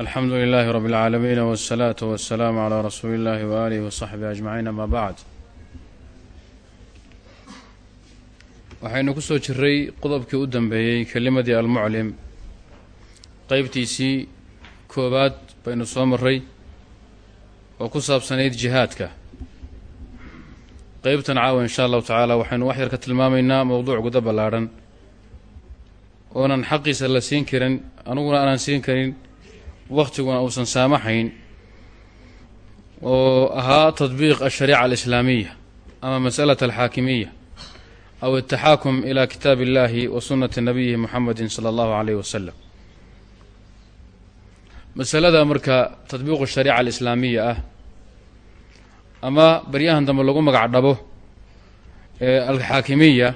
alxamdu lilaahi rabi اlcaalamiin wsalaatu wasalaamu calaa rasuuli illahi waaalihi wasaxbihi ajmaciin ama bacd waxaynu ku soo jiray qodobkii u dambeeyey kelimadii almuclim qeybtiisii koowaad baynu soo maray oo ku saabsanayd jihaadka. Qeybtan caawa insha allahu tacaala waxaynu wax yar ka tilmaamaynaa mowduuc guda ballaadhan oonan xaqiisa la siin karin aniguna aanan siin karin wakhtiguna uusan saamaxayn oo ahaa tadbiiq ashariica alislaamiya ama masalata alxaakimiya aw ataxaakum ila kitaabi illahi wa sunnati nabiyihi muxamedin sala allahu aleyh wasalam masalada marka tadbiiqu shariica alislaamiya ah ama baryahan dambe lagu magac dhabo ee alxaakimiya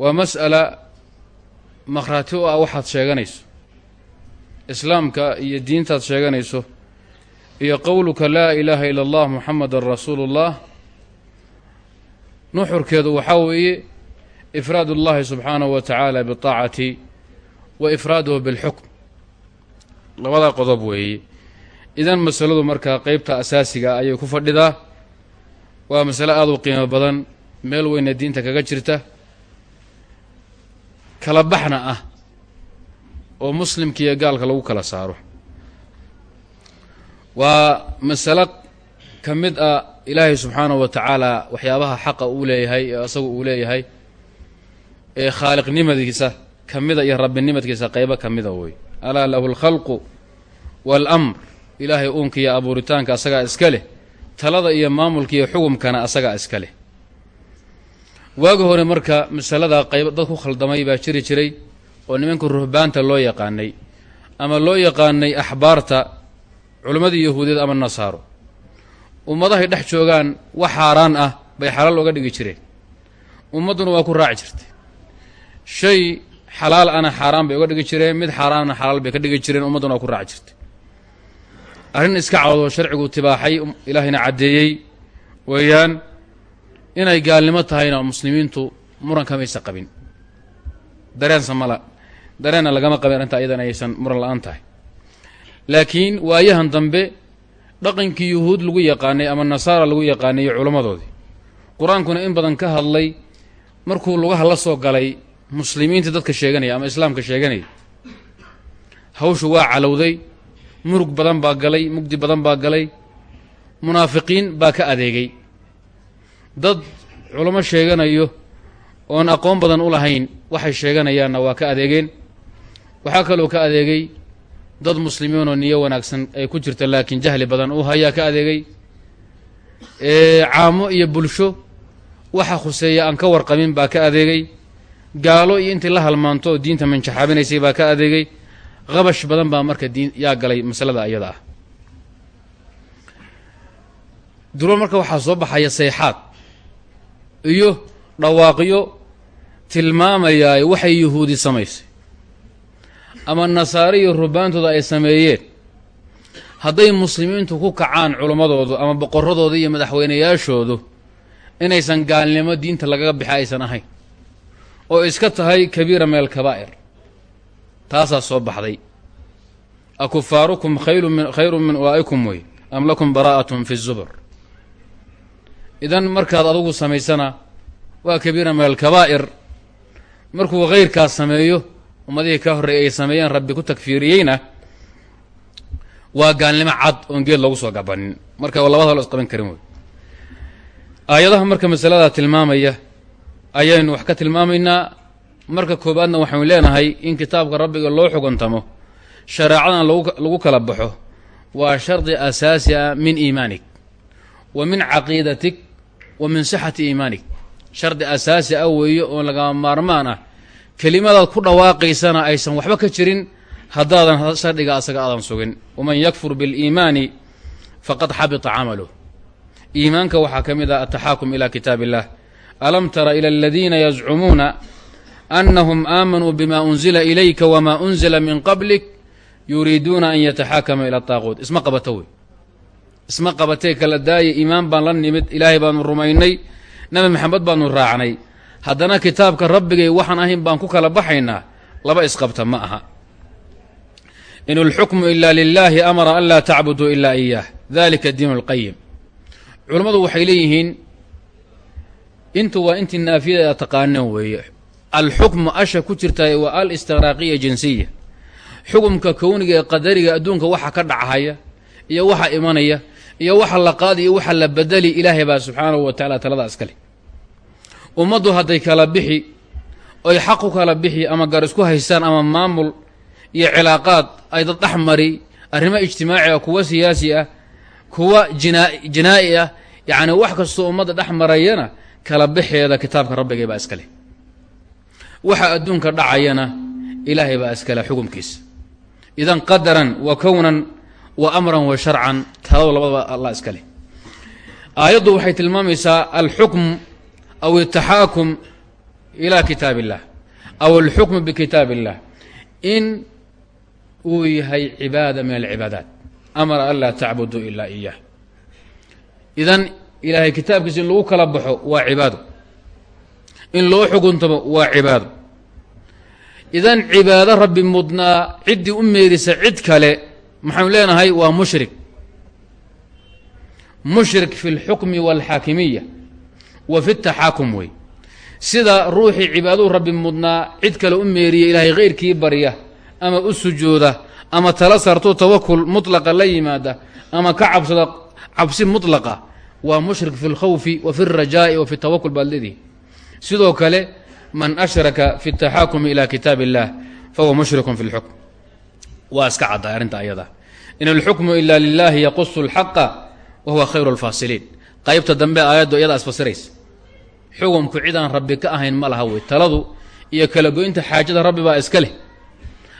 waa mas'ala makhraati u ah waxaad sheeganayso islaamka iyo diintaad sheeganayso iyo qowluka laa ilaaha ila allah muxamedan rasuulu ullah nuxurkeedu waxaa weeye ifraad اllahi subxaanahu wa tacaala biطaacati wa ifraaduhu bilxukm labadaa qodob weeye idan masaladu markaa qeybta asaasiga ayay ku fadhidaa waa masale aada u qiimo badan meel weyna diinta kaga jirta kala baxna ah oo muslimka iyo gaalka lagu kala saaro. Waa masalo ka mid ah ilaahay subxaanahu wa tacaala waxyaabaha xaqa uu leeyahay ee asagu uu leeyahay ee khaaliqnimadiisa ka mida iyo rabbinimadkiisa qeybo ka mida wey alaa lahu alkhalqu waalamr ilaahay uunka iyo abuuritaanka asagaa iska leh talada iyo maamulka iyo xukumkana asagaa iska leh. Waagi hore marka masaladaa qayb dad ku khaldamay baa jiri jiray oo nimanka ruhbaanta loo yaqaanay ama loo yaqaanay axbaarta culimmadii yahuudeed ama nasaaro ummadahay dhex joogaan wax xaaraan ah bay xalaal oga dhigi jireen. Ummadduna waa ku raaci jirtay. Shay xalaal ana xaaraan bay oga dhigi jireen mid xaaraanna xalaal bay ka dhigi jireen ummadduna waa ku raaci jirtay. Arrin iska cawdo sharcigu tibaaxay ilaahayna caddeeyey weeyaan inay gaalnimo tahayna muslimiintu muran kamaysa qabin. Dareensa mala dareenna lagama qabin arrinta ayadan aysan muran la'aan tahay. Laakiin waayahan dambe dhaqankii yuhuud lagu yaqaanay ama nasaara lagu yaqaanay iyo culammadoodii qur'aankuna in badan ka hadlay markuu lugaha la soo galay muslimiinta dadka sheeganaya ama islaamka sheeganaya hawshu waa calowday murug badan baa galay mugdi badan baa galay munaafiqiin baa ka adeegay. Dad culamo sheeganayo oon aqoon badan u lahayn waxay sheeganayaanna waa ka adeegeen waxaa kaloo ka adeegay dad muslimiinoo niyo wanaagsan ay ku jirta laakiin jahli badan uu hayaa ka adeegay. Caamo iyo bulsho waxa khuseeya aan ka warqabin baa ka adeegay. Gaalo iyo intii la halmaanto oo diinta manjaxaabinaysay baa ka adeegay. Qabash badan baa marka diin yaa galay masalada iyada ah. Duro marka waxaa soo baxaya sayxaad iyo dhawaaqyo tilmaamayaa waxay yuhuudi samaysay ama nasaare iyo rubaantooda ay sameeyeen. Hadday muslimiintu ku kacaan culammadoodu ama boqorradooda iyo madaxweynayaashoodu inaysan gaalnimo diinta lagaga bixa aysan ahayn. Oo iska tahay kabiira min alkabaa'ir taasaa soo baxday. Akufaarukum khayrun min ulaa'ikum wey am lakum baraa'atun fi zubur. Idan markaad adugu samaysana waa kabiira min alkabaa'ir markuu khayrkaas sameeyo ummadihii ka horreeyay ay sameeyeen rabbi ku takfiiriyeyna waa gaalnimo cad oon geed loogu soo gabanin. Marka labada lo isqaban karin wey aayadaha marka masaladaa tilmaamaya ayaynu wax ka tilmaamaynaa. Marka koowaadna waxaynu leenahay in kitaabka rabbiga loo xuguntamo shareecadan lagu kala baxo waa shardi asaasi ah min iimaanig wa min caqiidatig wa min sixati iimaanig shardi asaasi ah weeye oo lagama maarmaan ah kelimadaad ku dhawaaqaysana aysan waxba ka jirin haddaadan shardhiga asaga aadan sugin. Waman yakfur biاliimaani faqad xabita camaluh iimaanka waxaa ka mid ah ataxaakum ila kitaab illah alam tara ila aladiina yazcumuuna anahum aamanuu bima unzila ilayka wma unzila min qablik yuriiduuna an yataxaakama ila taaquut isma qabato wey. Isma qabatee kala daaya iimaan baan la nimid ilaahay baanu rumaynay nabi maxamed baanu raacnay haddana kitaabka rabbigay waxaan ahayn baan ku kala baxaynaa laba isqabta ma aha. In اlxukmu ila lilahi amara an laa tacbuduu ila iyaah dalika diin اlqayim culammadu waxay leeyihiin intu waa intii naafiyada taqaaneen weeye. Alxukmu asha ku jirta waa alistiqraaqiya jinsiya. Xukumka kowniga ee qadariga adduunka waxa ka dhachaya iyo waxa imanaya iyo waxa la qaadi iyo waxa la bedeli ilaahay baa subxaanahu wa tacaala talada iskale ummaddu hadday kala bixi oy xaq kala bixi ama gar isku haystaan ama maamul iyo cilaaqaad ay dad dhex mari arrimo ijtimaaci ah kuwa siyaasi ah kuwa jinaa jinaa'i ah yacni wax kastoo ummadda dhex marayana kala bixeeda kitaabka rabbigay baa iskale waxa adduunka dhacayana ilaahay baa iskale xukumkiisa. Idan qadaran wa kownan wa amran wa sharcan talado labadaba allah iskale aayaddu waxay tilmaamaysaa alxukm aw ataxaakum ila kitaab illah aw alxukmu bikitaab illah in uu yahay cibaada min alcibaadaat amara an laa tacbuduu ilaa iyah idan ilaahay kitaabkiisa in lagu kala baxo waa cibaado in loo xukuntamo waa cibaado idan cibaado rabbi mudnaa ciddii u meerisa cid kale maxaanu leenahay waa mushrik mushrik fi اlxukmi wاlxaakimiya wa fi اtaxaakum wey sida ruuxii cibaaduu rabbi mudnaa cid kale u meeriya ilaahay keyrkii barya ama u sujooda ama tala sarto tawakul mutlaqa la yimaada ama ka cabsada cabsi mutlaqa waa mushrik fi اlkhawfi wa fi اlrajaa'i wa fi tawakul baad leedihi sidoo kale man ashraka fi اtaxaakumi ila kitaab اllah fahuwa mushrikun fi اlxukm waa iska cadday arrinta ayada in alxukmu ila lilahi yaqusu اlxaqa wa huwa khayru اlfaasiliin qaybta dambe aayaddu iyada asfasiraysa xukumku cidaan rabbi ka ahayn ma laha wey taladu iyo kala goynta xaajada rabbi baa iska leh.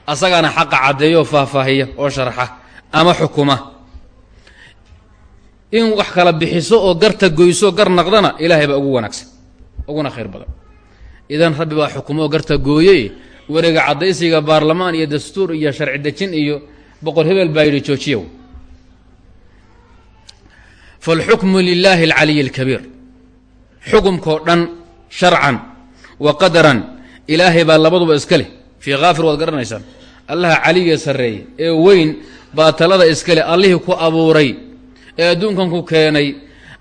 Asagaana xaqa caddeeya oo faahfaahiya oo sharxa ama xukuma. In wax kala bixiso oo garta goyso gar naqdana ilaahay baa ugu wanaagsan uguna khayr badan. Idan rabbi baa xukumo garta gooyey wareega caddaysiga baarlamaan iyo dastuur iyo sharci dejin iyo boqor hebel baa yidhi joojiyow falxukmu lilaahi alcaliyi alkabiir xukumkao dhan sharcan wa qadaran ilaahay baa labaduba iska leh. Fii kaafir waad garanaysaan. Allaha caliga sarreeye ee weyn baa talada iska leh allihii ku abuuray ee adduunkan ku keenay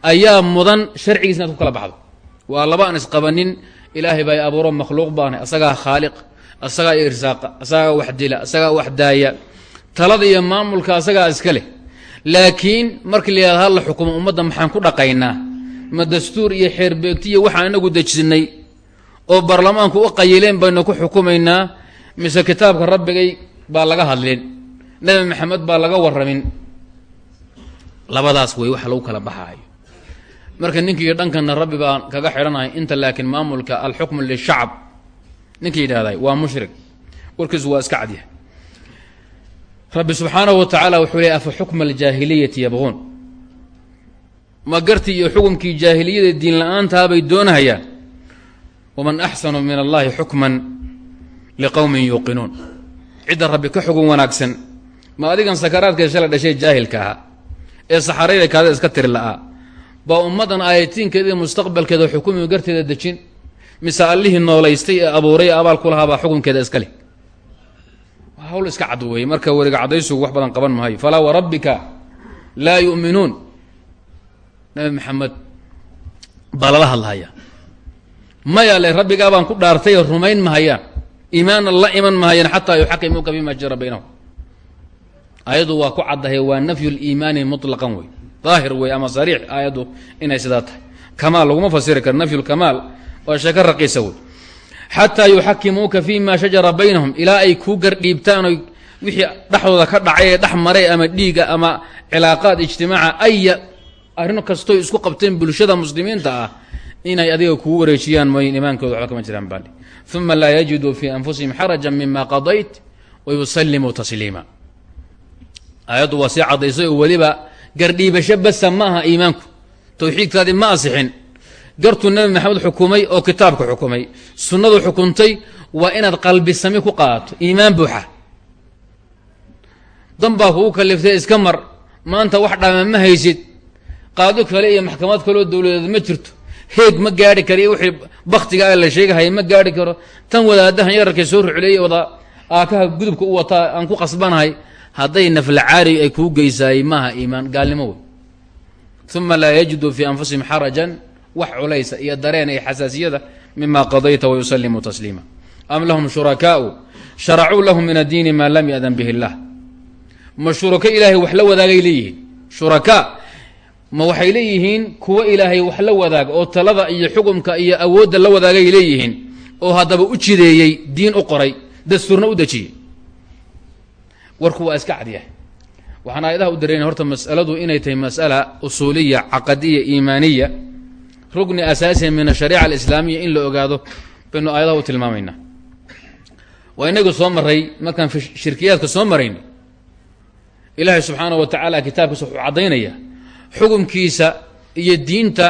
ayaa mudan sharcigiisa inaad ku kala baxdo. Waa laba aan isqabanin ilaahay baa abuuro makhluuq baanay asagaa khaaliq asagaa irsaaqa asagaa wax dila asagaa wax daaya. Talada iyo maamulka asagaa iska leh. Laakiin markii la yihahdo xukumo ummadda maxaan ku dhaqaynaa ma dastuur iyo xeerbeegti iyo waxaan inagu dejinnay oo baarlamaanku u qayileen baynu ku xukumaynaa mise kitaabka rabbigay baa laga hadlin nebi maxamed baa laga warramin. Labadaas wey waxa lagu kala baxaayo. Marka ninkii dhankana rabbi baan kaga xidhanahay inta laakiin maamulka alxukmu lishacab. Ninkii yidhahday waa mushrik warkiisu waa iska cadyahay rabbi subxaanahu wa tacaala wuxuu leey afa xukma aljaahiliyati yabquun ma gartii iyo xukumkii jaahiliyada diin la'aantaabay doonahayaan. waman axsanu min allahi xukman liqowmin yuuqinuun cidda rabbi ka xugun wanaagsan ma adigan sakaraadkeed shala dhashay jaahilka ahaa ee saxarayda kaada iska tiri la'aa baa ummaddan aayatiinkeeda mustaqbalkeeda xukumi garteeda dejin mise allihii noolaystay ee abuuray abaal ku lahaa baa xukunkeeda iska leh hawl iska cad weeye marka weriga caddaysugu wax badan qaban maayo falaa warabbika laa yu'minuun nabi maxamed baa lala hadlahaya. Maya le rabbigaa baan ku dhaartay rumayn mahayaan iimaanna la iman mahayaan xataa yuxakimuuka bima jara baynahum aayaddu waa ku caddahay waa nafyu liimaani mutlaqan wey. Daahir wey ama sariix aayaddu inay sidaa tahay. Kamaal laguma fasiri karo nafyu lkamaal waa sheeko raqiisa wey. Xataa yuxakimuuka fi ma shajara baynahum ilaa ay kuu gardhiibtaan oy wixii dhexdooda ka dhacay ee dhex maray ama dhiiga ama cilaaqaad ijtimaaca aya arrin kastoy isku qabteen bulshada muslimiinta ah inay adiga kugu wareejiyaan mooyin imaankooda waxba kama jiraan baali uma laa yajiduu fii anfusihim xarajan mima qadayt wa yusallimuu tasliima aayaddu waa sii caddaysay oo weliba gardhiibasho basa ma aha iimaanku. Towxiidkaadii ma asixin. Gartuu nebi maxamed xukumay oo kitaabka xukumay. Sunnadu xukuntay waa inaad qalbi sami ku qaadato iimaan buuxa. Dan baa kugu kaliftay iska mar maanta wax dhaama ma haysid qaado kale iyo maxkamad kaleoo dowladeed ma jirto. Heeg ma gaari kara iyo wixii baktiga a la sheegahaya ma gaari karo. Tan wadaadahan yararkay soo rucleeyey wada aakaha gudubka u wataa aan ku qasbanahay hadday naflacaari ay kuu geysaayey maaha iimaan gaalnimo wey. Uma laa yajiduu fii anfusihim xarajan wax culaysa iyo dareen iyo xasaasiyada mima qadayta wayusalimuu tasliima. Am lahum shurakaau sharacuu lahum min addiini maa lam yadan bihi اllah ma shurako ilaahay wax la wadaagay leeyihiin? Shurakaa ma waxay leeyihiin kuwo ilaahay wax la wadaag oo talada iyo xukumka iyo awoodda la wadaagay leeyihiin oo haddaba u jideeyey diin u qoray dastuurna u dejiyey. Warku waa iska cadyahay. Waxaan aayadaha u dareenay horta mas'aladu inay tahay mas'ala usuuliya caqadiya iimaaniya. Rugni asaasiya min ashariica alislaamiya in la ogaado baynu aayadaha u tilmaamaynaa waa inagu soo maray markaan shirkiyaadka soo maraynay ilaahay subxaanahu wa tacaala kitaabkiisa wuxuu caddaynaya xukumkiisa iyo diinta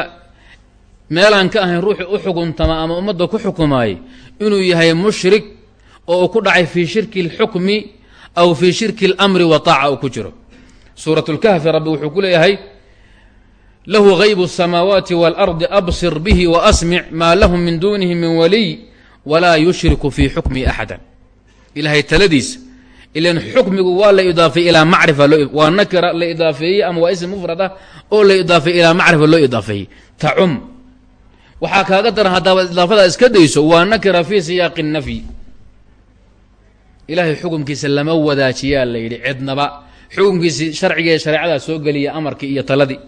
meelaan ka ahayn ruuxii u xukuntama ama ummadda ku xukumaayay inuu yahay mushrik oo uu ku dhacay fii shirki اlxukmi aw fii shirki اlamri wa taaca uu ku jiro suurat اlkahfi rabbi wuxuu ku leeyahay lahu haybu الsamaawaati wاlardi absir bihi waasmic maa lahum min dunihi min waliy walaa yushriku fii xukmihi axada ilahay taladiisa ilan xukmigu waa la idaafeeyey ilaa macrifa waa nakira la idaafeeyey ama waa ism mufrad ah oo la idaafeeyey ilaa macrifa loo idaafeeyey tacum waxaa kaaga daran haddaaba idaafada iska dayso waa nakira fii siyaaqi nafyi ilaahay xukumkiisa lama wadaajiyaa la yidhi cidnaba. Xukumkiisii sharciga ee shareecadaa soo geliya amarkii iyo taladii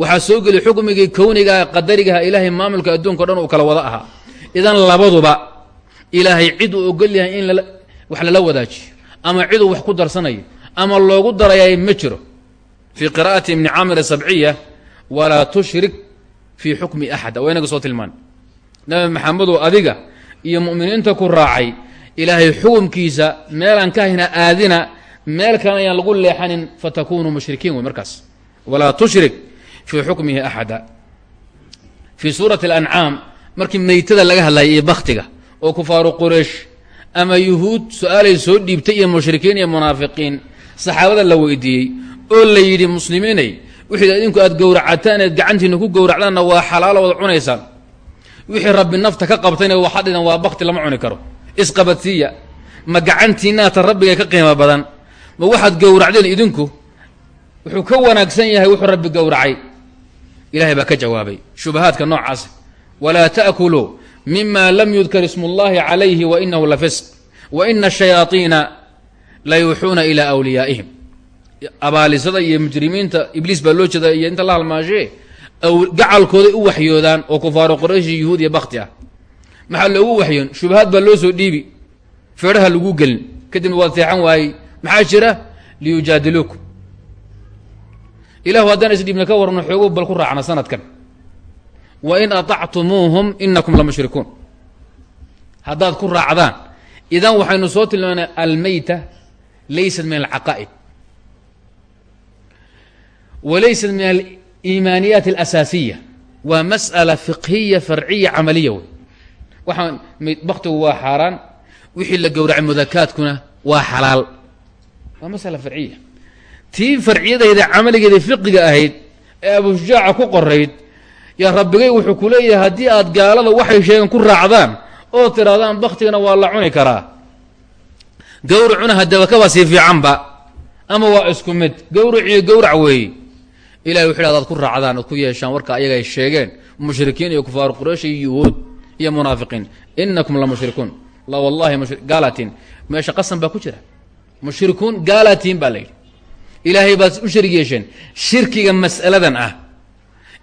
waxaa soo geliya xukmigii kownigaha qadarigaha ilaahay maamulka adduunka o dhan uu kala wada ahaa. Idan labaduba ilaahay cid uu ogol yahay in wax lala wadaajiyo ama ciduu wax ku darsanayo ama loogu darayay ma jiro. Fii qiraa'ati ibni caamir sabciya walaa tushrik fii xukmi axad waa inaga soo tilmaan. Nabi maxamedow adiga iyo mu'miniinta ku raacay ilaahay xukumkiisa meelaan ka hayna aadina meel kale ayaan lagu leexanin fatakunuu mushrikiin wey markaas. Walaa tushrik fii xukmihi axada fii suurati alancaam markii meytada laga hadlayay iyo baktiga oo kufaaru quraysh ama yuhuud su'aalay soo dhiibtay iyo mushrikiin iyo munaafiqiin saxaabada la weydiiyey oo la yidhi muslimiinay wixii idinku aad gowracataan eed gacantiina ku gowracdaanna waa xalaalo wada cunaysaan. Wixii rabbi nafta ka qabtayna waxaa dhidan waa bakti lama cuni karo. Isqabadsiiya ma gacantiinaata rabbiga ka qiimo badan. Ma waxaad gowracdeen idinku? Wuxuu ka wanaagsan yahay wuxuu rabbi gowracay. Ilahay baa ka jawaabay shubahaadka noocaas. Walaa ta'kuluu mima lam yudkar ismu اllahi calayhi wainahu la fisq waina ashayaaiina la yuuxuuna ilaa wliyaa'ihim abaalisada iyo mujrimiinta ibliis baa loo jeeda iyo inta la halmaashee gacalkooday u waxyoodaan oo kufaaru qorayshi yuhuud iyo bakti ah maxaa loogu waxyoon shubahaad baa loo soo dhiibi feedhaha lagu gelin kadibna waad seexan waayey maxaa jira liyujaadiluukum ilahu haddaan isdhiibna ka warno xoogo bal ku raacna sanadkan wain aطactumuuhum inakum la mushrikuun haddaad ku raacdaan idan waxaynu soo tilmaanay almeyta laysat min alcaqaa'id walaysat min aliimaaniyaat اlasaasiya waa mas'ala fiqhiya farciya camaliya wey waxaan baktigu waa xaaraan wixii la gowracay mudakaadkuna waa xalaal waa masala farciya tii farciyadayda camaligeeda fiqiga ahayd ee abushujaaca ku qorayd yaa rabbigay wuxuu ku leeyahay haddii aad gaalada waxay sheegeen ku raacdaan oo tirahdaan baktigana waa la cuni karaa. Gawracuna haddaba kaba sii fiicanba ama waa isku mid. Gawrac iyo gawrac weeye ilahay wuxu hadaad ku raacdaan ood ku yeeshaan warka ayaga ay sheegeen mushrikiin iyo kufaaru quraysh iyo yuhuud iyo munaafiqiin. Inakum la mushrikuun. La wallahi gaalatiin meesha qasan baa ku jira. Mushrikuun gaalatiin baa la yidhi. Ilaahay baad u sharig yeesheen. Shirkiga mas'aladan ah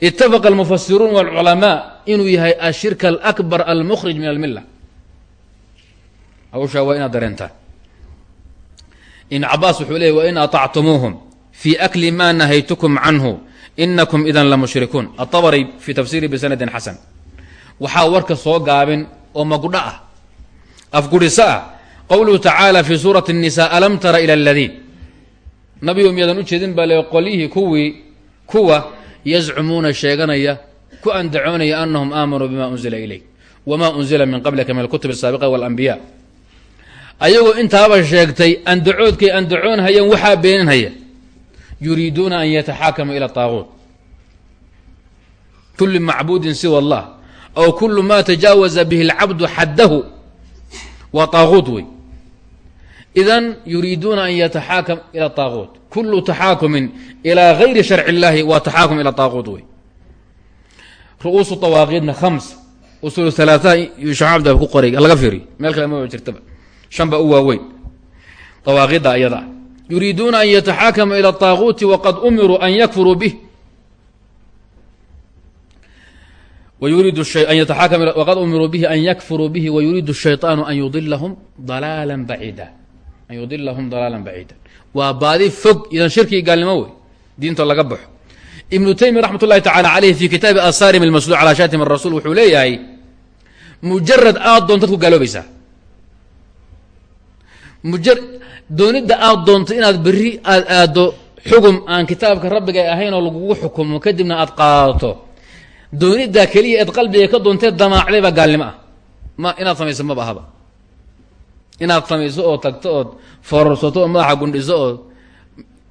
itafaqa almufasiruun walculamaa inuu yahay ashirka alakbar almukhrij min almilla hawshaa waa inaad dareentaan ibn cabaas wuxuu leeyay wain aطactumuuhum fii akli ma nahaytukum canhu inakum idan la mushrikuun atabari fii tafsiri bisanadin xasan waxaa warka soo gaabin oo magudho ah afguriso ah qowluhu tacaala fii suurati الnisa alam tara ilى اladiin nabigu miyadan u jeedin baa le qolyihii kuwii kuwa yazcumuuna sheeganaya ku andacoonaya anahum aamanuu bima unzila ilayk. Wma unzila min qablika min alkutub asaabiqa walambiya ayagoo intaaba sheegtay andacoodkay andacoonhayaan waxaa beeninhaya yuriiduuna an yataxaakamuu ila taaquut kulli macbuudin siwa allah. Aw kulu ma tajaawaza bihi اlcabdu xaddahu waa taaquut wey idan yuriiduuna an yataxaakam ila طaaquut kulu taxaakumin ilaa gayri sharci اllahi waa taxaakum ila طaaquut wey ru'uusu awaaqiidna hams usul alaaa iyo shacabda ku qoray laga firiy meel kale ma jirtaba shan ba u waaweyn awaaqiidda ayada yuriiduuna an yataxaakama ila طaaquuti waqad umiruu an yakfuruu bih wqad umiruu bihi an yakfuruu bihi wayuriidu الshayطaanu an yudilahum dalaala baciida an yudilahum dalaalan baciida waa baadi fog idan shirkii gaalnimo wey diinta laga baxo. Ibnu taymiya raxmat ullahi tacala caleyh fi kitaabi asarim almasluuc calaa shatim rasul wuxuu leeyahay mujarad aad doontaad ku gaaloobaysaa. Muja doonidda aad doonto inaad berri aad aaddo xugum aan kitaabka rabbiga ahayn oo lagugu xukumo kadibna aad qaadato. Dooniddaa keliya eed qalbiga ka doontee damaacday baa gaalnimo ah. Ma inaad samayso maba ahaba inaad samayso oo tagto ood foorarsato oo madaxa gundhiso oo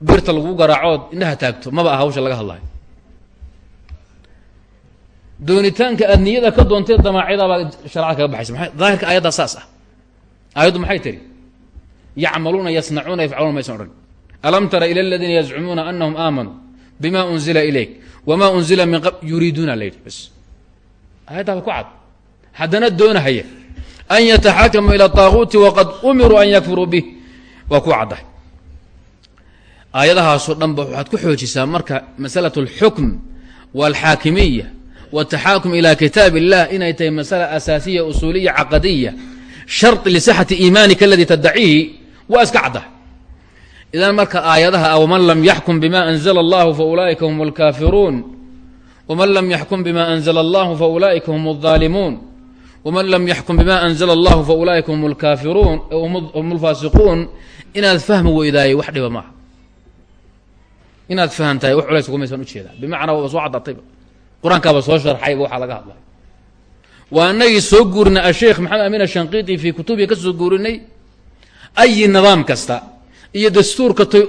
birta lagu garaaco ood indhaha taagto maba aha hawsha laga hadlayo doonitaanka aad niyada ka doontee damaacyadaabaa sharcada kaga baxaysa. Maa daahirka aayaddaa saas ah. Aayaddu maxay tiri? Yacmaluuna yasnacuuna yafcaluuna maysan odhan alam tara ila aladiina yazcumuuna anahum aamanuu bima unzila ilayk wma unzila min qab yuriiduuna la yidhi bas aayaddaaba ku cad. Haddana doonahaya an yataxakamu ila طaaguuti waqad umiruu an yakfuruu bih waa ku caddahay aayadahaasoo dhan ba waxaad ku xoojisaa marka masalaة اlxukm wاlxaakimiya wاtaxaakum ila kitaab اllah inay tahay masala asaasiya usuuliya caqadiya sharط lisixati iimaanika aladii tadacihi waa iska caddahay idan marka aayadaha ah wman lam yaxkum bima anzla allahu faulaa'ika hum اlkaafiruun wman lam yaxkum bima anzla allahu faulaa'ika hum اظaalimuun wman lam yaxkum bima anzla allahu faulaa'ika hum lkaafiruun hum اlfaasiquun inaad fahmi weydaaye wax dhiba maaha inaad fahamtahay wax culays kumaysan u jeedaa bimacnaa waaba soo caddatayba qur'aankaaba soo sharxayba waxaa laga hadlay waa inagii soo guurinay asheekh maxamed amin ashanqiiti fii kutubihi ka soo guurinay ayi nidaam kasta iyo dastuurka toy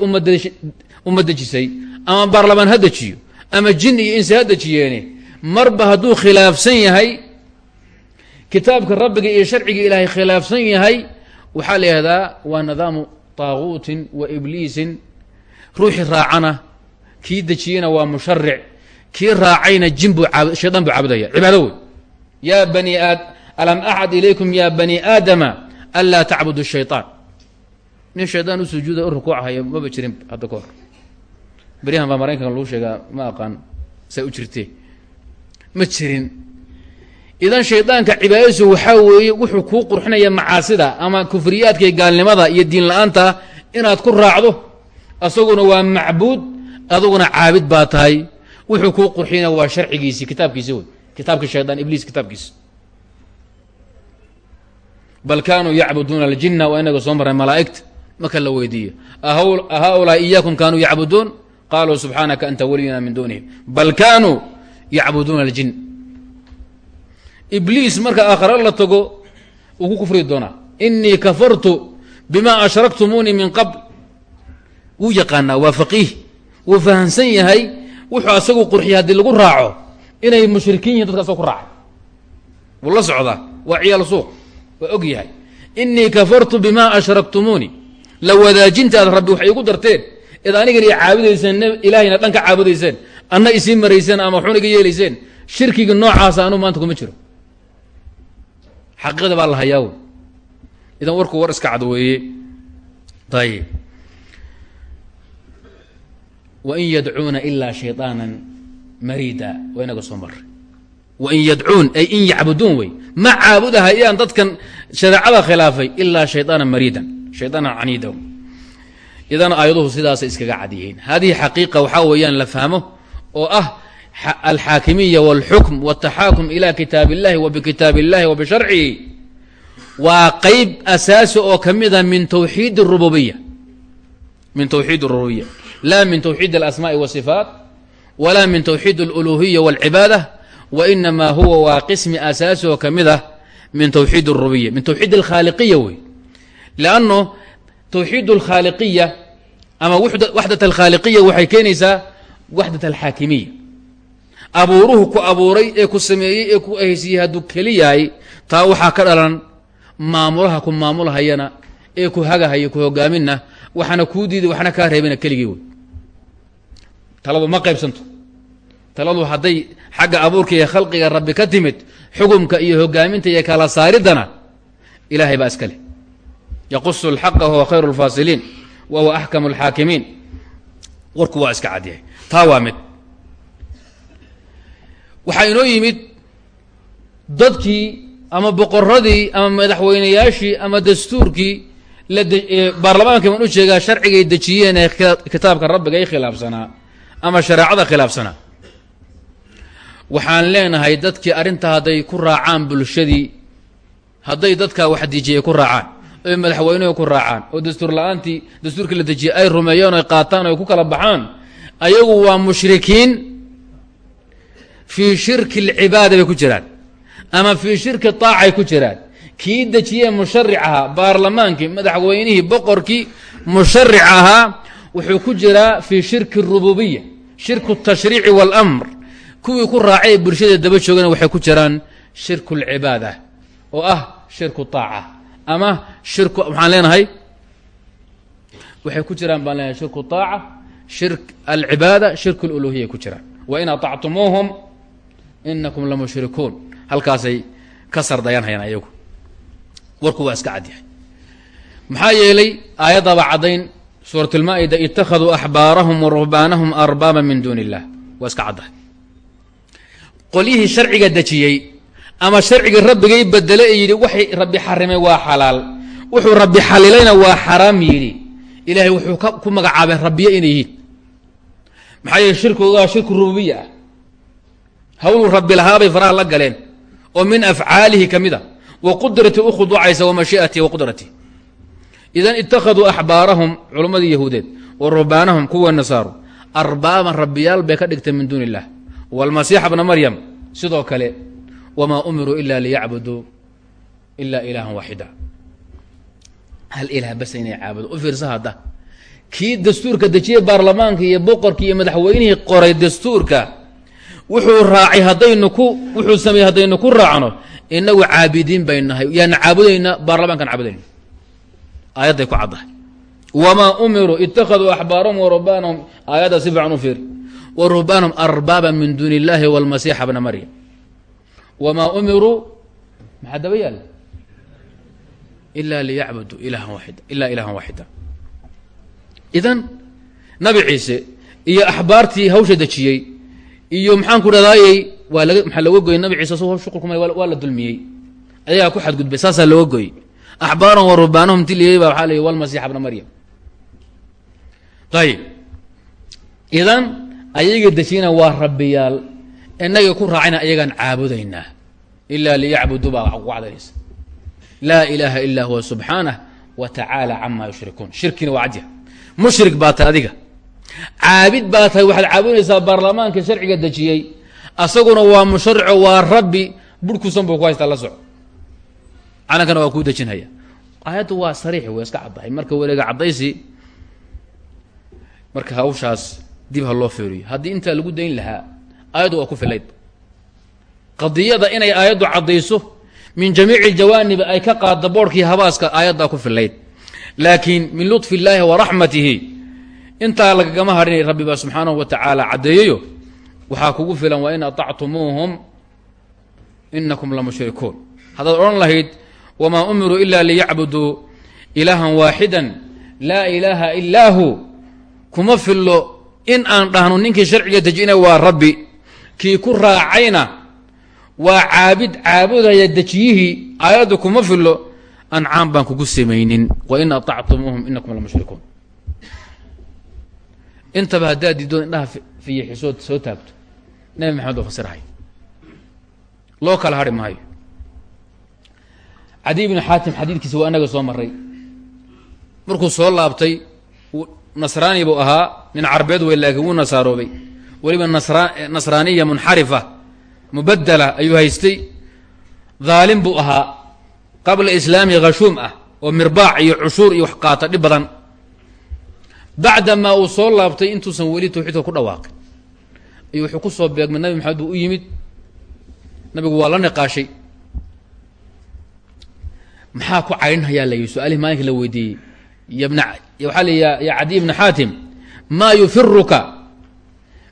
umma dejisay ama baarlamaan ha dejiyo ama jin iyo insi ha kitaabka rabbiga iyo sharciga ilaahay khilaafsan yahay waxaa la yihahdaa waa nidaamu taaguutin wa ibliisin ruuxii raacana kii dejiyena waa musharic kii raacayna jin buu aab shaydaan buu caabudaya. Cibaado wey yaa bani aad alam axad ilaykum ya bani aadama anlaa tacbudu shayطaan nin shaydaan u sujuuda u rukuuchaya maba jirin hadda ka hor. Beryahan baa maraykanka lagu sheegaa ma aqaan saa u jirtee. Ma jirin idan shaydaanka cibaadadiisu waxaa weeye wuxuu kuu qurxinaya macaasida ama kufriyaadka iyo gaalnimada iyo diin la'aanta inaad ku raacdo. Asaguna waa macbuud aduguna caabid baa tahay. Wuxuu kuu qurxinaya waa sharcigiisii kitaabkiisi wey. Kitaabkii shaydaan ibliis kitaabkiisi. Bal kaanuu yacbuduuna aljina waa inaga soo marray malaa'igta. Marka la weydiiyo. Ahaulaa iyaakum kaanuu yacbuduun? Qaluu subxaanaka anta waliyuna min duunihim. Bal kaanuu yacbuduuna aljin ibliis marka aakhare la tago uu ku kufri doonaa. Inii kafartu bima ashraktumuunii min qabl. Wuu yaqaanaa waa faqiih. Wuu fahamsan yahay. Wuxuu asagu qurxiya haddii lagu raaco inay mushrikiin yihiin dadka asagoo ku raacay wuu la socdaa waa ciyaal suuq waa og yahay. Inii kafartu bima ashraktumuunii la wadaajintaad rabbi waxay igu darteen. Id anigan i caabudayseen ilaahayna dhan ka caabudayseen anna isii marayseen ama waxun iga yeelayseen shirkiga noocaasa anuu maanta kuma jiro xaqiiqada baa la hayaa wey idan warku war iska cad weeye ayib wain yadcuuna ilaa shayطaana mariida waa inaga soo maray wain yadcuun ay in yacbuduun wey ma caabudahayaan dadkan shareecada khilaafay ilaa shayطaana mariidan shayطaana caniida idan aayaduhu sidaasay iskaga cad yihiin hadihi xaqiiqa waxaa weeyaan la fahmo oo ah alxaakimiya wاlxukm wاtaxaakum ila kitaab اllahi wa bikitaab اllahi wa bisharcihi waa qeyb asaasi oo ka mida min tawxiid اrububiya min tawxiid اrububiya la min twxiid اlasmaءi wالصifaat wala min twxiid اluluhiya wاlcibaada wainama huwa waa qismi asaasi oo ka mid ah min twxiid اrububiya min twxiid اlkhaaliqiya wey lanno twxiid اlkhaaliqiya ama waxdat alkhaaliqiya waxay keenaysaa waxdat alxaakimiya abuuruhu ku abuuray ee ku sameeyey ee ku ahaysiiyey hadduu keli yahay taa waxaa ka dhalan maamulaha ku maamulhayana ee ku hagahaya ku hogaaminna waxaana kuu diiday waxna kaa reebina keligii wey. Taladu ma qaybsanto. Taladu hadday xagga abuurka iyo khalqiga rabbi ka timid xukumka iyo hogaaminta iyo kala saariddana ilaahay baa iska leh. Yaqusu alxaqa huwa khayru اlfaasiliin wa huwa axkamu اlxaakimiin warku waa iska cadyahay taa waa mid waxaa inoo yimid dadkii ama boqoradii ama madaxweynayaashii ama dastuurkii la baarlamaanka baan u jeegaa sharcigay dejiyeen ee kitaabka rabbiga ay khilaafsanaa ama shareecada khilaafsanaa. Waxaan leenahay dadkii arrintaa hadday ku raacaan bulshadii hadday dadkaa wax dejiyay ku raacaan oy madaxweynuhu ku raacaan oo dastuur la'aantii la dejiyay ay rumeeyaan oy qaataan o ay ku kala baxaan ayagu waa mushrikiin fii shirki alcibaada bay ku jiraan ama fii shirki taacay ku jiraan kii dejiyee musharic ahaa baarlamaankii madaxweynihii boqorkii musharic ahaa wuxuu ku jiraa fii shirki اrububiya shirku الtashriici wاlamr kuwii ku raacay ee bulshada daba joogana waxay ku jiraan shirku اlcibaada oo ah shirku طaaca ama shirku maxaan leenahay waxay ku jiraan baan leenahay shirku طaaca shirk alcibaada shirku اluluhiya ku jiraan wain aطactumuuhum inakum lamushrikuun halkaasay ka sardayanhayaan ayagu. Warku waa iska cadyahay. Maxaa yeelay aayadaba caddayn suurat lmaa-ida ittakhaduu axbaarahum wa ruhbaanahum arbaaba min duuni illah waa iska caddahay. Qolyihii sharciga dejiyey ama sharcigii rabbigay bedele ee yidhi waxay rabbi xarimay waa xalaal. Wuxuu rabbi xalilayna waa xaraam yidhi. Ilaahay wuxuu ku magacaabeen rabbiye inay yihiin. Maxaa yeele shirkoogaa shirku rububiya. ah hawluu rabbi lahaabay faraha la galeen oo min afcaalihi ka mid a wa qudratii u khuduucaysa wa mashii'atii wa qudratii idan ittakhaduu axbaarahum culammadii yahuudeed wa ruhbaanahum kuwa nasaaru arbaaban rabbiyaal bay ka dhigtay min duuni illah waalmasiixa bna maryam sidoo kale wamaa umiruu ila liyacbuduu ila ilaahan waaxida hal ilaah bas inay caabudo u fiirsa hadda wuxuu raacay haddaynu ku wuxuu sameeyey haddaynu ku raacno inagu caabidiin bay nahay. Yaana caabudayna baarlamaankaan caabudayna. Aayadday ku caddahay. Wamaa umiruu ittakhaduu axbaarahum wa ruhbaanahum aayadda si fiican u fiiri. Wa ruhbaanahum arbaaban min duuni illaahi waalmasiixa bna maryam. Wamaa umiruu maxaa daba yaalla ila liyacbuduu ilahan waaxida ilaa ilahan waaxida idan nabi ciise iyo axbaartii hawsha dejiyey iyo maxaan ku dhadaayey waa laga maxaa looga goyey nabi ciise asagoo shuqul kumay waa la dulmiyey. Ayagaa ku xadgudbay saasaa looga goyey axbaarahum wa ruhbaanahum tiliyey baa waxaa la yihi walmasiixa bna maryam. Ayib idan ayaga dejiyana waa rabbiyaal. Inaga ku raacayna ayagaan caabudaynaa. Ilaa liyacbuduu baa ku cadayaysa laa ilaaha ilaa huwa subxaanah wa tacaala cama yushrikuun. Shirkina waa cadya mushrik baa adiga caabid baa tahay waxaad caabudaysaa baarlamaanka sharciga dejiyey. Asaguna waa musharico waa rabbi burhkuusan buu ku haystaa la soco. Calankana waa kuu dejinhaya. Aayaddu waa sariix way iska caddahay marka wareega caddaysi marka hawshaas dib ha loo feeriyo haddii intaa lagu dayn lahaa aayaddu waa ku filayd. Qadiyada inay aayaddu caddayso min jamiici jawaanibi ay ka qaadda boorhkii habaaska aayaddaa ku filayd. Laakiin min luطfi illaahi wa raxmatihi intaa lagagama hadhinay rabbi baa subxaanahu wa tacaala caddeeyayo waxaa kugu filan waa in aطactumuuhum inakum lamushrikuun haddaad odhan lahayd wamaa umiruu ila liyacbuduu ilaahan waaxida laa ilaaha ilaa hu kuma fillo in aan dhahno ninkii sharciga dejina waa rabbi. Kii ku raacayna waa caabid caabudaya dejiyihii aayaddu kuma fillo ancaam baan kugu samaynin. Wain aطactumuuhum inakum lamushrikuun intaba haddaad diidoon indhaha fiyixisood soo taagto nabi maxamed oo fasirhay loo kala hari maayo. Cadi ibnu xaatim xadiidkiisa waa inaga soo maray markuu soo laabtay nasraani buu ahaa nin carbeed wey laakiin wuu nasaaroobay weliba nasra nasraaniya munxarifa mubadela ayuu haystay. Dhaalim buu ahaa. Qabla islaami khashuum ah oo mirbaac iyo cushuur iyo wax qaata dhib badan bacdamaa uu soo laabtay intuusan weli tawxiidka ku dhawaaqin. Ayuu wuxuu ku soo beegmay nabi maxamed buu u yimid. Nabigu waa la niqaashay. Maxaa ku caydhinhayaa la yidhi? Su'aalihii maalinka la weydiiyey. Yabna waxaa la ya cadiy bna xaatim maa yufiruka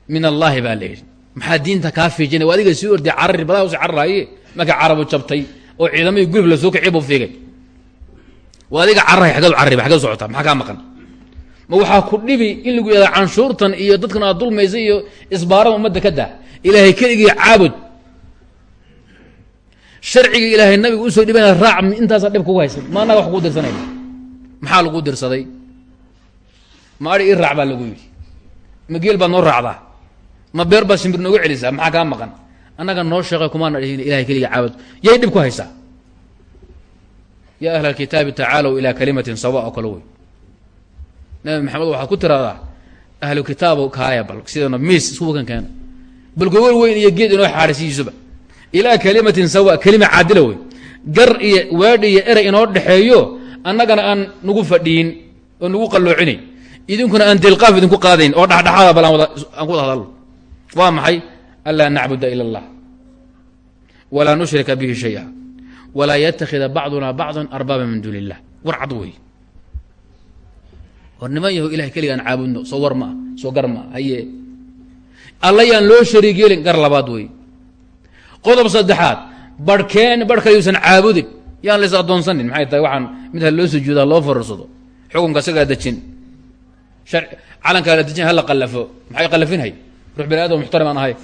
min allahi? baa la yidhi. Maxaa diinta kaa fiijinay? Adiga sii orday carari badaa usi cararaaye marka carabu jabtay oo ciidamahii gurib la soo kiciy buu fiigay adiga cararahay xaggeed u carariba xaggeed socotaa maxaa kaa maqan ma waxaa ku dhibi in lagu yihahda canshuurtan iyo dadkan aad dulmaysa iyo isbaarada ummadda ka daa. Ilaahay keligii caabud. Sharciga ilaahay nabiga u soo dhibana raac intaasaa dhib kugu haysan. Ma annaga wax kugu dirsanayna. Maxaa lagu dirsaday? Ma ii raac baa lagu yidhi. Ma geel baad noo raacdaa? Ma beer baad shimbir noogu celisaa? Maxaa kaa maqan? Annaga noo sheeqay kumaana dhihin ilahay keliga caabud. Yay dhib ku haysaa. Yaa ahla alkitaabi tacaalow ilaa kalimatin sawa oo nabi maxamed waxaad ku tiraahdaa ahlu kitaabu kaaya bal sidana miis isku kan keena bal gogol weyn iyo geed inoo xaadhisiiisuba ilaa kalimatin sawa kelima caadila wey gar iyo waadhi iyo erey inoo dhexeeyo annagana aan nagu fadhiin oo nagu qalloocinayn. Idinkuna aan dilqaaf idinku qaadayn oo dhexdhexaada bal aan ku wada hadalno. Waa maxay? Anlaa nacbuda ila allah walaa nushrika bihi shaya. Walaa yatakida bacduna bacdan arbaaba min duuni illah war cad war niman yaho ilahay caabudno soo war soo gar haye. Alla loo shariig gar labaad wey qodob saddexaad barhkeen barh kale caabudin. Yaan lays addoonsanin maxay tahay waxaan mid ha loo sujuuda ha loo fararsado xukunka isagaa dejin. Calankaa la dejin hala qallafo. Maxay qallafinhay ruux bani aadam muxtarim aan ahay.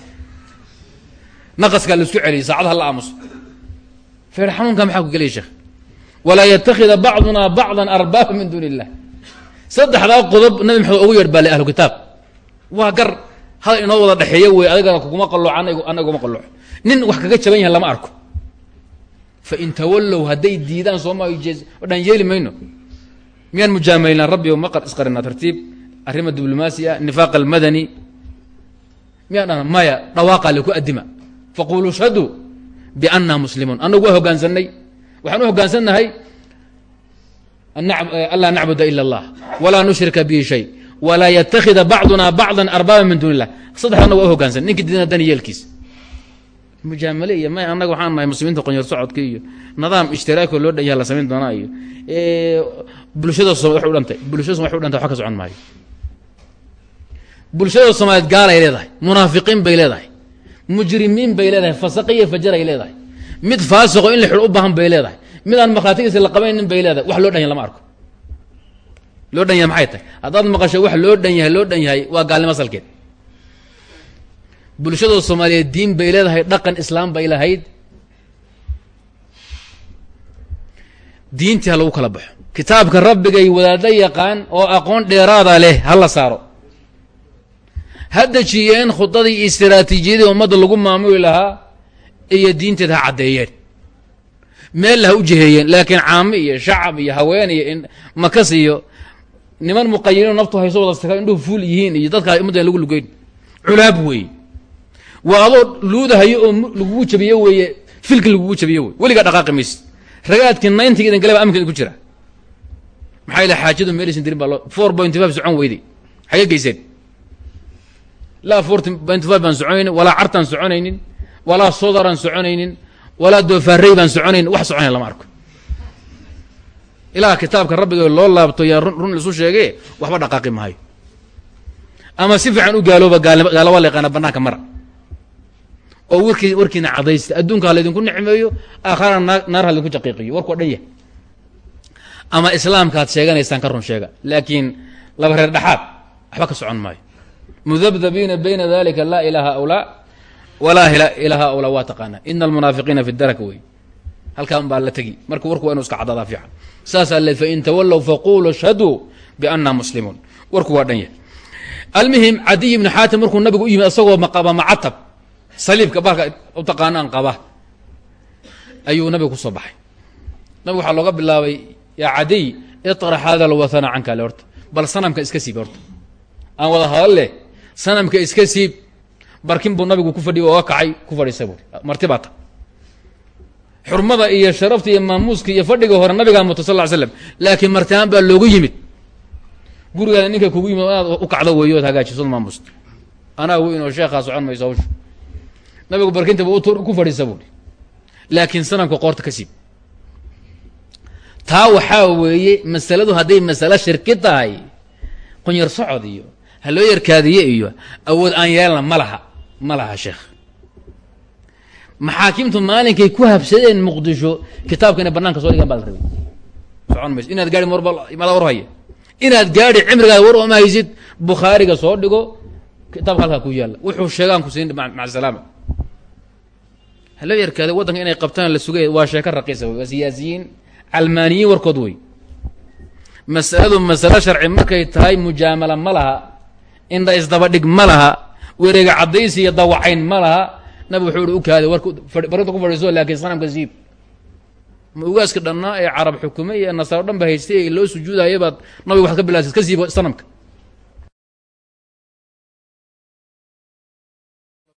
Naqaskaa la isku celiyay saacad ha la aamuso feer xanuunka maxaa ku sheekh? Walaa yatakida bacduna bacdan arbaaba min duuni saddexdaa qodob nabi maxamed ugu yeedh baa le ahlu kitaab. Waa gar hadal inoo wada dhexeeya wey adigana kuguma qallooc anna iguma qallooc. Nin wax kaga jaban yahay lama arko. Fain tawallow hadday diidaan sooma jees dhan yeeli mayno. Miyaan mujaamaylnaa rabbi maqar isqarinaa tartiib? Arrima diblomaasi ah nifaaq almadani. Miyaan dhana maya dhawaaqaa liku addima. Faquluu shhaduu biannaa muslimuun annagu waa hoggaansanay waxaan u hoggaansannahay anlaa nacbuda ila allah walaa nushrika bihi shay walaa yatakida bacduna bacdan arbaaba min duuni illah saddexdana waa u hoggaansan ninki diidana dan yeelkiis mujaamale iyo may annaga waxaan nahay muslimiinta qonyar socodka iyo nidaam ishtiraakoo loo dhan yaha la samayn doonaa iyo bulshada sooma wax u dhantay bulshada soma wax u dhantay wax ka socon maayo bulshada soomaaliyeed gaalay leedahay munaafiqiin bay leedahay mujrimiin bay leedahay fasaqi iyo fajar ay leedahay mid faasiqo in la xidho u baahan bay leedahay mid aan markhaatigiisa la qabaynin bay leedahay. Wax loo dhan yahay lama arko. Loo dhan yahay maxay tahay? Haddaad maqasho wax loo dhan yahay loo dhan yahay waa gaalnimo salkeed bulshada soomaaliyeed diin bay leedahay dhaqan islaam bay lahayd. Diintii ha lagu kala baxo. Kitaabka rabbigay wadaadda yaqaan oo aqoon dheeraada leh ha la saaro. Ha dejiyeen khudadii iyo istiraatiijiyadii ummadda lagu maamuli lahaa iyo diinteeda ha caddeeyeen meel ha u jiheeyeen laakiin caami iyo shacab iyo haween iyo makas iyo niman muqayiriin naftu hayso wada staka indhuhu fuul yihiin iyo dadkaa ummadda lagu lugeyn. Culaab weeye. Waa adoo luudahayo oo lagugu jabiyo weeye filki lagugu jabiyo wey weligaa dhaqaaqi maysid ragaadkii nayntiga idan galeba aminka ku jira. Maxaa ila xaajadu meelaysan dirin baa four point five socon weyday. Xagee geyseen? Laa four point five baan soconaynin walaa cartaan soconaynin walaa sodaraan soconaynin walaa doofaarey baan soconaynin wax soconayn lama arko. Ilaa kitaabka rabbiga loo laabto yaa run run isu sheegee waxba dhaqaaqi maayo. Ama si fiican u gaalooba gaalaba la yaqaana banaanka mara oo warkii warkiina cadaysta adduunka ha laydinku nicmeeyo aakhara naa naar ha laydinku jaqiiqiyo warku o dhan yahay. Ama islaamkaad sheeganaysaan ka run sheega laakiin laba reer dhexaad waxba ka socon maayo. Mudabdabiina bayna dalika laa ilaaha awlaa walaa ilaaha awlaa waa taqaanaa. Ina almunaafiqiina fi darak wey. Halkaan baa la tegi. Marka warku waa inu iska cadaadaa fiican. Saasaa le fain tawallow faquluu ashhaduu bianna muslimuun warku waa dhan yahay. Almuhim cadiy ibni xaatim markuu nabigu u yimid isagoo maqaba macatab saliibka baalka u qaba. Ayuu nabiga ku baxay. Nabigu waxaa looga bilaabay yaa cadiy iطrax hada lwathana canka le horta. Bal sanamka iska siib horta. Aan wada hadal sanamka iska siib barkin buu nabigu ku fadhiy oga kacay ku fadhiisa buuri marti baa ta xurmada iyo sharafta iyo maamuuska iyo fadhiga hore nabigaa muta sal ly slam laakiin martiaan baa loogu yimid. Gurigaada ninka kugu yimid inaad u kacdo weeyo od hagaajiso maamuusta anaa weyn oo sheekhaa socon mayso hawsha nabigu barkintaba ku fadhiisa buuri laakiin sanamka qoorta ka taa waxaa weeye masaladu hadday masalo shirki tahay qunyar socod iyo haloo yarkaadiye iyo awood aan yeelna ma laha ma laha sheekh maxaakimtu maalinkay ku habsadeen muqdisho kitaabka inay banaanka soo dhigaan baa la rabay socon mayso. Inaad gaari marba imaada war haya inaad gaadhi cimrigaada war ooma haysid bukhaariga soo dhigo kitaabka halkaa ku yaalla. Wuxuu sheegaan ku siin maca salaama. Haloo yarkaada waddanka inay qabtaan la sugay waa sheeko raqiisa wey. Siyaasiyiin calmaaniyiin warkood wey. Masaladu masalo sharci markay tahay mujaamala ma laha indha isdabadhig ma laha wereega caddaysi iyo dawacayn ma laha. Nabig wuxuu ihi u kaada wark barinta ku fadhiiso laakiin sanamka siib. Ma ugaaska dhannaa ee carab xukume iyo nasaaro dhan ba haystay ee loo sujuudaya baad nabiga waxaad ka bilaabsid ka siibo sanamka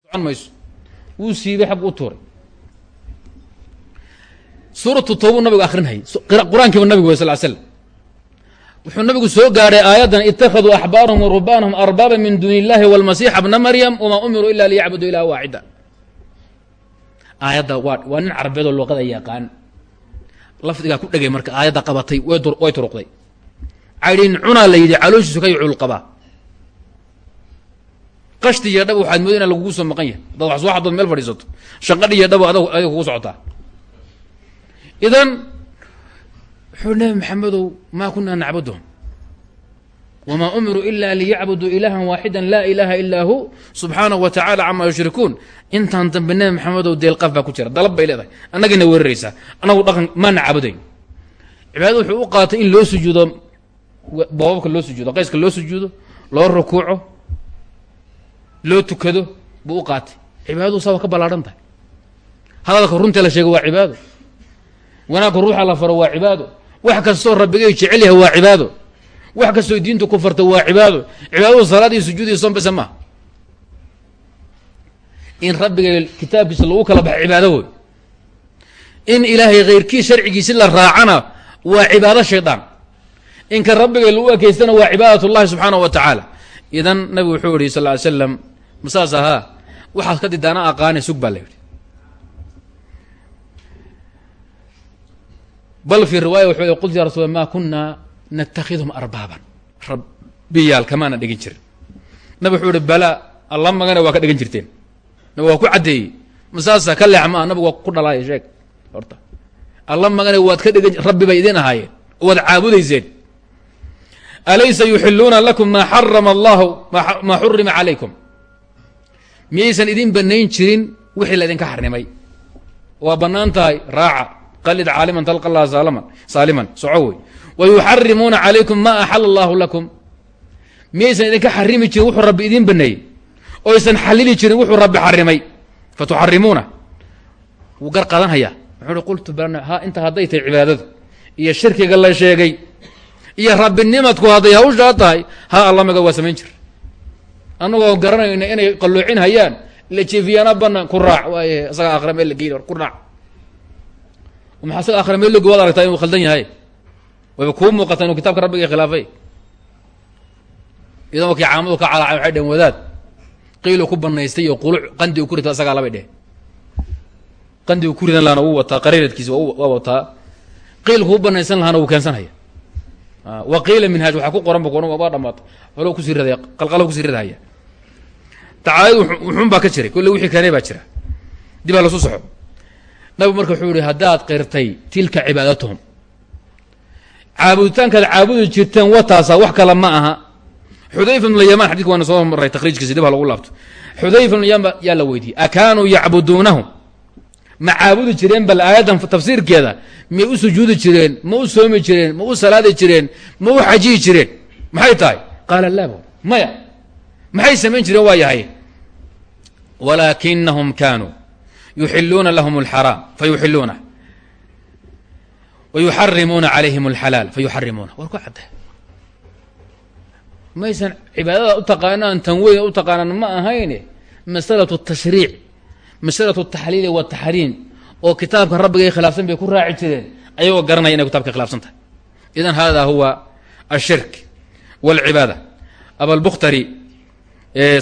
socon mayso. Wuu siibay xag u tuuray. Suuratu toobu nabigu akrinhayay qur'aankiiba nabigu way sal l slam wuxuu nabigu soo gaadhay aayaddan ittakhaduu axbaarahum wa arbaaba min duuni illahi walmasiixa bna maryam wamaa umiruu ila liyacbuduu ilaha waaxida. Aayadda waa waa nin carabeed oo luqada yaqaan. Lafdigaa ku dhegay marka aayadda qabatay way turuqday. Caydhin cunaa la yidhi calooshiisu ka yucul qabaa. Qashti iyo dhab waxaad mooda ina lagugu soo maqan yahay. Dad wax soo xadood meel fadhiisato. Shanqadhi iyo dhabo adag kugu socotaa. Idan wuxuu nabi maxamedow maa kunaa nacbuduhum wamaa umiruu ila liyacbuduu ilaha waaxida laa ilaha ilaa hu subxaanahu wa tacala camaa yushrikuun. Intaan dambe nabi maxamedow deelqaf baa ku jira dalab bay leedahay. Annagayna weeraraysaa annagu dhaqan maana caabudayn cibaadada wuxuu u qaatay in loo sujuudo boobabka loo sujuudo qayska loo sujuudo loo rukuuco loo tukado buu u qaatay. Cibaadadu saa waa ka ballaadhan tahay. Hadalka runta la sheego la faro waa cibaado wax kastoo rabbigay jecel yahay waa cibaado. Wax kastoo diinta ku farto waa cibaado. Cibaadadu salaad iyo sujuud iyo sombese maaha in rabbiga kitaabkiisa lagu kala baxo cibaado wey in ilaahay khayrkii sharcigiisi la raacana waa cibaado shaydaan inka rabbiga lagu ekeystana waa cibaadat subxaanahu wa tacaala. Idan nabigu wuxuu yihi sal ly slam masaas ahaa waxaad ka didaana aqaane sug baa la yidhi bal fii riwaaya wuxuu i qultu ya rasul ma kunaa natakidhum arbaaban rabbiyaal kamaana dhegin jirin nabig wuxuu ihi bala alla magana waa ka dhegan jirteen nabig waa ku caddeeyey masaasa ka leex maa nabigu waa ku dhalaaya sheeg horta alla magana waad ka dhegan rabbi bay idin ahaayeen waad caabudayseen alaysa yuxiluuna lakum maa xarama allahu maa xurima calaykum miyaysan idin banayn jirin wixii laydinka xarimay waa bannaan tahay raaca qalid caaliman talqa allaha saaliman soco wey wa yuxarimuuna calaykum maa axala allahu lakum. Miyaysan idinka xarimi jirin wuxuu rabbi idin baneeyey oysan xalili jirin wuxuu rabbi xarimay fatuxarimuuna wuu gar qadanhayaa. Wuxuu hi qultu ha inta hadday tahay cibaadadu. Iyo shirkiga la sheegay. Iyo rabbinimadku hadday hawshaa tahay ha allamaga waa samayn jir. Annagoo garanayna inay qalloocin hayaan la jeefiyaana banaan ku raac. Waaye isaga aakhira meel la geyn ku raac maxaa isaga aakhira meel logi waad aragtaa inuu khaldan yahay? Wayba kuu muuqata inuu kitabka rabbiga khilaafay. Idan wakii caamadu ka calaaca waxay dhaheen wadaad qiiluu ku banaystay iyo quluc qandi u ku rita isagaa labay dheh qandi uu ku ridan lahana wuu wataa qariiradkiisa waa wataa. Qiilku u banaysan lahaana wuu keensanhaya wa qiila minhaaj waxaa ku qoran ba waa dhamaata holo ku sii ridaya qalqalo ku sii ridahaya. Tacaayad wuxuun baa ka jiray kolle wixii keenay baa jira. Dib ha lasu soxo nabigu marka wuxuu yihi haddaad qirtay tilka cibaadatuhum. Caabuditaankaad caabudi jirteen wataasa wax kale ma aha. Xudayfa bnu lyamaan xadidka waana soo maray takriijkiisa dib ha lagu laabto. Xudayfa bnu yamaan yaa la weydiiyey akaanuu yacbuduunahum ma caabudi jireen bal aayaddan tafsiirkeeda miyay u sujuudi jireen ma u soomi jireen ma u salaadi jireen ma u xajiyi jireen. Maxay tahay? Qaala laa bu maya. Maxay samayn jireen? Waa yahay. Walaakinahum kaanuu yuxiluuna lahum اlxaraam fayuxiluuna wa yuxarimuuna calayhim اlxalaal fayuxarimuuna war ku cadda maysan cibaadada u taqaanaan tan weyn u taqaanaan ma ahayne masalatu tashriic masalatu taxliili wataxriim oo kitaabka rabbigay khilaafsan bay ku raaci jireen ayagoo garanaya inay kitabka khilaafsan tahay idan hada huwa ashirk wاlcibaada abalbukhtari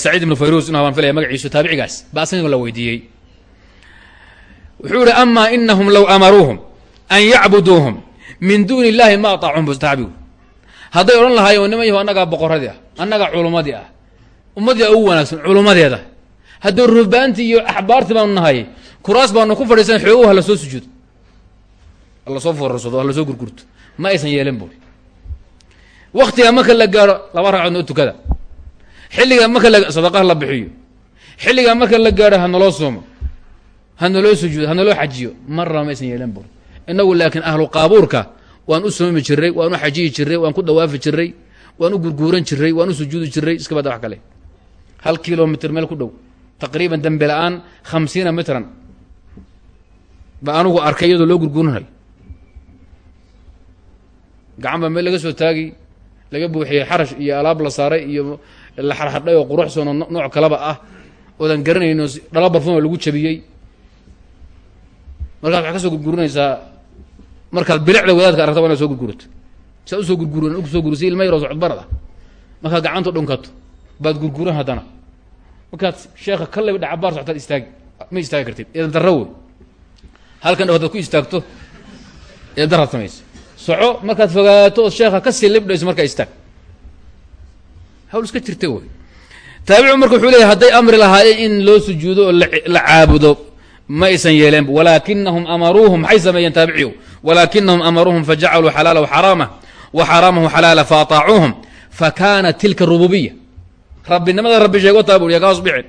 saciid ibnu fayrus inu habaan filaya magaciisu taabicigaas ba asagoo la weydiiyey wuxuu yihi ama inahum low amaruuhum an yacbuduuhum min duuni illaahi ma ataacun bustaabigu hadday odhan lahaayeen niman yahu annagaa boqoradii ah annagaa culummadii ah ummadii ugu wanaagsan culummadeeda haddii ruhbaantii iyo axbaartii baanu nahay kuraas baanu ku fadhiisan xoogow ha la soo sujuudo. Ha la soo foorarsado ha la soo gurgurto. Ma aysan yeelen buuri waktiga marka la gaaro laba ragcood noo tukada. Xilliga marka la sadaqaha la bixiyo. Xilliga marka la gaaro ha naloo soomo ha naloo sujuudo ha naloo xajiyo. Marna ma aysan yeelen buuri inagu laakiin ahlu qaabuurka waan u soomi jiray waan u xajiyi jiray waan ku dawaafi jiray waan u gurguuran jiray waan u sujuudi jiray iska bada wax kale hal kilomitr meel ku dhow. Taqriiban dembe la'aan khamsiina mitran. Ba anugu arkay iyadoo loo gurguuranayo gacan baa meel laga soo taagi laga buuxiyey xarash iyo alaab la saaray iyo la xarxadhay oo quruxsan oo nooc kalaba ah. Oodan garanayno dhalo barfuma lagu jabiyey markaas waxaa ka soo gurguuranaysaa markaad bilicda wadaadka aragta waa inaad soo gurgurato. Saa u soo gurguran u soo gursi ilma yaroo socodbarad ah markaad dhunkato baad gurguran haddana. Markaad sheekha kalaba dhacabaar soctaad istaagi ma istaagi kartid eedab darro wey halkan dhow hadaad ku istaagto eedab daraad samaysa. Soco markaad fogaato ood sheekha ka sii libdhayso markaa istaag. Hawl iska jirta wey taabicu marka wuxuu leeyahy hadday amri lahaayeen in loo sujuudo oo la caabudo ma aysan yeeleen. Walaakinahum amaruuhum maxay sameeyeen taabiciu walaakinahum amaruuhum fajacaluu xalaalahu xaraama wa xaraamahu xalaala faataacuuhum. Fakaanat tilka rububiya rabbinimada rabbi sheego taa buri kaas bixin.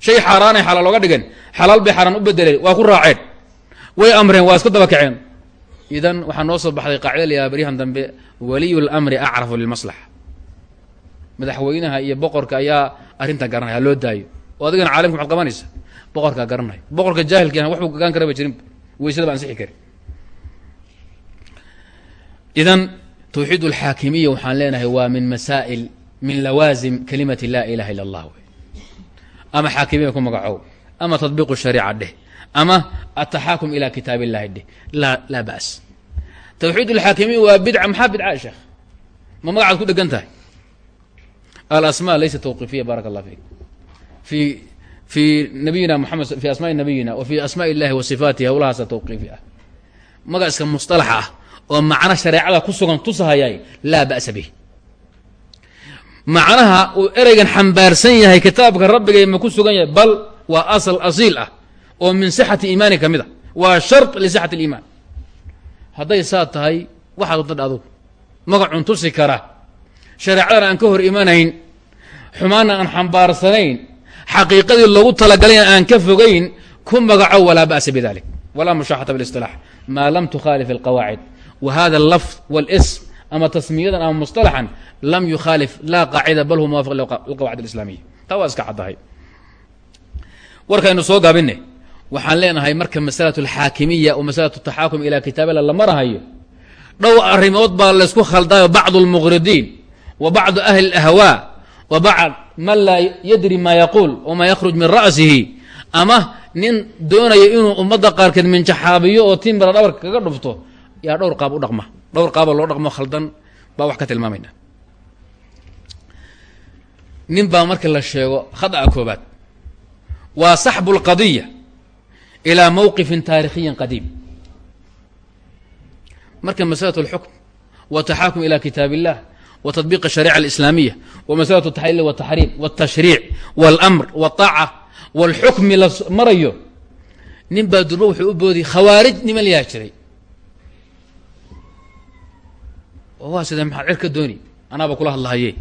Shay xaaraanay xalaal oga dhigeen. Xalaal bay xaaraan u bedeleen waa ku raaceen. Way amreen waa iska daba kaceen. Idan waxaa noo soo baxday qaacida layaha baryahan dambe waliyu lamri acrafu lilmaslaxa madaxweynaha iyo boqorka ayaa arrintan garanaya loo daayo. Adigana caalimka maxad qabanaysa boqorkaa garanaya boqorka jaahilkiina waxbuu gagaan karaba jirin. Weysada ba ansixi kari idan tawxiid alxaakimiya waxaan leenahay waa min masaa'il min lawaasim kalimati laa ilaha illa allah wey. Ama xaakimiya ku magacow ama tadbiiqu shariica dheh ama ataxaakum ila kitaab illahi dheh. Laa laa ba's tawxiid alxaakimiya waa bidca maxaa bidca sheekh ma magacaad ku dhegan tahay? Alasma laysa tawqifiya baaraka allah fiik. Fi fi nabiyina moxamed fi asmaai nabiyina wa fi asmaai illahi wa sifaatihi hawlahaasa tawqiifi ah maga iska musطalax ah oo macno shareecada ku sugan tusahayay laa ba'sa bih macnaha uu ereygan xambaarsan yahay kitaabka rabbigay ma ku sugan yahay bal waa asal asiil ah oo min sixati iimaani ka mid a waa shart lisixati اliimaan hadday saa tahay waxaad wadadha adugu magacun tusi kara shareecadana aan ka hor imanayn xumaanna aan xambaarsanayn xaqiiqadii loogu talagalayna aan ka fogayn ku magaco walaa ba'sa bidalik walaa mushaxata biاlisilaax maa lam tukhaalif alqawaacid wa hada allafd wاlsm ama tasmiyadan ama musطalaxan lam yukhaalif laa qaacida bal huwa muwaafiq lilqawacid alislaamiya taa waa iska caddahay warkaynu soo gaabine waxaan leenahay marka masalatu alxaakimiya oo masalatu taxaakum ila kitaabila la marahayo dhow arrimood baa laysku khaldaayo bacdu lmuqridiin wa bacdu ahli اlahwaa wa bacd man laa yadri ma yaquul wamaa yakhruj min ra'sihi. Ama nin doonaya inuu ummadda qaarkeed minjaxaabiyo oo timbara dhabarka kaga dhufto yaa dhowr qaab u dhaqma. Dhowr qaaba loo dhaqmo khaldan baa wax ka tilmaamayna. Nin baa marka la sheego khada'a koobaad waa saxbu اlqadiya ilaa mowqifin taarikhiyin qadiim. Marka masalatu اlxukm wa taxaakum ila kitaab illah wa tadbiiq الshariica alislaamiya wa masalatu taxliil wataxriim wاtashriic wاlamr wاطaaca wاlxukmi la marayo nin baa durbo wuxuu u boodiyay khawaarij niman layaa jiray oo waa sidee maxaad cer ka dooni anaaba kula hadlahaye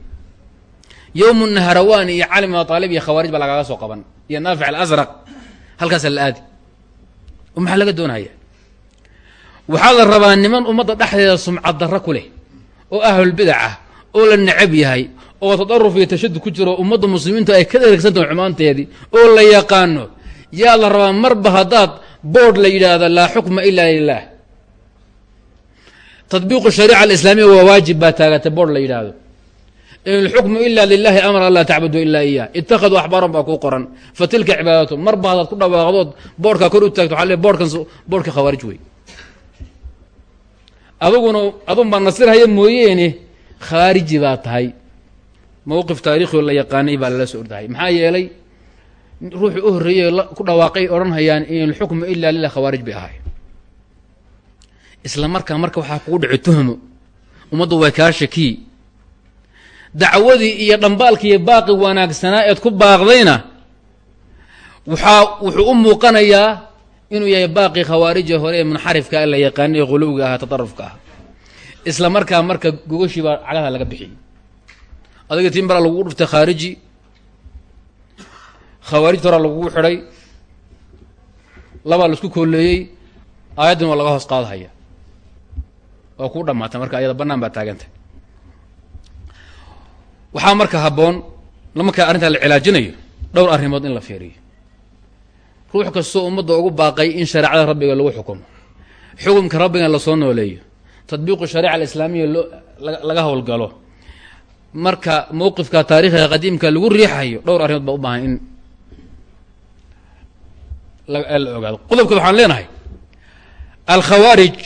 yowmu naharawani iyo cali bin aalib iyo khawaarij baa lagaaga soo qaban iyo naafic alasraq halkaasa la aadi oo maxaa laga doonaya waxaa la rabaa niman ummadda dhexdeeda sumcad darro ku leh oo ahlulbidac ah oo la necab yahay oo tadaruf iyo tashadud ku jiro ummadda muslimiintu ay ka dheregsantaho xumaanteedii oo la yaqaano yaa la rabaa marba haddaad boord la yidhaahdo laa xukma ila lilah tadbiiqu shariica alislaamiya waa waajib baa taagatay boord la yidhaahdo. In ilxukmu ila lilahi amar an laa tacbudu ila iyah ittakhaduu axbaaran baa kuu qoran. Fa tilka cibaadatu marba hadaad ku dhawaaqdood boorhkaa kor u taagto waa le boorhkan boorhka khawaarij wey aduguna adun baa nasirhaya mooyeene khaariji baa tahay. Mowqif taariikhi la yaqaanay baa lala soo ordahay maxaa yeelay ruuxii u horreeyey ku dhawaaqay odhan hayaan in ilxukmu ila lilah khawaarij bay ahay isla markaa marka waxaa kugu dhici tuhmo ummaddu way kaa shakii dacwadii iyo dhambaalkii iyo baaqi wanaagsanaa eed ku baaqdayna waxaa wuxuu u muuqanayaa inuu yahay baaqii khawaarija hore ee munxarifka la yaqaana ee quluwiga ahaa tadarufka ah isla markaa marka gogashii baa cagaha laga bixiyey. Adiga tiin baraa lagugu dhuftay khaariji. Khawaarijta horaa lagugu xidhay. Labaa la isku kooleeyey. Aayaddan waa laga hoos qaadahaya. Waa kuu dhamaatay marka ayada bannaan baa taagantay. Waxaa marka habboon markaa arrintaa la cilaajinayo dhowr arrimood in la fiiriyo. Ruux kastoo ummadda ugu baaqay in shareecada rabbiga lagu xukumo. Xukumka rabbiga la soo nooleeyo tadbiiqu shariica alislaamiya laga howlgalo marka mowqifka taariikhiga qadiimka lagu riixayo dhowr arrimood baa u baahan in la ogaado qodobka waxaan leenahay alkhawaarij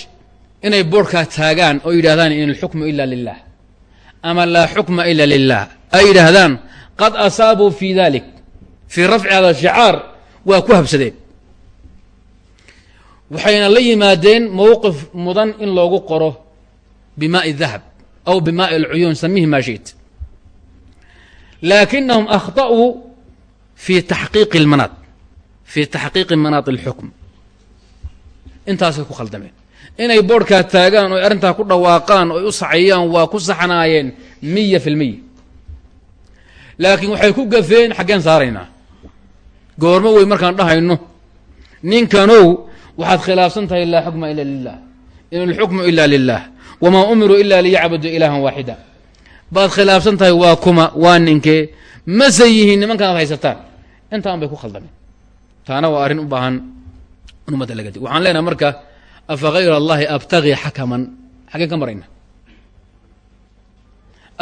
inay boorhkaa taagaan oo yidhahdaan in alxukmu ila lilah ama laa xukma ila lilah ay yidhaahdaan qad asaabuu fi dalik fii rafci hada shicaar waa ku habsadeen waxayna la yimaadeen mowqif mudan in loogu qoro bimaai dahab aw bimaai alcuyuun samihi maa shit laakinahum akhta'uu fi taxqiiqi اlmanaad fi taxqiiqi manaad اlxukm intaasay ku khaldameen. Inay boorhkaa taagaan oy arrintaa ku dhawaaqaan oy u sacayaan waa ku saxnaayeen miya fi lmiya laakiin waxay ku gafeen xaggeen saaraynaa goormo wey markaan dhahayno. Ninkanow waxaad khilaafsan tahay laa xukma ila lilah in alxukmu ila lilah wamaa umiruu ila liyacbuduu ilaahan waaxida baad khilaafsan tahay waa kuma waa ninkee mase yihiin nimankan haysataan. Intaan bay ku khaldameen. Taana waa arrin u baahan in ummadda laga di waxaan leenahay marka afa allahi abtagii xakaman xaggeen ka marayna?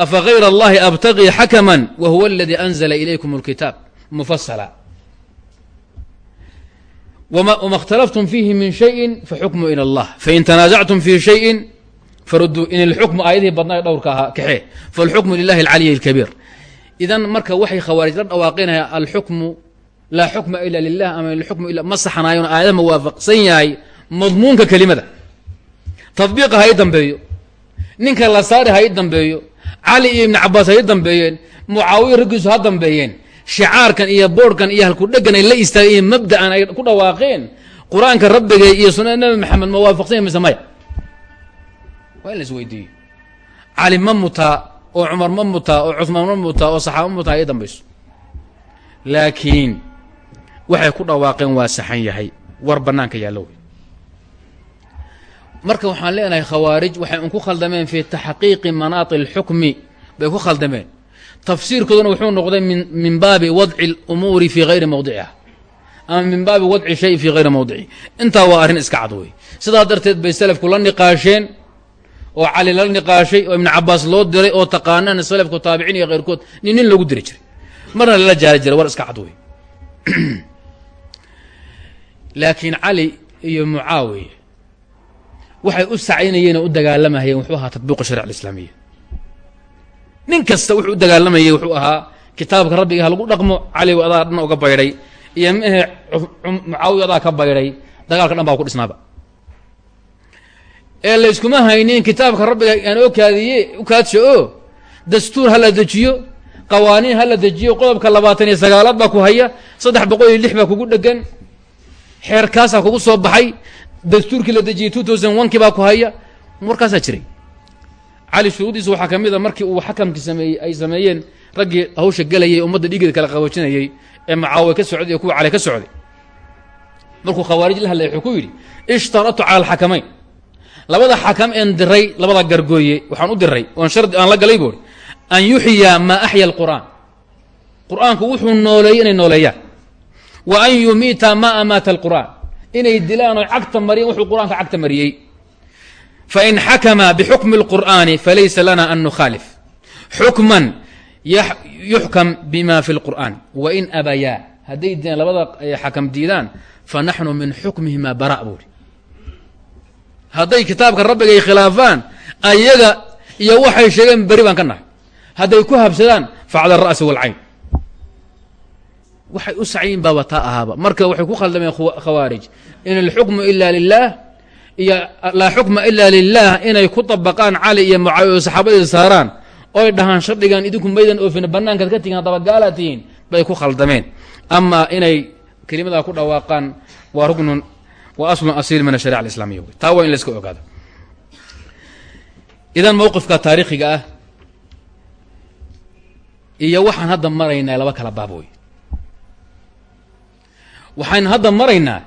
Afa allahi abtagii xakaman wa huwa aladii anzala ilaykum اlkitaab mufasala wma اkhtalaftum fiihi min shayin faxukmu ilى اllah fain tanaasactum fi shayin faruduu in اlxukmu aayadihii badnaa dhowrka ahaa kaxee faاlxukmu lilahi اlcaliy اlkabiir idan marka waxay khawaarij la dhawaaqinaya alxukmu laa xukma ila lilah ama alxukmu ila ma saxnaayon aayada mawaafaqsan yahay madmuunka kelimada tadbiiqa ha i dambeeyo ninka la saari ha i dambeeyo cali iyo ibni cabaas ha i dambeeyeen mucaawiya raggiisu ha dambeeyeen shicaarkan iyo boorhkan iyo halku dhegan ay la istaageen iyo mabda'an ay ku dhawaaqeen qur'aanka rabbiga iyo sunada nabi maxamed ma waafaqsan yahy mise maya? Waa in la isweydiiyo. Cali ma mutaa oo cumar ma mutaa oo cuhmaan ma mutaa oo saxaaba ma mutaa i dambayso. Laakiin waxay ku dhawaaqeen waa saxan yahay war bannaanka yaallo wey. Marka waxaan leenahay khawaarij waxay un ku khaldameen fii taxqiiqi manaati اlxukmi bay ku khaldameen tafsiirkooduna wuxuu noqday min baabi wadci اlumuuri fii hayri mawdiciha ama min baabi wadci shay fii hayri mawdici intaa waa arrin iska cad wey sidaa darteed bay selafku la niqaasheen oo cali la niqaashay oo ibnu cabaas loo diray oo taqaanaan selafku taabiciin iyo keyrkood nin nin loogu diri jiray. Marna lala jaari jiray war iska cad wey laakiin cali iyo mucaawiya waxay u sacaynayeen oo u dagaalamayeen wuxuu ahaa tatbiiqu sharic alislaamiya nin kasta wuxuu u dagaalamayay wuxuu ahaa kitaabka rabbiga ha lagu dhaqmo caliw adaa dhan uga baydhay iyo mehe mucaawiya adaa ka baydhay dagaalka dhan baa ku dhisnaaba. Ee layskuma haynin kitaabka rabbiga aan oo u kaadsho oo dastuur ha la dejiyo qawaaniin ha la dejiyo qodobka labaatan iyo sagaalaad baa ku haya saddex boqol iyo lix baa kugu dhegan xeerkaasaa kugu soo baxay dastuurkii la dejiyey two thousand one baa ku haya warkaasaa jiray cali shuruudiisa waxaa ka mid a markii uu xakamkii sameeyey ay sameeyeen raggii hawsha gelayay ummadda dhiigeeda kala qaboojinayey ee macaawe ka socday iyo kuwa cali ka socday. Markuu khawaarij la hadlay wuxuu ku yidhi ishtaratu cala alxakamayn. Labada xakam een diray labada gargooye waxaan u diray oon shardi aan la galay buuri an yuxyaa maa axya alqur'aan. Qur'aanku wuxuu nooleeyey inay nooleeyaan. Wa an yumiita maa amaata alqur'aan. Inay dilaan oo cagta mariyeen wuxuu qur'aanka cagta mariyey fain xakama bixukmi اlqur'aani falaysa lana an nukhaalif xukman yuxkam bima fi اlqur'aan wain abayaa hadday diidaan labada xakam diidaan fanaxnu min xukmihima bara buuri hadday kitaabka rabbiga ay khilaafaan ayaga iyo waxay sheegeen beri baan ka nahay hadday ku habsadaan facla ra'si walcayn waxay u sacyin baaba taa ahaaba marka waxay ku khaldameen khawaarij in alxukmu ila lilah iyo laa xukma ilaa lilah inay ku dabaqaan cali iyo mucaawiya oo saxaabadii saaraan. Oy dhahaan shardigan idinku maydan oofin banaankaad ka tihiin dabagaalaad tihiin bay ku khaldameen. Ama inay kelimadaa ku dhawaaqaan waa ruknun wa aslun asiil min asharica alislamiya wey taa waa in la iska ogaado. Idan mowqifka taariikhiga ah iyo waxaan hadda maraynaa laba kala baab wey waxaynu hadda maraynaa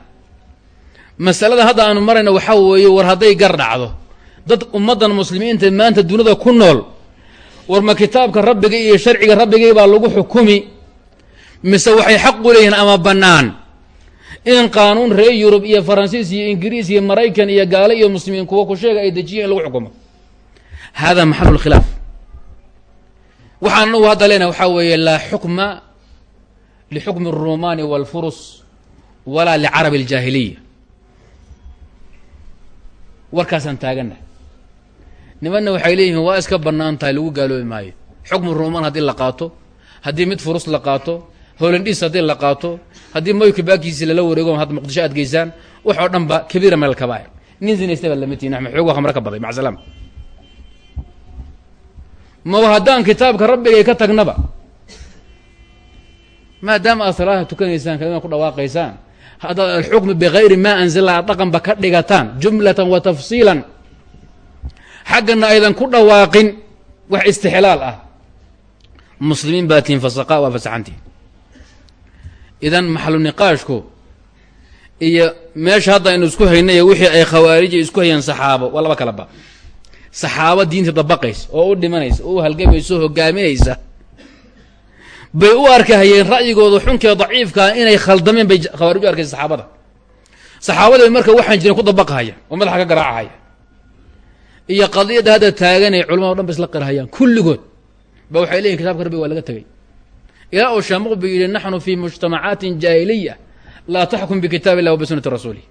masalada hadda aanu marayna waxaa weeye war hadday gar dhacdo dad ummaddan muslimiinta maanta dunida ku nool war ma kitaabka rabbiga iyo sharciga rabbigii baa lagu xukumi mise waxay xaq u leeyihiin ama bannaan in qaanuun reer yurub iyo faransiis iyo ingiriis iyo maraykan iyo gaale iyo muslimiin kuwa ku sheega ay dejiyeen in lagu xukumo hada maxalu lkhilaaf waxaan anagu hadda leenahay waxaa weeye laa xukma lixukmi الrumaani wاlfurus walaa licarabi اljaahiliya warkaasaan taagana nimanna waxay leeyihiin waa iska bannaan tahay lagu gaaloobi maayo. Xukmu rumaan haddii la qaato haddii mid furus la qaato holandhiis haddii la qaato haddii moyka baakiisi lala wareego hadda muqdisho aad geysaan wax oo dhan ba kabiira min alkabaa'ir nin zinaysta baad la mid tihin axmed. Xoogo khamre ka baday maca salaam. Maba haddaan kitaabka rabbigay ka tagnaba? Maadaama aad salaada tukanaysaan kalimada ku dhawaaqaysaan haddaad alxukmu bigayri maa anzila aad dhaqanba ka dhigataan jumlatan wa tafsiilan xaggana aydan ku dhawaaqin wax istixlaal ah muslimiin baa tihin fasaqa waa fasaxantihin idan maxalu niqaashku iyo meesha hadda aynu isku haynayo wixii ay khawaariji isku hayeen saxaabo waa laba kala ba saxaabo diinta dabaqaysa oo u dhimanaysa oo u halgamaysa oo hogaaminaysa bay u arkahayeen ra'yigooda xunkee daciifkaa inay khaldameen bay khawaarij u arkaysa saxaabada. Saxaabada marka waxaan jirin ku dabaqahaya oo madaxa ka garaacahaya iyo qadiyadda hadda taaganay culamado dhan ba isla qirhayaan kulligood. Ba waxay leeyihiin kitabka rabbiga waa laga tegay ilaa uu shaamuqbi yidhi naxnu fii mujtamacaatin jaahiliya laa taxkum bikitaab illah wa bisunati rasuulih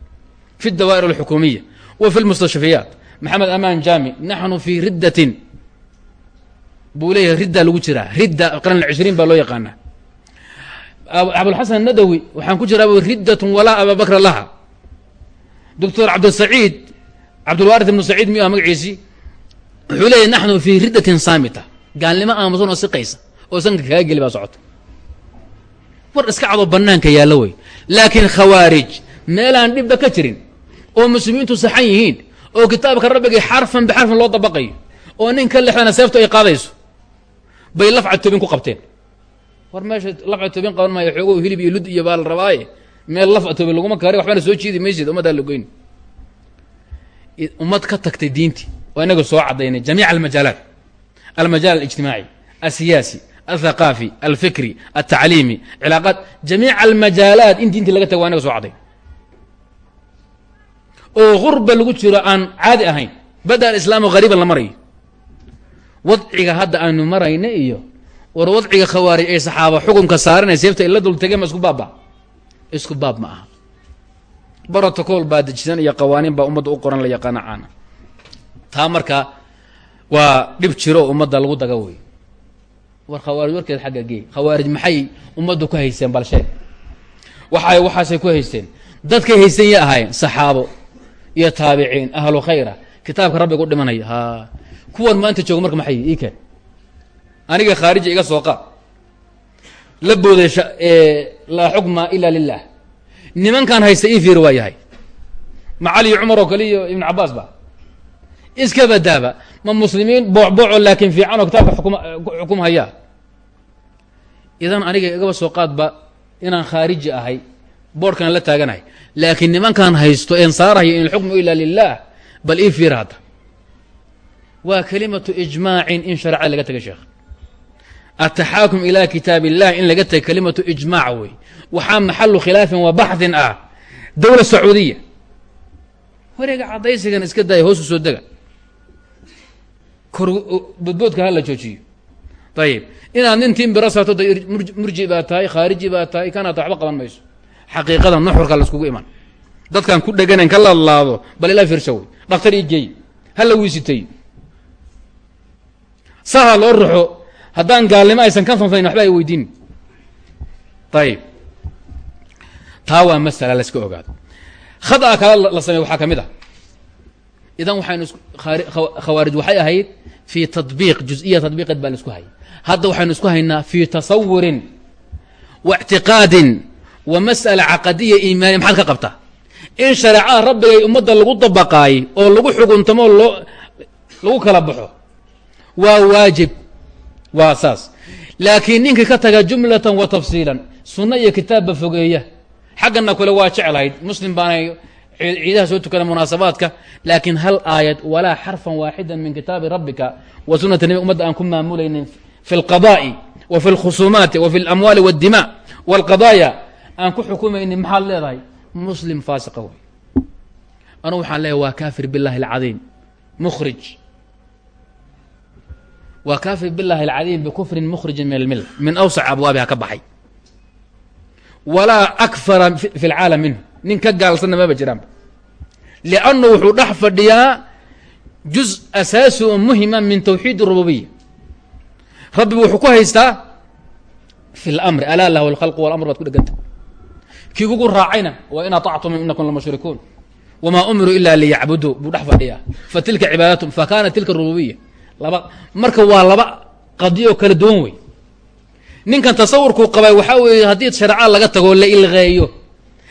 fi dawaa'ir alxukuumiya wa fi lmustashfiyaat maxamed amaan jaami naxnu fii riddatin buu leeyahay riddaa lagu jiraa. Ridda qarn cishriin baa loo yaqaanaa. Abulxasan nadawi waxaan ku jiraa riddatun walaa ababakra laha doctor cabdisaciid cabdulwaari ibnu saciid miyu ah magaciisii wuxuu leeyahy naxnu fii riddatin saamita. Gaalnimo aamusan oo siqaysa oo sanka kaga geli baa socota. War iska cadoo bannaanka yaallo wey. Laakiin khawaarij meelaan dhibba ka jirin oo muslimiintu saxan yihiin oo kitaabka rabbigii xarfan bixarfan loo dabaqayo oo nin ka lexdana seeftu ay qaadayso bay lafca tobin ku qabteen. War meesha lafca tobin qaban maayo xoogo hilib iyo lud iyo baa la rabaaye meel lafca tobin laguma kari waxbana soo jiidi maysid ummaddaa la goyn. Ummad ka tagtay diintii waa inaga soo cadaynay jamiic almajaalaat. Almajaal alijtimaaci alsiyaasi althaqaafi alfikri altacliimi cilaaqaat jamiic almajaalaat in diintii laga taga waa inaga soo cadayn oo gurba lagu jiro aan caadi ahayn bada alislaamu hariiban la marayo wadciga hadda aanu marayna iyo war wadciga khawaarij ay saxaaba xukunka saaranay seefta ila dul tegeen ma isku baabba? Isku baab ma aha. Brotocool baa dejisan iyo qawaaniin baa ummadda u qoran la yaqaana caana. Taa marka waa dhib jiro oo lagu daga wey war khawaarij warkeed xagga gee. Khawaarij maxay ummaddu ku haysteen bal sheeg waxay waxaasay ku haysteen. Dadkay haysteen ya saxaabo iyo taabiciin ahlu khayra. Kitaabka rabbiga u dhimanaya ha kuwan maanta jooga marka maxay ii keen? Aniga khaarija iga soo qaad. La booday laa xukma ila lilah nimankan haysta ii fiir waa yahay. Ma cali iyo oo kale iyo ibn cabaas ba. Iska badaaba ma muslimiin boocbooco laakiin fiican oo kitaabka xukuma xukum hayaa idan aniga igaba soo qaadba inaan khaariji ahay boorhkan la taaganahay. Laakiin nimankan haysto een saarahayo in alxukmu ila lilah bal ii fiir hadda waa kalimatu ijmaacin in sharca laga taga sheekh ataxaakum ila kitaab illah in laga taga kalimatu ijmaac wey. Waxaa maxalu khilaafin wa baxdin ah. Dowla sacuudiya. Wareega caddaysigan iska daaya hoosu soo dega. Kor boodboodka ha la joojiyo. Ayib inaad nin timbira saato murji baa tahay khaariji baa tahay kanaa ta waxba qaban mayso. Xaqiiqada nuxurka la iskugu iman dadkan ku dheganayn ka laadlaado bal ilaa firsha wey. Dhaktar ii geey ha la wiisitay saha loo raxo haddaan gaalnimo aysan ka fanfayn waxba ay weydiin. Ayib taa waa masala la iska ogaado. Khada kale la sameey waxaa ka mid ah. Idan waxaynu khawaarij waxay ahayd fii tabiiq juز'iya tabiiqeed baa la isku hayay. Hadda waxaynu isku haynaa fii tasawurin wa اctiqaadin wa mas'ala caqadiya iimaaniya maxaad ka qabtaa? In shareecada rabbigay ummadda lagu dabaqaayey oo lagu xuguntamo loo lagu kala baxo waa waajib waa saas laakiin ninkii ka taga jumlatan wa tafsiilan sunno iyo kitaabba fogeeya xaggana kule waa jeclahayd muslim baanay ciidaha soo tukada munaasabaadka laakiin hal aayad walaa xarfan waaxida min kitaabi rabbika wa sunati nabi umadda aan ku maamulaynin fi اlqada'i wa fi اlkhusuumaati wa fi اlamwaali wاddima wاlqadaaya aan ku xukumaynin maxaad leedahay muslim faasiqa wey anugu waxaan leeyahay waa kaafir biاllahi اlcadiim mukhrij waa kaafir bilaahi alcadiim bikufrin mukhrijin min almilla min awsac abwaabiha ka baxay. Walaa akfara fi lcaalam minhu. Nin ka gaalsanna maba jiraanba liannu wuxuu dhex fadhiyaa juz asaasi oo muhima min tawxiid rububiya rabbigu wuxuu ku haystaa fi lmri alaa lahu alkhalqu walamru baad ku dheganta. Kii kugu raacayna waa in aactum inakum lamushrikuun. Wamaa umiruu ila liyacbuduu buu dhex fadhiyaa. Fatilka cibaadatum fa kaanat tilka rububiya laba marka waa laba qadiyo kala duwan wey. Ninkan tasawurkuu qabay waxaa weeye haddii sharca laga tago la ilqeeyo.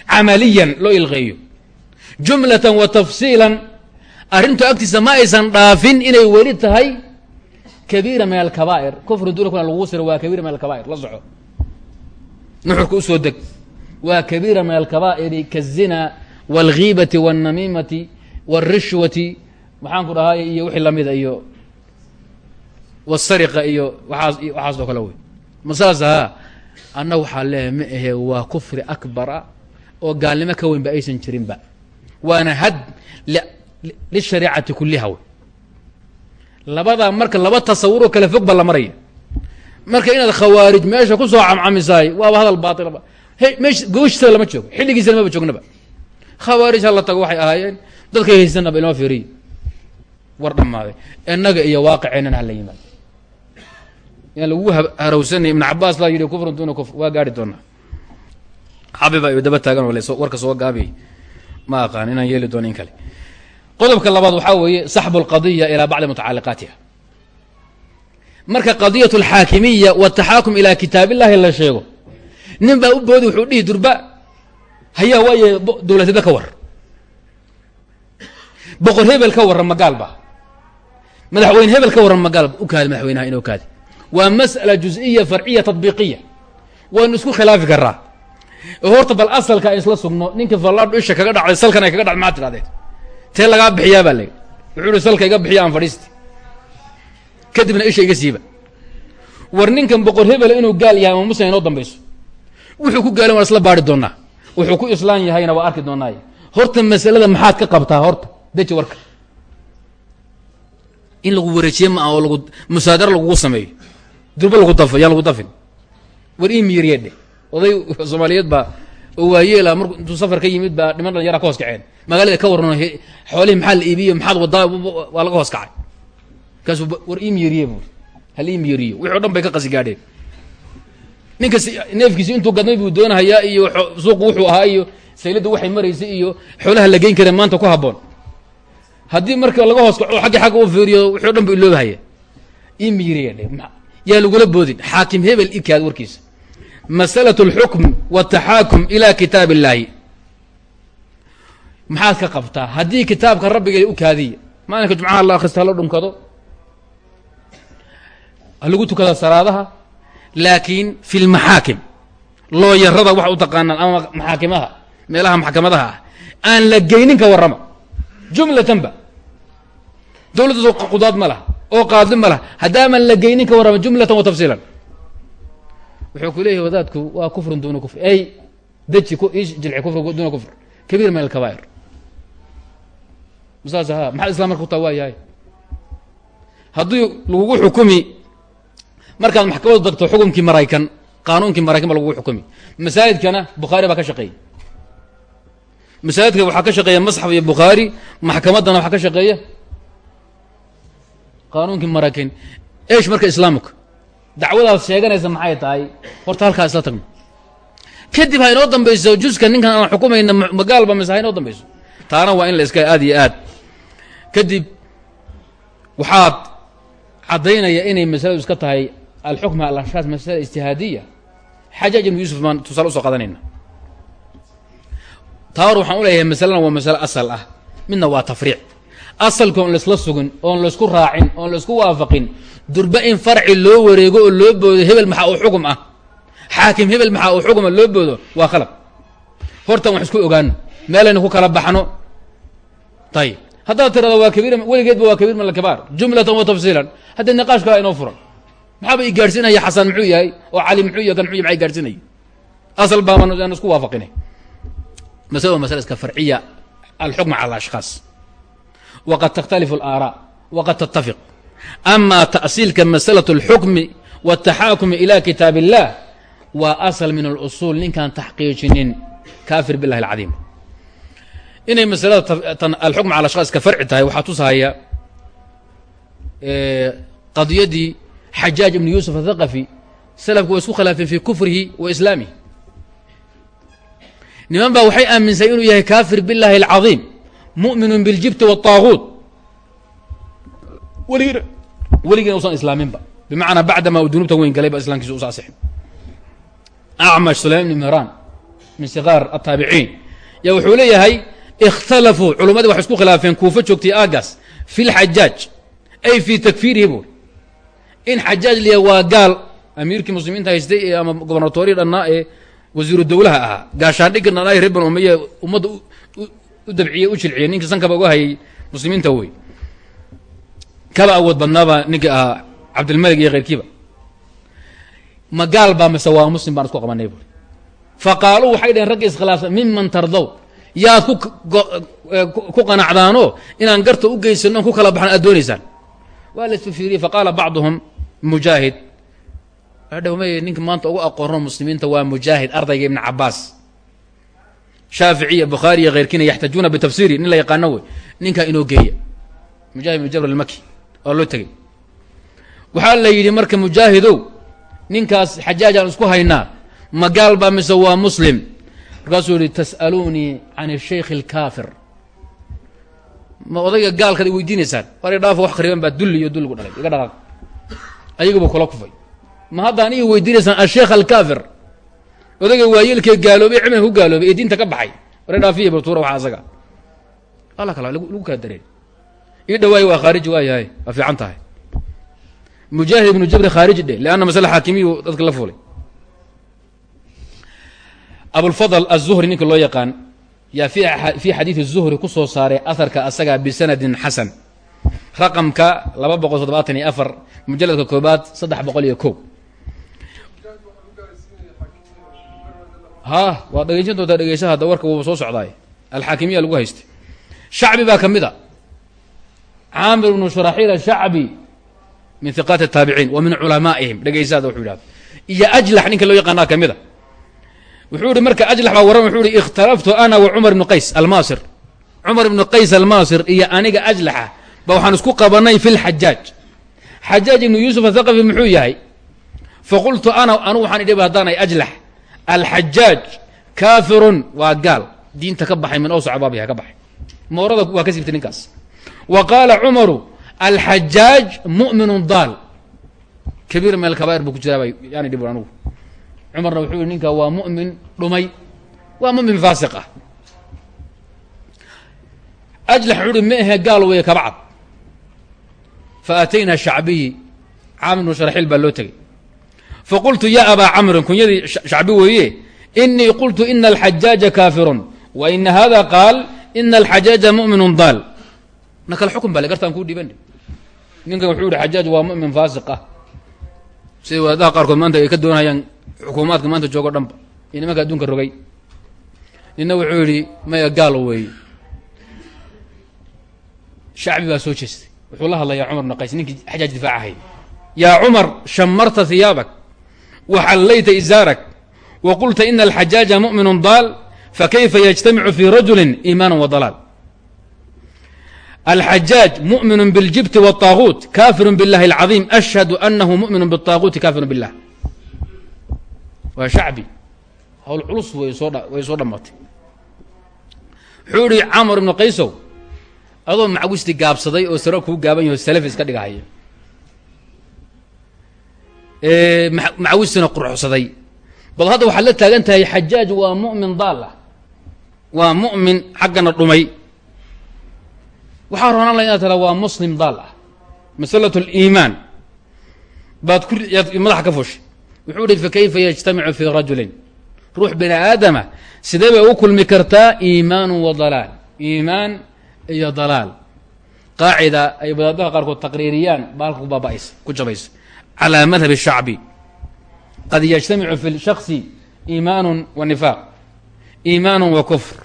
Camaliyan loo ilqeeyo. Jumlatan wa tafsiilan arrintu agtiisa ma aysan dhaafin inay weli tahay kabiira min alkabaa'ir. Kufru duulkuna lagu siro waa kabiira min alkabair la soco. Nuxurka u soo deg. Waa kabiira min alkabaa'iri kazina walghiibati walnamiimati maxaan ku dhahaa iyo wixii lamida iyo wاsariqa iyo waaas waxaas oo kale wey. Masaas haa anna waxaa leeyahay ma ahe waa kufri akbara oo gaalnimo ka weyn ba aysan jirinba. Waana had lishariicati kuliha wey. Labadaa marka laba tasawuroo kale fog ba la maraya. Marka inaad khawaarij meesha ku soo camcamisaay waaba hadal baailba mesh gooshiisada lama joogo xilligiisana maba joognaba khawaarij hala tago waxay ahaayeen dadkay haysanaba inoo fiiriy war dhammaaday innaga iyo waaqiceenana hala yimaado yaan lagu harawsanay ibn cabaas laa yidhi kufrun duna kufr waa gaari doonaa xabiba iyo daba taagan warka soo gaabiyay ma aqaan inaan yeeli doono kale. Qodobka labaad waxaa weeye saxbu اlqadiya ilaa bacdi mutacaliqaatiha marka qadiyat اlxaakimiya wataxaakum ilaa kitaab illahi la sheego nin baa u boodi wuxuu dhihi durba hayaa waaye dowladeba ka war. Boqor hebel ka warran ba madaxweyne hebel ka warran magaal u kaadi madaxweynaha inuu kaadi waa mas'ala juز'iya farciya taطbiiqiya waynu isku khilaafi karaa oo horta bal asalka ay isla sugno ninka fallaadhu isha kaga dhacday salkan ay kaga dhacday maxaad tidhahdeen. Tee lagaa bixiyaa baa layidhi wuxuu uhi salka iga bixiya aan fadhiisti kadibna isha iga siiba. War ninkan boqor hebela inuu gaal yahay ama muslim inoo dambayso wuxuu ku gaalan waan isla baari in lagu wareejiye ma ah oo lagu musaadaro lagugu sameeyo durba lagu dafo yaan lagu dafin. War ii miiryeedhe oday soomaaliyeed baa waayeela marku intuu safar ka yimid baa dhiman dhalinyara ka hoos kaceen. Magaalada ka warrano xoolihii maxaa la maxaad wadaa waa laga hoos kacay. Markaasuu war ii miiriye buuri hal ii miiriyo. Wixi dhan bay ka qasi gaadheen. Ninkas neefkiisi intuu gadmay buu doonahayaa iyo suuqu wuxuu ahaa iyo sayladdu waxay maraysay iyo xoolaha la geyn maanta ku habboon. Haddii marka laga hoos kaco xaggi xagga u fiiriyo wixi dhan bu iloobahaya ii miiriya dhe yaa lagula boodin xaakim hebel ikaad warkiisa masalaة اlxukm wالtaxaakum ilى kitaab اllaahi maxaad ka qabtaa haddii kitaabka rabbiga u kaadiya maalinka jumcaha la akrista hala dhunkado ha lagu tukada salaadaha laakiin fi lmaxaakim looyarada waxa u taqaanaan ama maxaakimaha meelaha maxkamadaha ah aan la geynin ka warrama jumlatan ba dowladda qudaad ma laha oo qaadi ma laha. Haddaaman la geynin ka warrama jumlatan wa tafsiilan. Wuxuu ku leeyahy wadaadku waa kufrun duna kufr. Ey deji jilci kufr duna kufr. Kabiir min alkabaa'ir. Saas ha maxaa islam marka kutaa waa yahay lagugu xukumi markaad maxkamadu tagto xukumkii maraykan qaanuunkii maraykan ba lagugu xukumi. Masaajidkana bukhaari baa ka shaqeeya masaajidka waxaa ka shaqeeya masxaf iyo bukhaari maxkamaddana waxaa ka shaqeeya qaanuunkii maraykan esh marka islaamka dacwadaas sheeganaysa maxay tahay? Horta isla tagno. Kadib ha inoo juska ninkan aan xukumayna magaalba mise ha taana waa in la iska aad iyo aad. Kadib waxaad caddaynaya inay masaladu iska tahay alxukm alashkaas masala ijtihaadiya xajaaj ibnu yuusuf baan tusaale u soo qadanayna. Taa hor waxaan u leeyahay masalana waa masalo asal ah. Midna waa tafriic asalka oon laisla sugin oon la isku raacin oon la isku waafaqin durba in farci loo wareego oo loo boodo hebel maxaa uu xugum ah. Xaakim hebel maxaa uu xuguma loo boodo waa khalad. Hortan wax isku ogaano meelayna ku kala baxno. Ayib haddaad tirado waa kabiir weligeedba waa kabiir min alkibaar jumlatan wa tafsiilan. Haddii niqaash kala inoo furan. Maxaaba i gaadhsiinaya xasan muxuu yahay oo cali muxuu yahay kan muxuu yahay maxay gaadhsiinaya asal baaban aan isku waafaqinay masala waa masala iska farciya alxukm cala alashkhaas waqad takhtalifu alaaraa waqad tattafiq ama ta'siilka masalaة اlxukmi wاtaxaakumi ila kitaab الlah waa asl min اlusul ninkaan taxqiijinin kafir bilahi اlcadiim inay masalada alxukm cala ashkhas iska farci tahay waxaa tusahaya qadiyadii xajaaj ibn yuusuf athaqafi salafku waa isku khilaafeen fi kufrihi wa islaamihi niman baa waxay aaminsan inuu yahay kafir biاllahi اlcadiim mu'minu biاljibti wالطaaguut weligina weligiina usan islaaminba bimacnaa bacdama uu dunuubta weyn galay ba islamkiisa usa asixin acmash sulayman ibn mihran min sigaar ataabiciin ya wuxuu leeyahay ikhtalafuu culummadii waxay isku khilaafeen kuufo joogtay aagaas fi lxajaaj ay fii takfiirihi buur in xajaaj liya waa gaal amiirkii muslimiinta haystay ee ama gobernatoriya dhannaa ee wasiiru dowlaha ahaa gaashaandhigga dhannaa reer banu umaye ummadda u dabciyey u jilciyey ninkii sankaba uga hayay muslimiinta wey kaba awood badnaaba ninkii ahaa cabdilmalik iyo keyrkiiba. Ma gaal baa mise waa muslim baan isku qabanay buuri fa waxay dhaheen ragga iskhilaafsan miman tardow yaad ku ku qanacdaanoo inaan garta u geysano ku kala baxno aad doonaysaan? Waa la isfiiriyey faqaala bacduhum mujaahid. Dhawmay ninka maanta ugu aqoono muslimiinta waa mujaahid ardayga ibn cabaas shaaficiya bukhaari iyo keyrkiina yaxtajuuna bitafsiiri nin la yaqaano wey ninkaa inoo geeya mujahid ibn jabr almaki waa loo tegey waxaa la yidhi marka mujaahidow ninkaas xajaajaan isku haynaa ma gaal baa mise waa muslim markaasuu yihi tas'aluunii can الshaykh اlkaafir ma odayga gaalkaad i weydiinaysaan war dhaafo wax khariban baa dulli iyo dulligu dhalay iga dhaqaaq ayaguba kula kufay ma haddaan ii weydiinaysaan asheikh alkaafir odayga waayeelkee gaaloobay cilmiga ku gaaloobay ee diinta ka baxay war dhaafiya bartuura waxa asaga alla kala lagu kala dareen ii dhawaay waa khaariji waa yahay waa fiican tahay mujaahid ibnu jabri khaariji dhe leanna masale xaakimiyu dadka la fuulay abulfadl aلzuhri ninka loo yaqaan yaa fi xadiidi الzuhri ku soo saaray aharka asaga bisanadin xasan raqamka laba boqol toddobaatan iyo afar mujaladka koobaad saddex boqol iyo ko ha waa dhegeysan doontaa dhegeysa hadda warka wuuba soo socdaay alxaakimiya lagu haystay. Shacbi baa ka mid a caamir bnu shuraxiil ashacbi min hiqaati الtaabiciin wa min culamaa'ihim dhegeysaada wuxuu yidhahda iyo ajlax ninka loo yaqaanaa ka wuxuu ihi marka ajlax baa warran wuxuu ihi ikhtalaftu ana wa cumar ibnu qays almaasir. Cumar ibnu qays almaasir iyo aniga ajlaxa ba waxaan isku qabanay fi lxajaaj xajaaj ibnu yuusuf athaqafi muxuu yahay? Faqultu ana anugu waxaan idhi haddaanay ajlax alxajaaj kaafirun waa gaal. Diinta ka baxay min awsac baab yahay ka baxay. Moorada waa ka sibtay ninkaas. Wa qaala cumaru alxajaaj mu'minun daal. Kabiir min alkabaa'ir buu ku jiraa baa yani dhib anugu cumarna wuxuu yihi ninka waa mu'min dhumay waa mu'min faasiq ah. Ajlax wuxuu uhi ma ahe gaal weeye kabacad fa aatayna shacbiyi caamir bnu sharxiil baa loo tegey faqultu ya abaa camrin kunyadii shacbi weeye inii qultu ina alxajaaja kaafirun wa ina hada qaal ina alxajaaja mu'minun daal na kale xukun baa le gartaan kuu dhiban ninkan wuxuu yihi xajaaj waa mu'min faasiq ah sida wadaadaha qaarkood maanta ay ka doonayaan xukuumaadka maanta joogo dhanba iyo nimanka adduunka rogay nina wuxuu yihi maya gaal weeye shacbi baa soo jeestay wuxuu la hadlayaa cumar bn qays ninkii xajaaj difaacahay yaa cumar shamarta hiyaabak waxallayta izaarak wa qulta ina alxajaaja mu'minu daal fakayfa yajtamicu fi rajuli iimaana wa dalaal alxajaaj mu'minu biاljibti wالطaaguut kafiru biاllahi اlcaظiim ashhadu anahu mu'minu bالطaaguuti kafiru biاllah waa shacbi hawl culus way soo way soo dhammatay wuxuu ihi camar ibnu qaysow adoo macwisti gaabsaday oo saro kuu gaaban yaho salaf iska dhigahaya macwistina quruxsaday bal hadda waxaad la taagan tahay xajaaj waa mu'min daal ah waa mu'min xaggana dhumay. Waxaa roonaan la tara waa muslim daal ah masalat اliimaan baad ku madaxa ka fushay wuxuu ihi fakayfa yajtamicu fi rajulin? Ruux bini aadama sidee bay u kulmi kartaa? Iimaanu wa dalaal. Iimaan iyo dalaal. Qaacida ay wadaadaha qaarkood taqriiriyaan baalka ku baaba'aysa ku jabaysa calى madhab الshacbi qad yجtamicu fi shaksi iimaanu wa nifaaq iimaanu wa kufr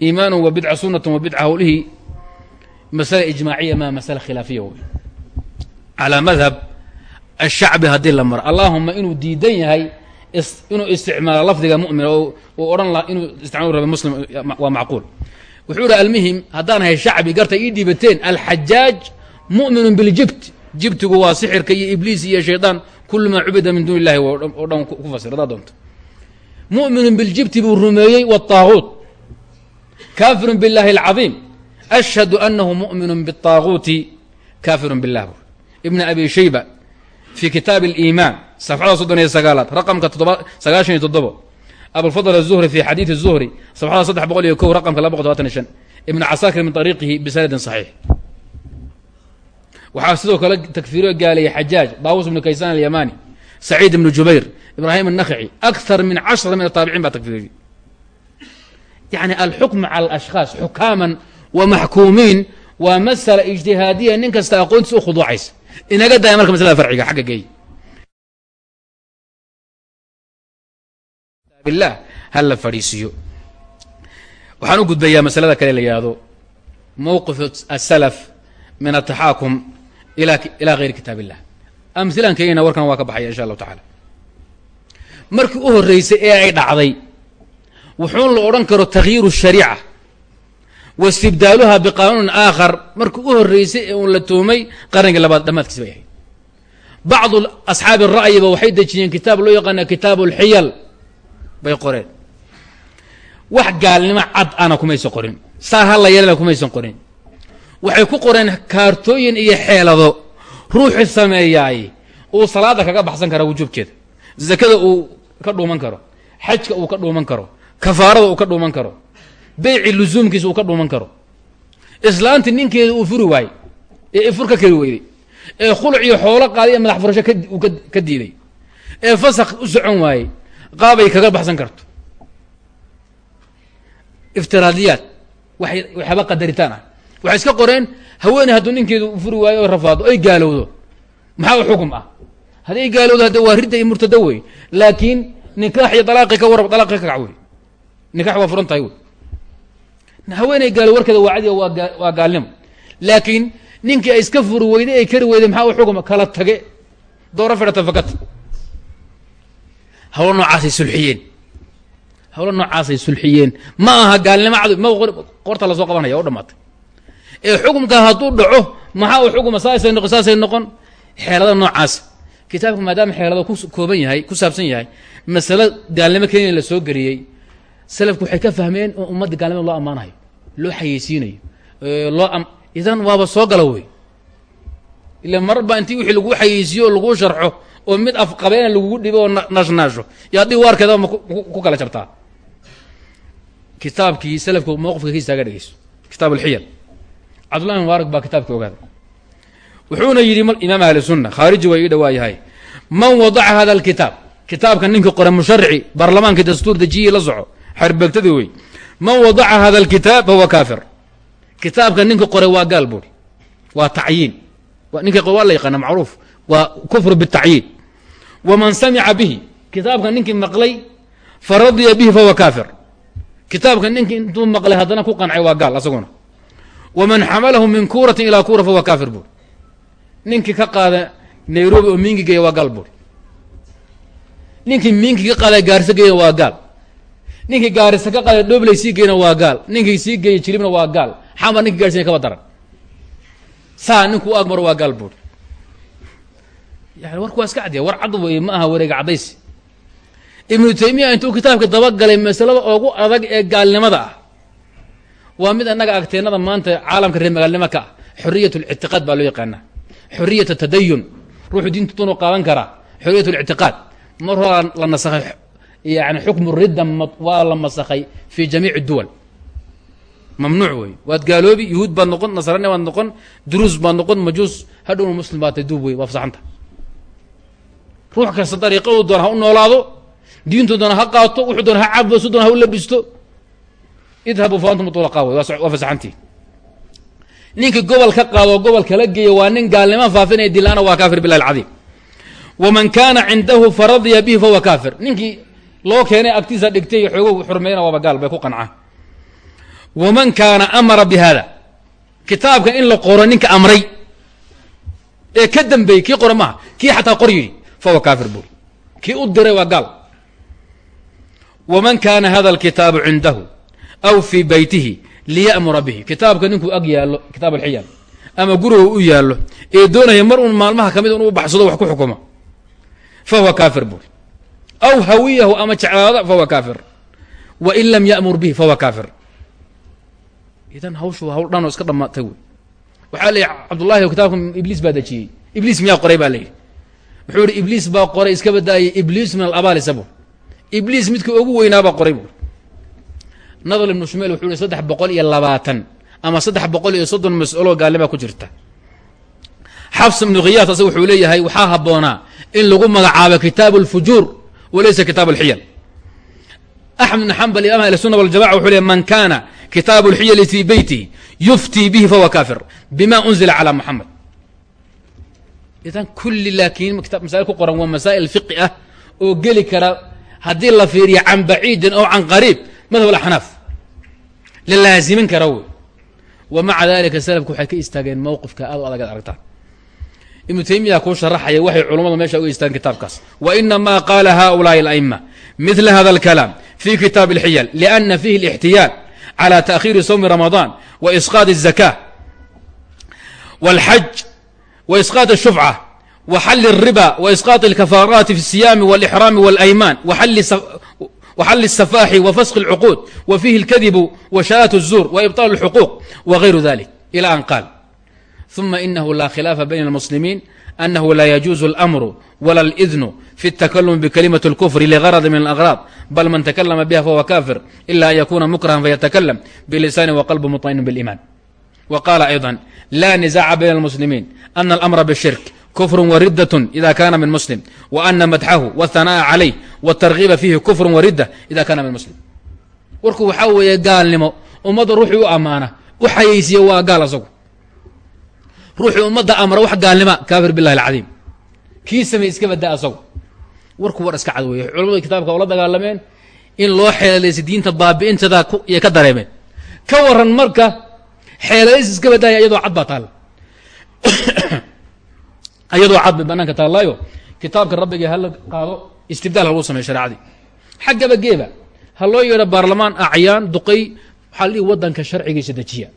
iimaanu wa bidca sunat wa bidca hawlihii masale ijmaaciya ma masale khilaafiya wey calى madhab الshacbi haddii la maro allahuma inuu diidan yahay inuu isticmaalo lafdiga mu'min oo uu odhan laha inuu isticmaal raba muslim waa macquul wuxuu ihi almuhim haddaan ahay shacbi garta ii dhiibateen alxajaaj mu'minu biljibt jibtigu waa sixirka iyo ibliis iyo shaydaan kulu maa cubida min duuni illahi oo dhan ku fasir haddaad doonto mu'minun biljibti buu rumeeyey wاطaaguut kaafirun biاllahi اlcadiim ashhadu anahu mu'minu bالطaaguuti kaafirun billah bur ibn abi shayba fi kitaab اliimaan safxada soddon iyo sagaalaad raqamka todoba sagaashan iyo toddobo abulfadl الzuhri fi xadiidi الzuhri safxada saddex boqol iyo kow raqamka laba boqol tobatan iyo shan ibn casaakir min طariiqihi bisanadin صaxiix waxaa sidoo kale takfiiro gaalaya xajaaj daawus ibnu kaysan alyamani saciid ibnu jubayr ibraahim الnakci akar min cashra min ataabicin baa takfiiriy yani alxukm cala alashkhaas xukaaman wa maxkuumiin waa masala ijtihaadiya nin kasta aqoontiisa u inaga daya marka maslada farciga xagga billah hal la fadhiisiiyo waxaan u gudbayaa masalada kale la yihahdo mowqif asalaf min ataxaakum ilaa gayri kitaab illah amhilaan keenina warkan waa ka baxaya insha allahu tacaala markii u horreysay ee ay dhacday wuxuun la odhan karo takhyiiru shariica wa istibdaaluha biqaanuunin aakhar markii u horreysay ee uun la tuumay qarnigii labaad dhammaadkiis bay ahayd bacdu asxaabi ra'yiba waxay dejiyeen kitaab loo yaqaana kitaabu alxiyal bay qoreen wax gaalnimo cad ana kumaysan qorin saa ha la yeelana kumaysan qorin waxay ku qoreen kaartooyin iyo xeelado. Ruuxi sameeyaay uu salaada kaga baxsan kara wujuubkeeda zakada uu ka dhuuman karo. Xajka uu ka dhuuman karo. Kafaarada uu ka dhuuman karo. Beyci lusuumkiisa uu ka dhuuman karo. Islaanti ninkeeda uu furi waayey. Ee ifur ka keri weyday ee khuluc iyo xoolo qaaday ee madax furasho ka diiday ee fasak u socon waayey. Qaabay kaga baxsan karto. Iftiraadiyaad. Waxyaaba qadaritaan ah waxay iska qoreen haweeney hadduu ninkeedu furi waayo o rafaado ay gaalowdo. Maxaa u xukum ah? Hadday gaalowdo hadde waa ridda iyo murtado wey. Laakiin nikaax iyo dalaaqi ka warab dalaaqi ka kac wey. Nikax waa furan tahay wey. Haweeney gaalo warkeeda waa cadiga waa waa gaalnimo. Laakiin ninkii ay iska furi weyday ay kari weyday maxaa u xukuma kala tage. Dooro fedhata fakat. Hawlo noocaasay sulxiyeen. Hawlo noocaasay sulxiyeen. Ma aha gaalnimo cad ma qorta la soo qabanaya o dhamaatay ee xukumka hadduu dhaco maxaa uu xukuma saasay noqon saasay noqon? Xeelada noocaas. Kitaabka maadaama xeelada ku kooban yahay ku saabsan yahay masalo gaalnimo kenya la soo geriyey salafku waxay ka fahmeen in ummadda gaalnimada loo ammaanayo loo xayeysiinayo loo am idan waaba soo gala wey. Ila marba intii wixii laguu xayeysiiyo oo laguu sharxo oo mid afqabeena lagugu dhibo oo naashnaasho iyo haddii waarkeeda ku kala jabtaa kitaabkii salafku mawqifka ka istaaga dhegeyso kitaab alxiyal cabdullahi mubaarak baa kitaabka ogaada. Wuxuuna yidhi imaam ahli sunna khaariji waa ii man wadaca hada alkitaab? Kitaabka ninkii qore musharici baarlamaanka dastuur dejiyey la soco xarbegtadii wey. Man wadaca hada alkitaab fahuwa kaafir. Kitaabka ninka qore waa gaal buuri waa tacyiin. Qore waa la yaqaana macruuf waa kufru bitacyiin. Waman samica bihi. Kitaabka ninkii maqlay faradiya bihi fahuwa kaafir. Kitaabka ninkii maqlay haddana ku qancay waa gaal asaguna waman xamalahu min kuuratin ilaa kuura fahuwa kaafir buuri ninkii ka qaada nairobi oo mingi geeya waa gaal buuri ninkii minki ka qaada gaarisa geeyna waa gaal ninkii gaarisa ka qaada dhobley sii geyna waa gaal ninkii sii geeya jiribna waa gaal xamar ninki gaarsinya kaba daran saa ninkuu agmaro waa gaal buuri yani warku waa iska caddiya war cad weeye ma aha wareega caddaysi ibnu taymiya intuu kitaabka dabagalay masalada ugu adag ee gaalnimada ah waa mid annaga agteennada maanta caalamka reer magaalnimo ka ah. Xoriyat lictiqaad baa loo yaqaanaa. Xoriyat tadayun. Ruuxu diinta dunu qaadan karaa. Xoriyat lictiqaad mar horaa la nasakhay yani xukmu ridda waa la masakhay fi jamiici duwal. Mamnuuc wey waad gaaloobi yuhuud baad noqon nasrani baad noqon duruus baad noqon majuus hadhowna muslim baad tay duub wey waa ruux kasta dariiqadu doona ha u noolaado diintu doona ha qaato wuxuu doona ha cabo doona ha u labisto idhabu fa antum tulaqaa wey waa fasaxantii ninkii gobol ka qaado gobol kala geeya waa nin gaalnimo faafinaya dilaana waa kaafir billahi alcadiim. Waman kaana cindahu faradya bihi fahuwa kaafir. Ninkii loo keenay agtiisa dhigtay xoogo xurmeyna waaba gaal bay ku qancaan. Waman kaana amara bi hada kitaabka in la qoro ninka amray ee ka dambeeyey kii qora maaha kii xataa qor yidhi fahuwa kaafir buuri. Kii u diray waa gaal. Waman kaana hada alkitaabu cindahu aw fii beytihi liya'mura bihi. Kitaabka ninkuu ag yaallo kitaab alxiyal ama guriga u yaallo ee doonaya mar uun maalmaha ka mid un u baxsado wax ku xukumo fahuwa kaafir buuri aw hawiyahu ama jeclaada fahuwa kaafir. Wain lam ya'mur bihi fahuwa kaafir. Idan hawshu hawl dhan oo iska dhamaatay wey. Waxaa la cabdullahi kitaabka ibliis baa dejiyey. Ibliis miyaa qoray baa la yidhi. Wuxuu yihi ibliis baa qoray iska badaayay ibliis min alabaal isabu. Ibliis midka ugu weynaabaa qoray buuri nadal ibnu shumeel wuxuu yihi saddex boqol iyo labaatan ama saddex boqol iyo soddon mas'aloo gaalnima ku jirta. Xafs ibnu khiyaas wuxuu leeyahay waxaa habboonaa in lagu magacaabo kitaabu alfujuur walaysa kitaab alxiyal axmed ibn xambal imam ahlusuna waljamaca wuxuu leey man kana kitaabu alxiyali fii beytihi yuftii bihi fahuwa kaafir bima unzila calaa muxamed idan kulli laakiin masaa'il ku qoran waa masaa'il fiqi ah oo geli kara haddii la fiiriyo can baciidin oo can qariib madhab alaxnaaf la laasimin kara wey wa maca dalika salafku waxay ka istaageen mowqifka aad u adagaad aragtaan ibnu taymiya kuu sharaxaya waxay culummadu meesha uga istaageen kitaabkaas wa inamaa qaala haulaai ala'ima midla hada alkalaam fi kitaab alxiyal liana fihi alixtiyaal على تأkhير sوم رمضان وإسقاط الزكاة والحج وإسقاط الشفعة وحل الربا وإسقاط الكفاarات في الصيام والإحرام والأيمان وحل السفاح وفسق العقود وفيه الكذب وشhاءة الزور وإبطال الحقوق وغير ذلك إلى أن قال ثم إنه لا خلاف بين المسلمين أنه لا يجوز الأمر ولا الإذن في التكلم بكلمة الكفر لغرض من الأغراض بل من تكلم بها فهو كافر إلا أن يكون مكرها فيتكلم بلسان وقلب مطمئن بالإيمان وقال أيضا لا نزاع بين المسلمين أن الأمر بالشرك كفر وردة إذا كان من مسلم وأن مدحه والثناء عليه wtarkiiba fiihi kufru waridda ida kaana min muslim. Warku waxaa weeye gaalnimo ummadda ruuxii u ammaana u xayaysiiya waa gaal asagu. Ruuxii ummadda amra wax gaalnima kaafir billahi alcadiim. Kii samey iska badaa asagu. Warku war iska cad weeye. Culamadu kitaabka oo la dagaalameen in loo xeelaysa diinta baabi'inteeda yay ka dareemeen. Ka waran marka xeelays iska badaya iyadoo cad baa taalla iyadoo cad bay banaanka taallaayo kitaabka rabbiga hala istibdaal halgu sameyo shareecadii xaggaba geeba ha loo yeedho baarlamaan acyaan duqay waxaa la dhihi waddanka sharcigiisa dejiya.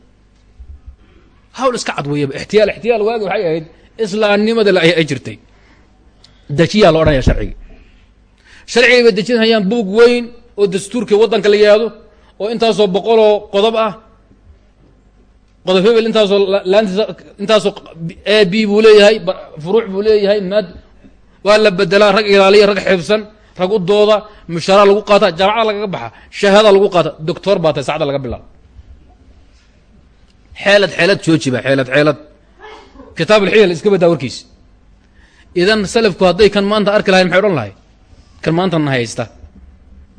Hawl iska cad weeyaba ixtiyaal ixtiyaal waagi waxay ahayd islaamnimada ay jirtay. Dejiyaa lo odhanaya sharcigi. Sharcigay bay dejinhayaan buug weyn oo dastuurka waddanka la yihahdo oo intaasoo boqoloo qodob ah qodob intaasoo laantiisa intaasoo a b buu leeyahay furuuc buu leeyahay maad waa la bedelaa rag ilaaliya rag xifsan rag u dooda mushaara lagu qaata jaamacada lagaga baxa shahaada lagu qaata doctor baa tahay sacda laga bilaabo xeelad xeelad joojiba xeelad xeelad. Kitaab alxiyal iska badaa warkiis. Idan salafku hadday kan maanta arki lahayn maxay odhan lahay? Kan maanta na haysta.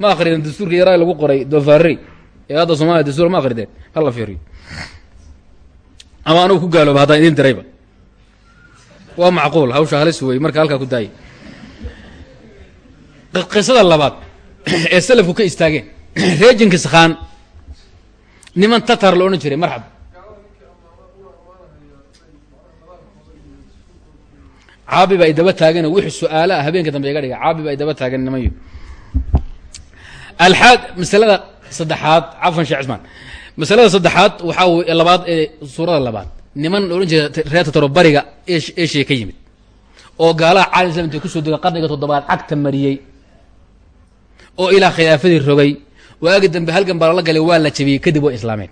Ma akrideen dastuurka yaraa lagu qoray dofarey ee hadda soomaliya dastuur ma akrideen hala fiiriyo. Ama anugu ku gaalooba haddaan idin dirayba waa macquul hawsha halis wey marka halkaa ku daaya qisada labaad ee salafku ka istaageen reejinkis khaan niman tatar la odhan jiray marxab. Caabi ba ay daba taagano wixii su'aala ah habeenka dambe iga dhiga caabi ba ay daba taagan nimanyo alxaad masalada saddexaad cafan sheekh cismaan. Masalada saddexaad waxaa labaad ee suurada labaad niman odhan jira reer tataro bariga eshiya ka yimid oo gaalaha caalam islam intay ku soo dega qarniga toddobaad cagta mariyey oo ilaa khilaafadii rogay waagi dambe halgan baa lala galay waa la jabiyey kadib waa islaameen.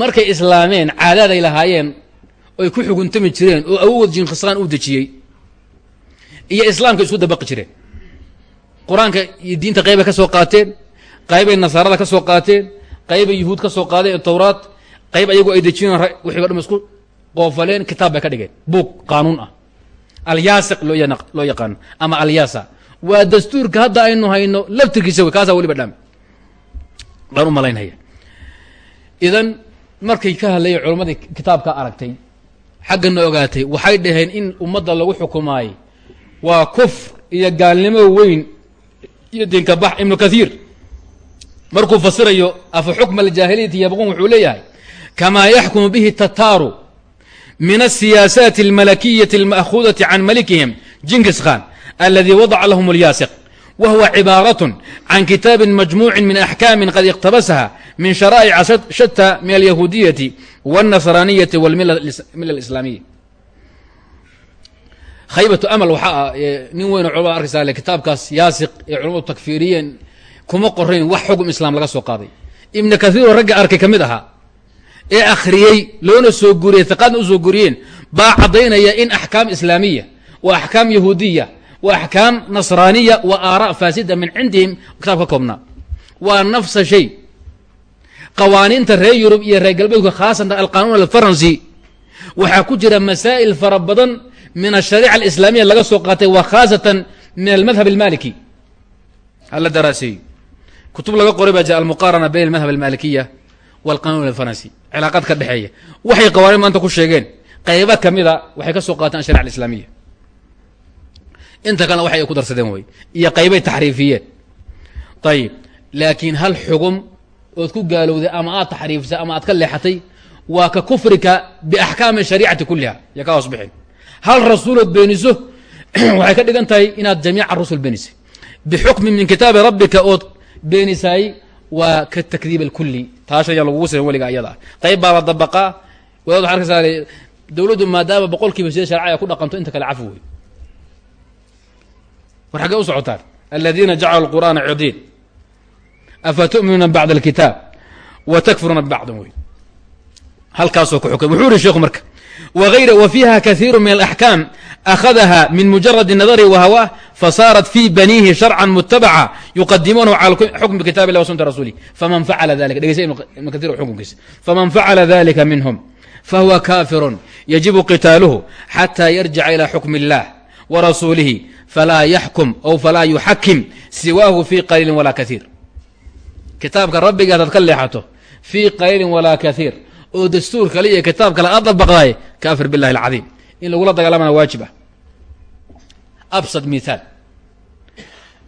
Markay islaameen caadaaday lahaayeen oy ku xuguntami jireen oo awood jinkhisaan uu dejiyey iyo islaamka isku dabaqi jireen. Qur'aanka iyo diinta qaybay ka soo qaateen qaybay nasaarada ka soo qaateen qaybay yuhuud ka soo qaadeen ee towraad qayb ayagu ay dejiyeen wixii o dham isku qoofaleen kitaab bay ka dhigeen. Buug qaanuun ah. Alyaasiq loo yaqaano ama alyaasa. Waa dastuurka hadda aynu hayno laftirkiisa wey kaasaa weliba dham baan u malaynaya. Idan markay ka hadlayay culammadii kitaabka aragtay xaggana ogaatay waxay dhaheen in ummadda lagu xukumaayey waa kufr iyo gaalnimo weyn iyo diinka bax ibnu kathiir markuu fasirayo afa xukma aljaahiliyati yabquun wuxuu leeyahay kamaa yaxkumu bihi tataaru min الsiyaasaati اlmalakiyati اlma'khudati can malikihim jinkis khan aladi wadaca lahm اlyaasiq wa huwa cibaaraة can kitaabi majmuuci min axkaami qad iqtabasaha min sharaa'ica shata min alyahuudiyati wاlnasraaniyati wاlmila اlislaamiya khaybatu amal waxaa ah nin weyn oo culamada arkaysa le kitaabkaas yaasiq ee culamadu takfiiriyeen kuma qorayn wax xugum islaam laga soo qaaday ibna kathiiroo ragga arkay ka mid ahaa ee akhriyey loona soo guriyey hiqaadna u soo guriyeen baa caddaynaya in axkaam islaamiya wa axkaam yahuudiya wa axkaam nasraaniya wa aaraa faasida min cindihim kitaab ka koobnaa. Waa nafsa shay. Qawaaniinta reer yurub iyo reer galbeedka khaasatan alqanuun alfaransi waxaa ku jira masaa'il fara badan min ashariica alislaamiya laga soo qaatay wa khaasatan min almadhab almaliki hala daraaseeyo kutub laga qoray baa jira almuqaarana bayn almadhab almalikiya walqanuun alfaransi cilaaqaad ka dhexeeya waxay qawaaniin maanta ku sheegeen qayba ka mida waxay ka soo qaateen asharica alislaamiya inta kalena waxay ku darsadeen wey iyo qaybay taxriifiyeen. Ayib laakiin hal xugum ood ku gaalowday ama aad taxriifsay ama aad ka leexatay waa ka kufrika biaxkaami shariicati kulliha iyo ka hoos bixin hal rasuulood beeniso waxay ka dhigan tahay inaad jamiica rusul beenisay. Bixukmin min kitaabi rabbika ood beenisaay waa ka takdiib alkuli taasha ayaa lagugu siran weliga ayada. Qayb baa la dabaqaa. Wadaad waxa arkaysaa dawladdu maadaama boqol kiiba sidee sharca ay ku dhaqanto inta kale cafi wey war xaggee u socotaan. Aladiina jacalu lqur'aana cidiin afa tu'minuuna bacda alkitaab wa takfuruuna bibacdin wey halkaasoo ku xukay wuxuu yihi sheikhu marka wغayr w fiiha kaثiiru min الأحكاam أkhadaha min mujarad الnadr وhawاه fasaarat fي banihi شharcا mutaبca yuqadimunahu calى xukmi kitab الlah وsunta rasulih faman facala dalika dhegeysa ibn kaثir xukunkiisa faman facala dalika minhm fahuwa kafiru yajibu qitaaluhu xatى yarjica ilى xukm الlah وrasuulihi falaa yaxkum aw falaa yuxakim siwaahu fi qaliili walaa kaثiir kitaabka rabbiga hadaad ka leexato fii qaliili walaa kaثiir oo dastuur kale iyo kitaab kale aad dabaqdaay kaafir billahi alcadiim. In lagula dagaalamana waajib ah. Absad mithaal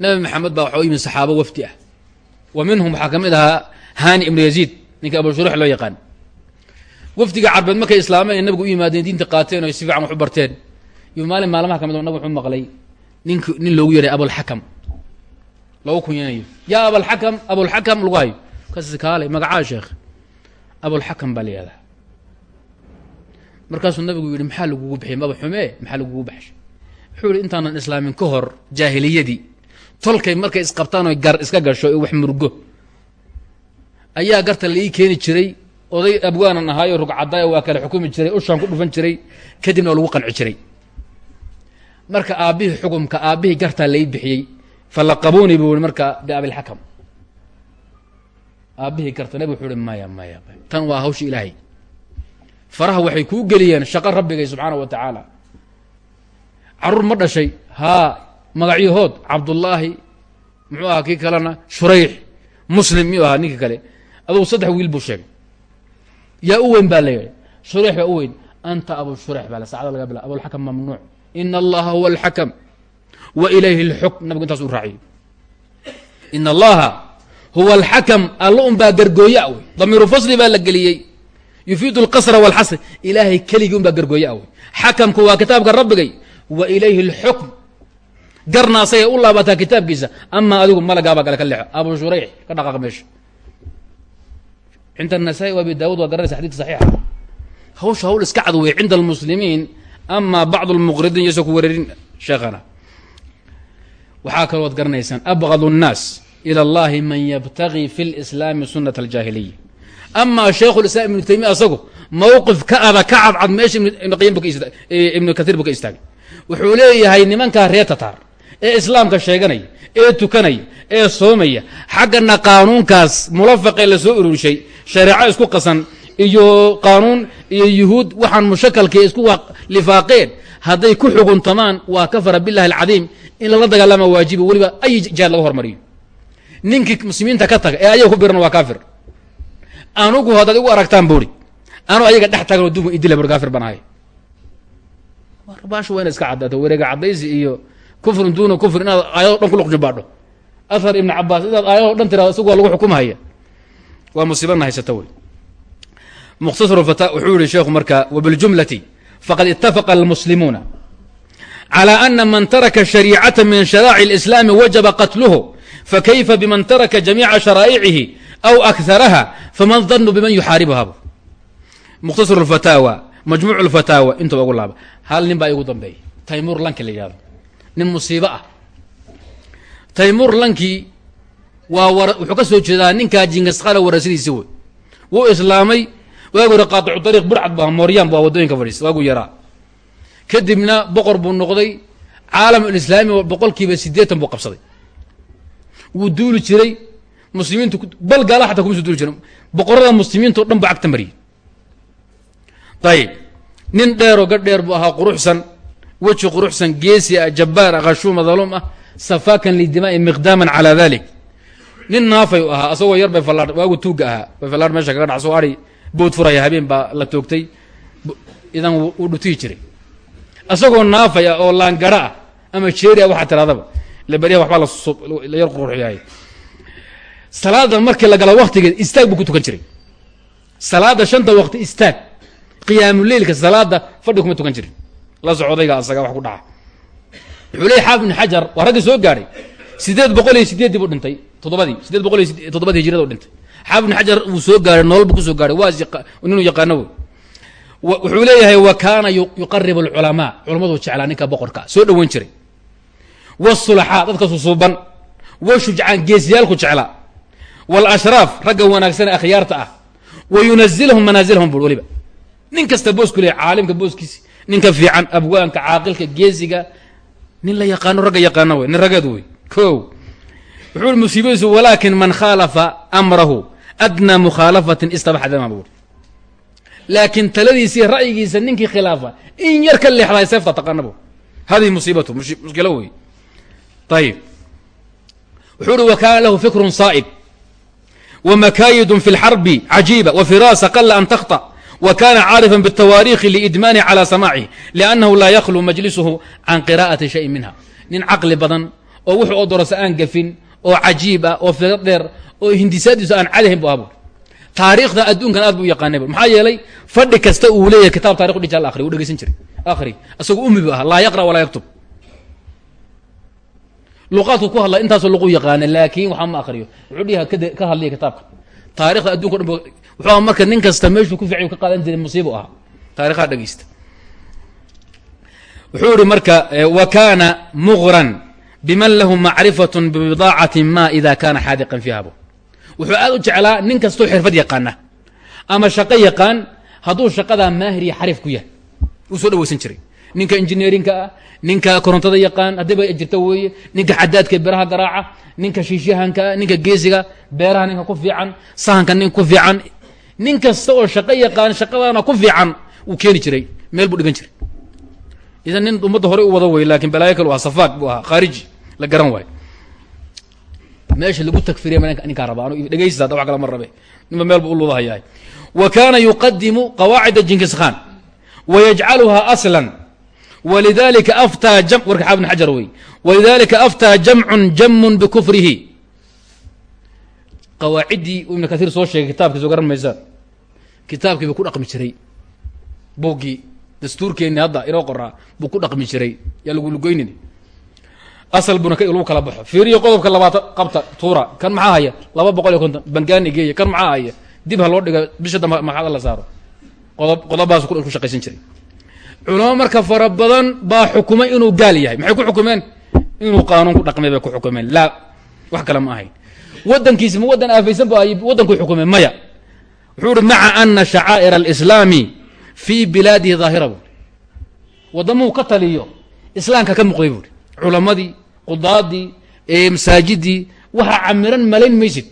nabi maxamed baa waxa u yimid saxaabo wafdi ah. Wa minhum waxaa ka mid ahaa hani ibnu yaziid ninka abu shuruux loo yaqaan. Wafdiga carbeed markay islaameen ay nabigu u yimaadeen diinta qaateen oo si fiican wax u barteen. Iyo maalin maalmaha ka mid nabig wuxuu maqlay nink nin loogu yeehay abulxakam loogu kunyanayo. Yaa abalxakam abulxakam lagu hayo. Kas kaale magacaa sheekh abulxakam baa la yihahdaa markaasuu nabigu yihi maxaa lagugu bixiyay? Maba xumee maxaa lagugu baxshay wuxuu yihi intaanan islaamin ka hor jaahiliyadii. Tolkay markay isqabtaan oy gar iska gasho ee wax murgo. Ayaa garta la ii keeni jiray oday abwaanan ahaayo rugcadaaya waa kale xukumi jiray ushaan ku dhufan jiray kadibna waa lagu qanci jiray. Marka aabbihii xukumka aabbihii gartaa lai bixiyey. Falaqabuuni buu i marka biabilxakam aabbihii garta nabig wuxuu uhi maya maya maya. Tan waa hawsha ilaahay. Faraha waxay kuu geliyeen shaqo rabbigay subxaana wa tacaala. Carruur ma dhashay. Haa magacyahood cabdullaahi muxuu ahaa kii kalena shurayx muslim miyuu ahaa ninka kale. Adugu saddex wiil buu sheegay. Yaa u weyn baa la yidhi. Shurayx baa u weyn. Anta abu shurayx baa la saacada laga bila abulxakam mamnuuc. Ina allaha huwa alxakam wa ilayhi اlxukm nabigu intaas u raaciyo ina allaha huwa alxakam alla un baa gargooya wey damiiru fasli baa la geliyey yufiidu lqasra walxasri ilaahay keligii un baa gargooyaa wey xakamku waa kitaabka rabbigay wa ilayhi alxukm garna asagay u laabataa kitaabkiisa amaa adigu malagaabaa kale ka leexo abu shurayx ka dhaqaaq meesha cinda anasaa'i abi daawud waa garanaysa xadidka saxiixa hawsha hawl iska cad wey cinda almuslimiin amaa bacdu lmuqridiin yasoo ku wereerin sheekhana waxaa kalooad garanaysaan abqadu nnaas ilى اllahi man ybtagii fi اlslaami sunat اljaahiliya amaa shaykhulislaam ibnu taymiya asagu mawqif ka ada ka cadcad meesha ibnu qayim ibnu kaiir buu ka istaagay wuxuu leeyahay nimankaa reer tataar ee islaamka sheeganaya ee tukanaya ee soomaya xaggana qaanuunkaas mulafaqee la soo ururshay shareeco isku qasan iyo qaanuun iyo yuhuud waxaan mushakalkii isku lifaaqeen hadday ku xuguntamaan waa kafara billahi alcadiim in lala dagaalama waajiba weliba ay jihaad laga hormariyo ninkii muslimiinta ka taga ee ayaga ku biran waa kaafir. Anugu haddaad igu aragtaan buuri anu ayaga dhex tagan oo dunka idila bur kaafir baan ahay baashu waa ina iska caddaato wareega caddaysi iyo kufrun duuna kufr inaad aayado dhan ku luqjubaadho ashar ibn cabaas inaad aayadoo dhan tiraado isagu waa lagu xukumhaya waa musiibana haysata wey. Mukhtasaru fata wuxuu yihi sheekhu marka wabiljumlati faqad itafaqa almuslimuuna calى ana man taraka shariicata min sharaaci اlislaami wajaba qatluhu fakayfa biman taraka jamiica sharaa'icihi aw akharaha faman danu biman yuxaaribuha mukhtasar اlfataawa majmuuc اlfataawa intuba ugu laaba hal nin baa igu dambeeya taymur lanki la yihahdo nin musiibo ah taymur lankii waa wuxuu ka soo jeedaa ninkaa jingaskhala warasadiisi wey wuu islaamay waagu hore qaaicu dariiq burcad bu aha mooryaan bu aha waddooyinka fadhiista waagu yaraa kadibna boqor buu noqday caalam alislaami boqolkiiba siddeetan buu qabsaday wuu duuli jiray. Muslimiintu bal gaala xataa kuma so duuli jiray boqorada muslimiinta o dhan buu cagta mariyey. Ayib nin dheeroo gadh dheer buu ahaa quruxsan. Weji quruxsan geesi ah jabbaar ah khashuuma daluum ah safaakan lidimaai miqdaaman calaa dalik nin naafay u ahaa asagoo yar bay fallaadh waagu tuugga ahaa. Bay fallaadh meesha kaga dhacso ari bood furaya habeen baa la toogtay. Idan wuu dhutihi jiray. Asagoo naafay ah oo laangara ah ama jeeri ah waxaa tiraadaba ila beryaha waxbaa la yar quruxyahay salaada markii la gala waktigeed istaag buu ku tukan jiray. Salaada shanta waqti istaag. Qiyaamuleilka salaada fadhi kuma tukan jirin. La socodayga asaga wax ku dhaca. Wuxuu leey xaafid ibn xajar waa raggii soo gaadhay sideed boqol iyo sideeddii buu dhintay toddobadii. Sideed boqol iyo toddobadii hijirada u dhintay. Xaafid ibn xajar wuu soo gaadhay nolol buu ku soo gaadhay waa ninuu yaqaano wey. Wuxuu leeyahay wa kaana yuqarib alculamaa. Culamadu jeclaa ninka boqorka. Soo dhowan jiray wsulaxaa dadka susuuban. Washujcaan geesiyaalku jeclaa wlashraaf ragga wanaagsan ee akhyaarta ah. Wa yunazilhum manaazilhum bur weliba nin kasta boosku leeya caalimka booskiisi ninka fiican abwaanka caaqilka geesiga nin la yaqaano ragga yaqaano wey nin rageed wey ko wuxuu musiibadiisu walaakin man khaalafa amrahu adnaa mukhaalafatin istabaxa dama buuri. Laakiin taladiisii ra'yigiisa ninkii khilaafa in yar ka leexdahay seefta taqaana bu hadihi musiibatu mushkilo wey ayib wuxuu uhi wa kaana lahu fikrun saa'ib ومكايد في الحرب عجيبة وفراسة قل أن تخطأ وكان عارفا بالتواريخ لإدمان على سماعه لأنه لا يخلو مجلسه عن قراءة شيء منها nin caqli badan oo wuxuu oo dorasa aan gafin oo cajiib ah oo firar dheer oo hindisaadiisu aan cadahayn bu abu taariikhda adduunkan aad bu u yaqaanay maxaa yeelay fadhi kasta uu leeyahay kitab tarikh dhija al akhri u dhegeysan jiray akhri isagoo ummi bu ahaa laa yaqra walaa yaktub luqaadku ku hadla intaasoo luqu yaqaana laakiin waxaa ma akriyo wuxuu dhihi ka hadliya kitaabka. Taarikhda adduunka o dhan wuxuu marka nin kasta meeshuu ku fiicy ka qaadan jiray musiibu ahaa. Taarikhaha dhegeysta. Wuxuu ihi marka wa kaana muqran biman lahu macrifat bibidaacati ma ida kana xaadiqan fiiha bu wuxuu aad u jeclaa nin kastoo xirfad yaqaana ama shaqo yaqaan hadduu shaqadaa maahir iyo xariif ku yahay. Soo dhaweysan jiray ninka injineerinka ah ninka korontada yaqaan haddiiba jirta weeye ninka xadaadka beraha garaaca ninka shiishyahanka ah ninka geesiga beeraha ninka ku fiican sahanka ninka ku fiican nin kasta oo shaqo yaqaan shaqadana ku fiican wuu keeni jiray meel buu dhigan jiray. Idan nin ummadda horey u wada wey laakiin balaayo kale u aha safaak buu ahaa khaariji la garan waayo. Meesha lagu takfiriya ma ninkaa raba anu dhegeysta hadda wax kala ma rabe ninba meel bu u wa kana yuqadimu qawaacida jinkis khan wayajcaluha aslan walidalika aftaa jam warka xaafid bn xajar wey walidalika aftaa jamcun jamun bikufrihi qawaaciddii uu ibn kaiir soo sheegay kitaabkiiso garan maysaan kitaabkii buu ku dhaqmi jiray buuggii dastuurkeenni hadda inoo qoraa buu ku dhaqmi jiray yaa lagu lugoynin asal buna lagu kala baxo fiiriyo qodobka labaatan qabta tuura kan maxaa haya laba boqol iyo konton bangaani geeya kan maxaa haya dib ha loo dhiga bisha dambe maxaad la saaro qodob qodobbaas ku shaqaysan jiray culamo marka fara badan baa xukumay inuu gaal yahay. Maxay ku xukumeen? Inuu qaanuun ku dhaqmay bay ku xukumeen. Laa wax kale ma ahayn. Wadankiisi ma wadan aafaysan bu ay wadankuu xukumeen maya. Wuxuu uhi maca ana shacaa'ir alislaami fii bilaadihi daahira buuri waddamuhu ka taliyo islaamka ka muuqday buuri culammadii qudaadii masaajidii waxaa camiran malayn maysid.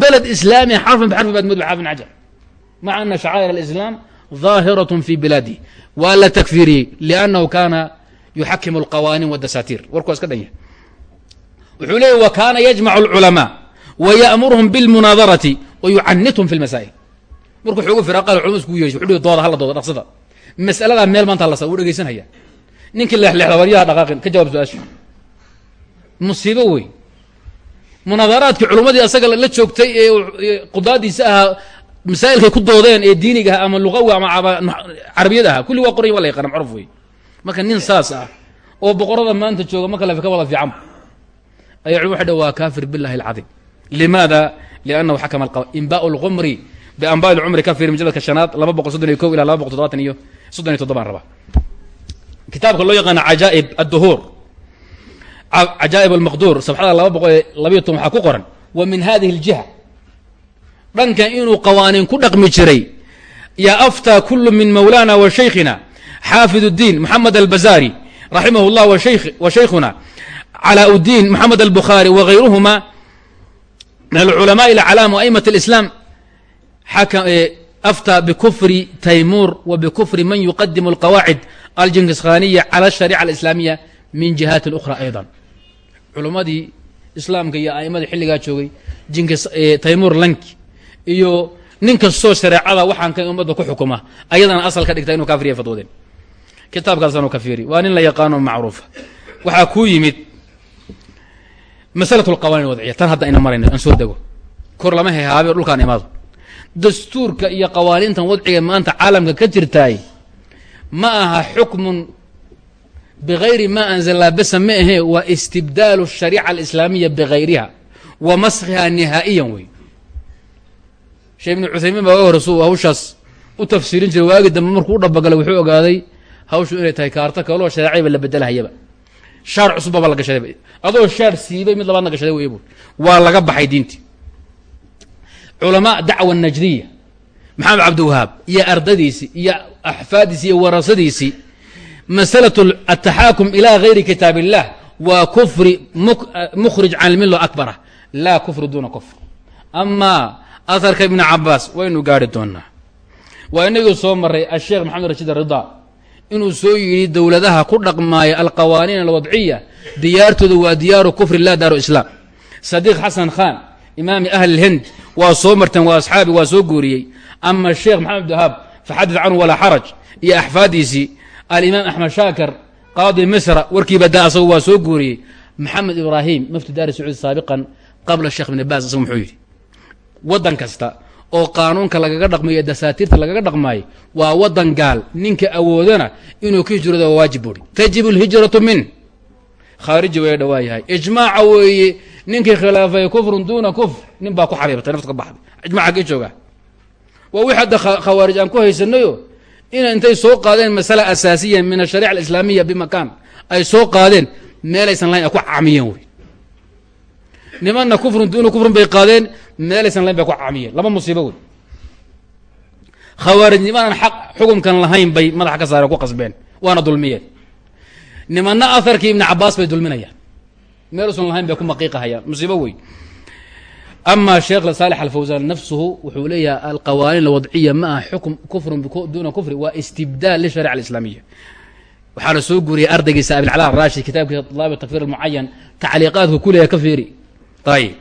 Beled islaami xarfan bxarfin baad mood xaafin xajar maca ana shacaa'ir alislaam ظاahiraة في bilaadih waa la تkفiriyey لأnnahu kana yuxakimu الqawaanin والdasaatiir warku waa iska dhan yahay wuxuu leeyay wa kana yجmac الculamاء وyأmurهm bالmunaadaraةi وyucanitهm fi الmasaa'il markuu xoogu firaqal culmad iskugu yeesho wuxuu dooda hala dooda dhaqsada mas'aladaa meel maanta la wuu dhegeysanaya ninkii leexleexda waryaha dhaqaaqin ka jawab su-aasha musiibo wey munaadaraadkii culummadii asaga la joogtay ee qudaadiisa ahaa masaa'ilkay ku doodeen ee diiniga ah ama luqawi ama carabiyad aha kulli waa qoraya waa la yaqana macruf wey marka nin saas ah oo boqorada maanta jooga marka lafi ka wada fiican ayaa waxay dha waa kaafir billahi alcadiim. Limaada? Liannahu xakama inbaa lqumri bianbaa lcumri ka fiir shanaad laba boqol soddon iyo ko ila laba boqol toddobaatan iyo soddon iyo toddobaan rabaa kitaabka loo yaqaana cajaa'ib adduhuur. Cajaa'ib almaqduur sabxada laba boqol iyo toban waxaa ku qoran wa min hadihi aljiha dhankan inuu qawaaniin ku dhaqmi jiray yaa aftaa kulu min mawlana wa shaykhina xaafid اdiin moxamed albazari raximah اllah wa shaykhuna calaa udiin moxamed albukhaari wagayruhuma min alculamaءi اlaclaam وaimaة اlislam aftaa bikufri taymuur wa bikufri man yuqadimu اlqawaacid aljinkiskhaniya cala الsharica alislaamiya min jihaati اlأkhra ayضا culammadii islaamka iyo a'imadii xilligaa joogay jinkis taymuur lanki iyo nin kastoo shareecada waxaan ka ummadda ku xukuma. Ayadana asal ka dhigta inuu kaafiriya fadwoodeen. Kitaabkaasanu kafiiri waa nin la yaqaano macruufa waxaa kuu yimid masalat lqawanin wadciya tan hadda ayna marayno aan soo dego. Kor lama hehaabe dhulkaan imaado. Dastuurka iyo qawaaniintan wadciga maanta caalamka ka jirtaay ma aha xukmun bigayri ma anzalnaa ma ahe waa istibdaalu shariica alislaamiya bigayriha wa maskhiha nihaa'iyan wey sheekh ibnu cuthaymiin baa hore su hawshaas u tafsiirin jiray. Waagi dambe markuu u dhabagalay wuxuu ogaaday hawshu inay tahay kaarto kaloo shareecayba la bedelahayaba shaar cusubaba la gashaday adoo shaar siibay mid labaadna gashaday wey bu waa laga baxay diintii culamaa dacwa najdiya maxamed cabdiwahaab iyo ardadiisii iyo axfaadiisii iyo warasadiisii masalatu ataxaakum ilaa gayri kitaab waa kufri mukhrij can lmilla akbara. Laa kufri duuna kufr. Amaa aharka ibni cabaas waynu gaari doonaa. Waa inagii soo maray asheekh maxamed rashiid arida inuu soo yidhi dowladaha ku dhaqmaaya alqawaaniin alwadciya diyaartooda waa diyaaru kufri la daaru islaam. Sadiiq xasan khan imaami ahli lhind waa soo marteen waa asxaabi waa soo guuriyey. Ama sheekh maxamed abdiwahaab faxadid canhu walaa xaraj iyo axfaadiisii alimaam axmed shaakir qaadi misra warkiiba da asagu waa soo guuriyey. Maxamed ibraahim mufti daari sacuudi saabiqan qabla sheekh ibn baas asagu muxuu yidhi waddan kasta oo qaanuunka lagaga dhaqmayo dasaatiirta lagaga dhaqmaayo waa waddan gaal. Ninka awoodana inuu ka hijrooda waa waajib buuri tajibu alhijratu min. Khaariji way dhawaa yahay. Ijmaaca weeye ninkii khilaafay kufrun duuna kufr nin baa ku xabiibtay nafta ka baxday. Ijmaca kii jooga. Waa wixi hadda khawaarij aan ku haysanayo ina intay soo qaadeen masala asaasiya min ashariica alislaamiya bimakaan ay soo qaadeen meelaysan lahayn ay ku camiyeen wey nimanna kufrun duuna kufrun bay qaadeen meelaysan lahayn bay ku camiyeen laba musiibo wey khawaarij nimanaan xukumkan lahayn bay madaxa ka saareen ku qasbeen waana dulmiyeen. Nimanna aharkii ibni cabaas bay dulminayaan. Meeluusan lahayn bay ku maqiiqahayaan. Musiibo wey ama sheekh saalix alfawsan nafsuhu wuxuu leeyahay alqawaaniin alwadciya ma aha xukm kufrun duuna kufri waa istibdaal lisharica alislaamiya waxaa la soo guuriyay ardaygiisa abilcala araashid kitaabkiisa laab takfir almucayan tacliiqaadka kuleeya ka fiiri. Ayib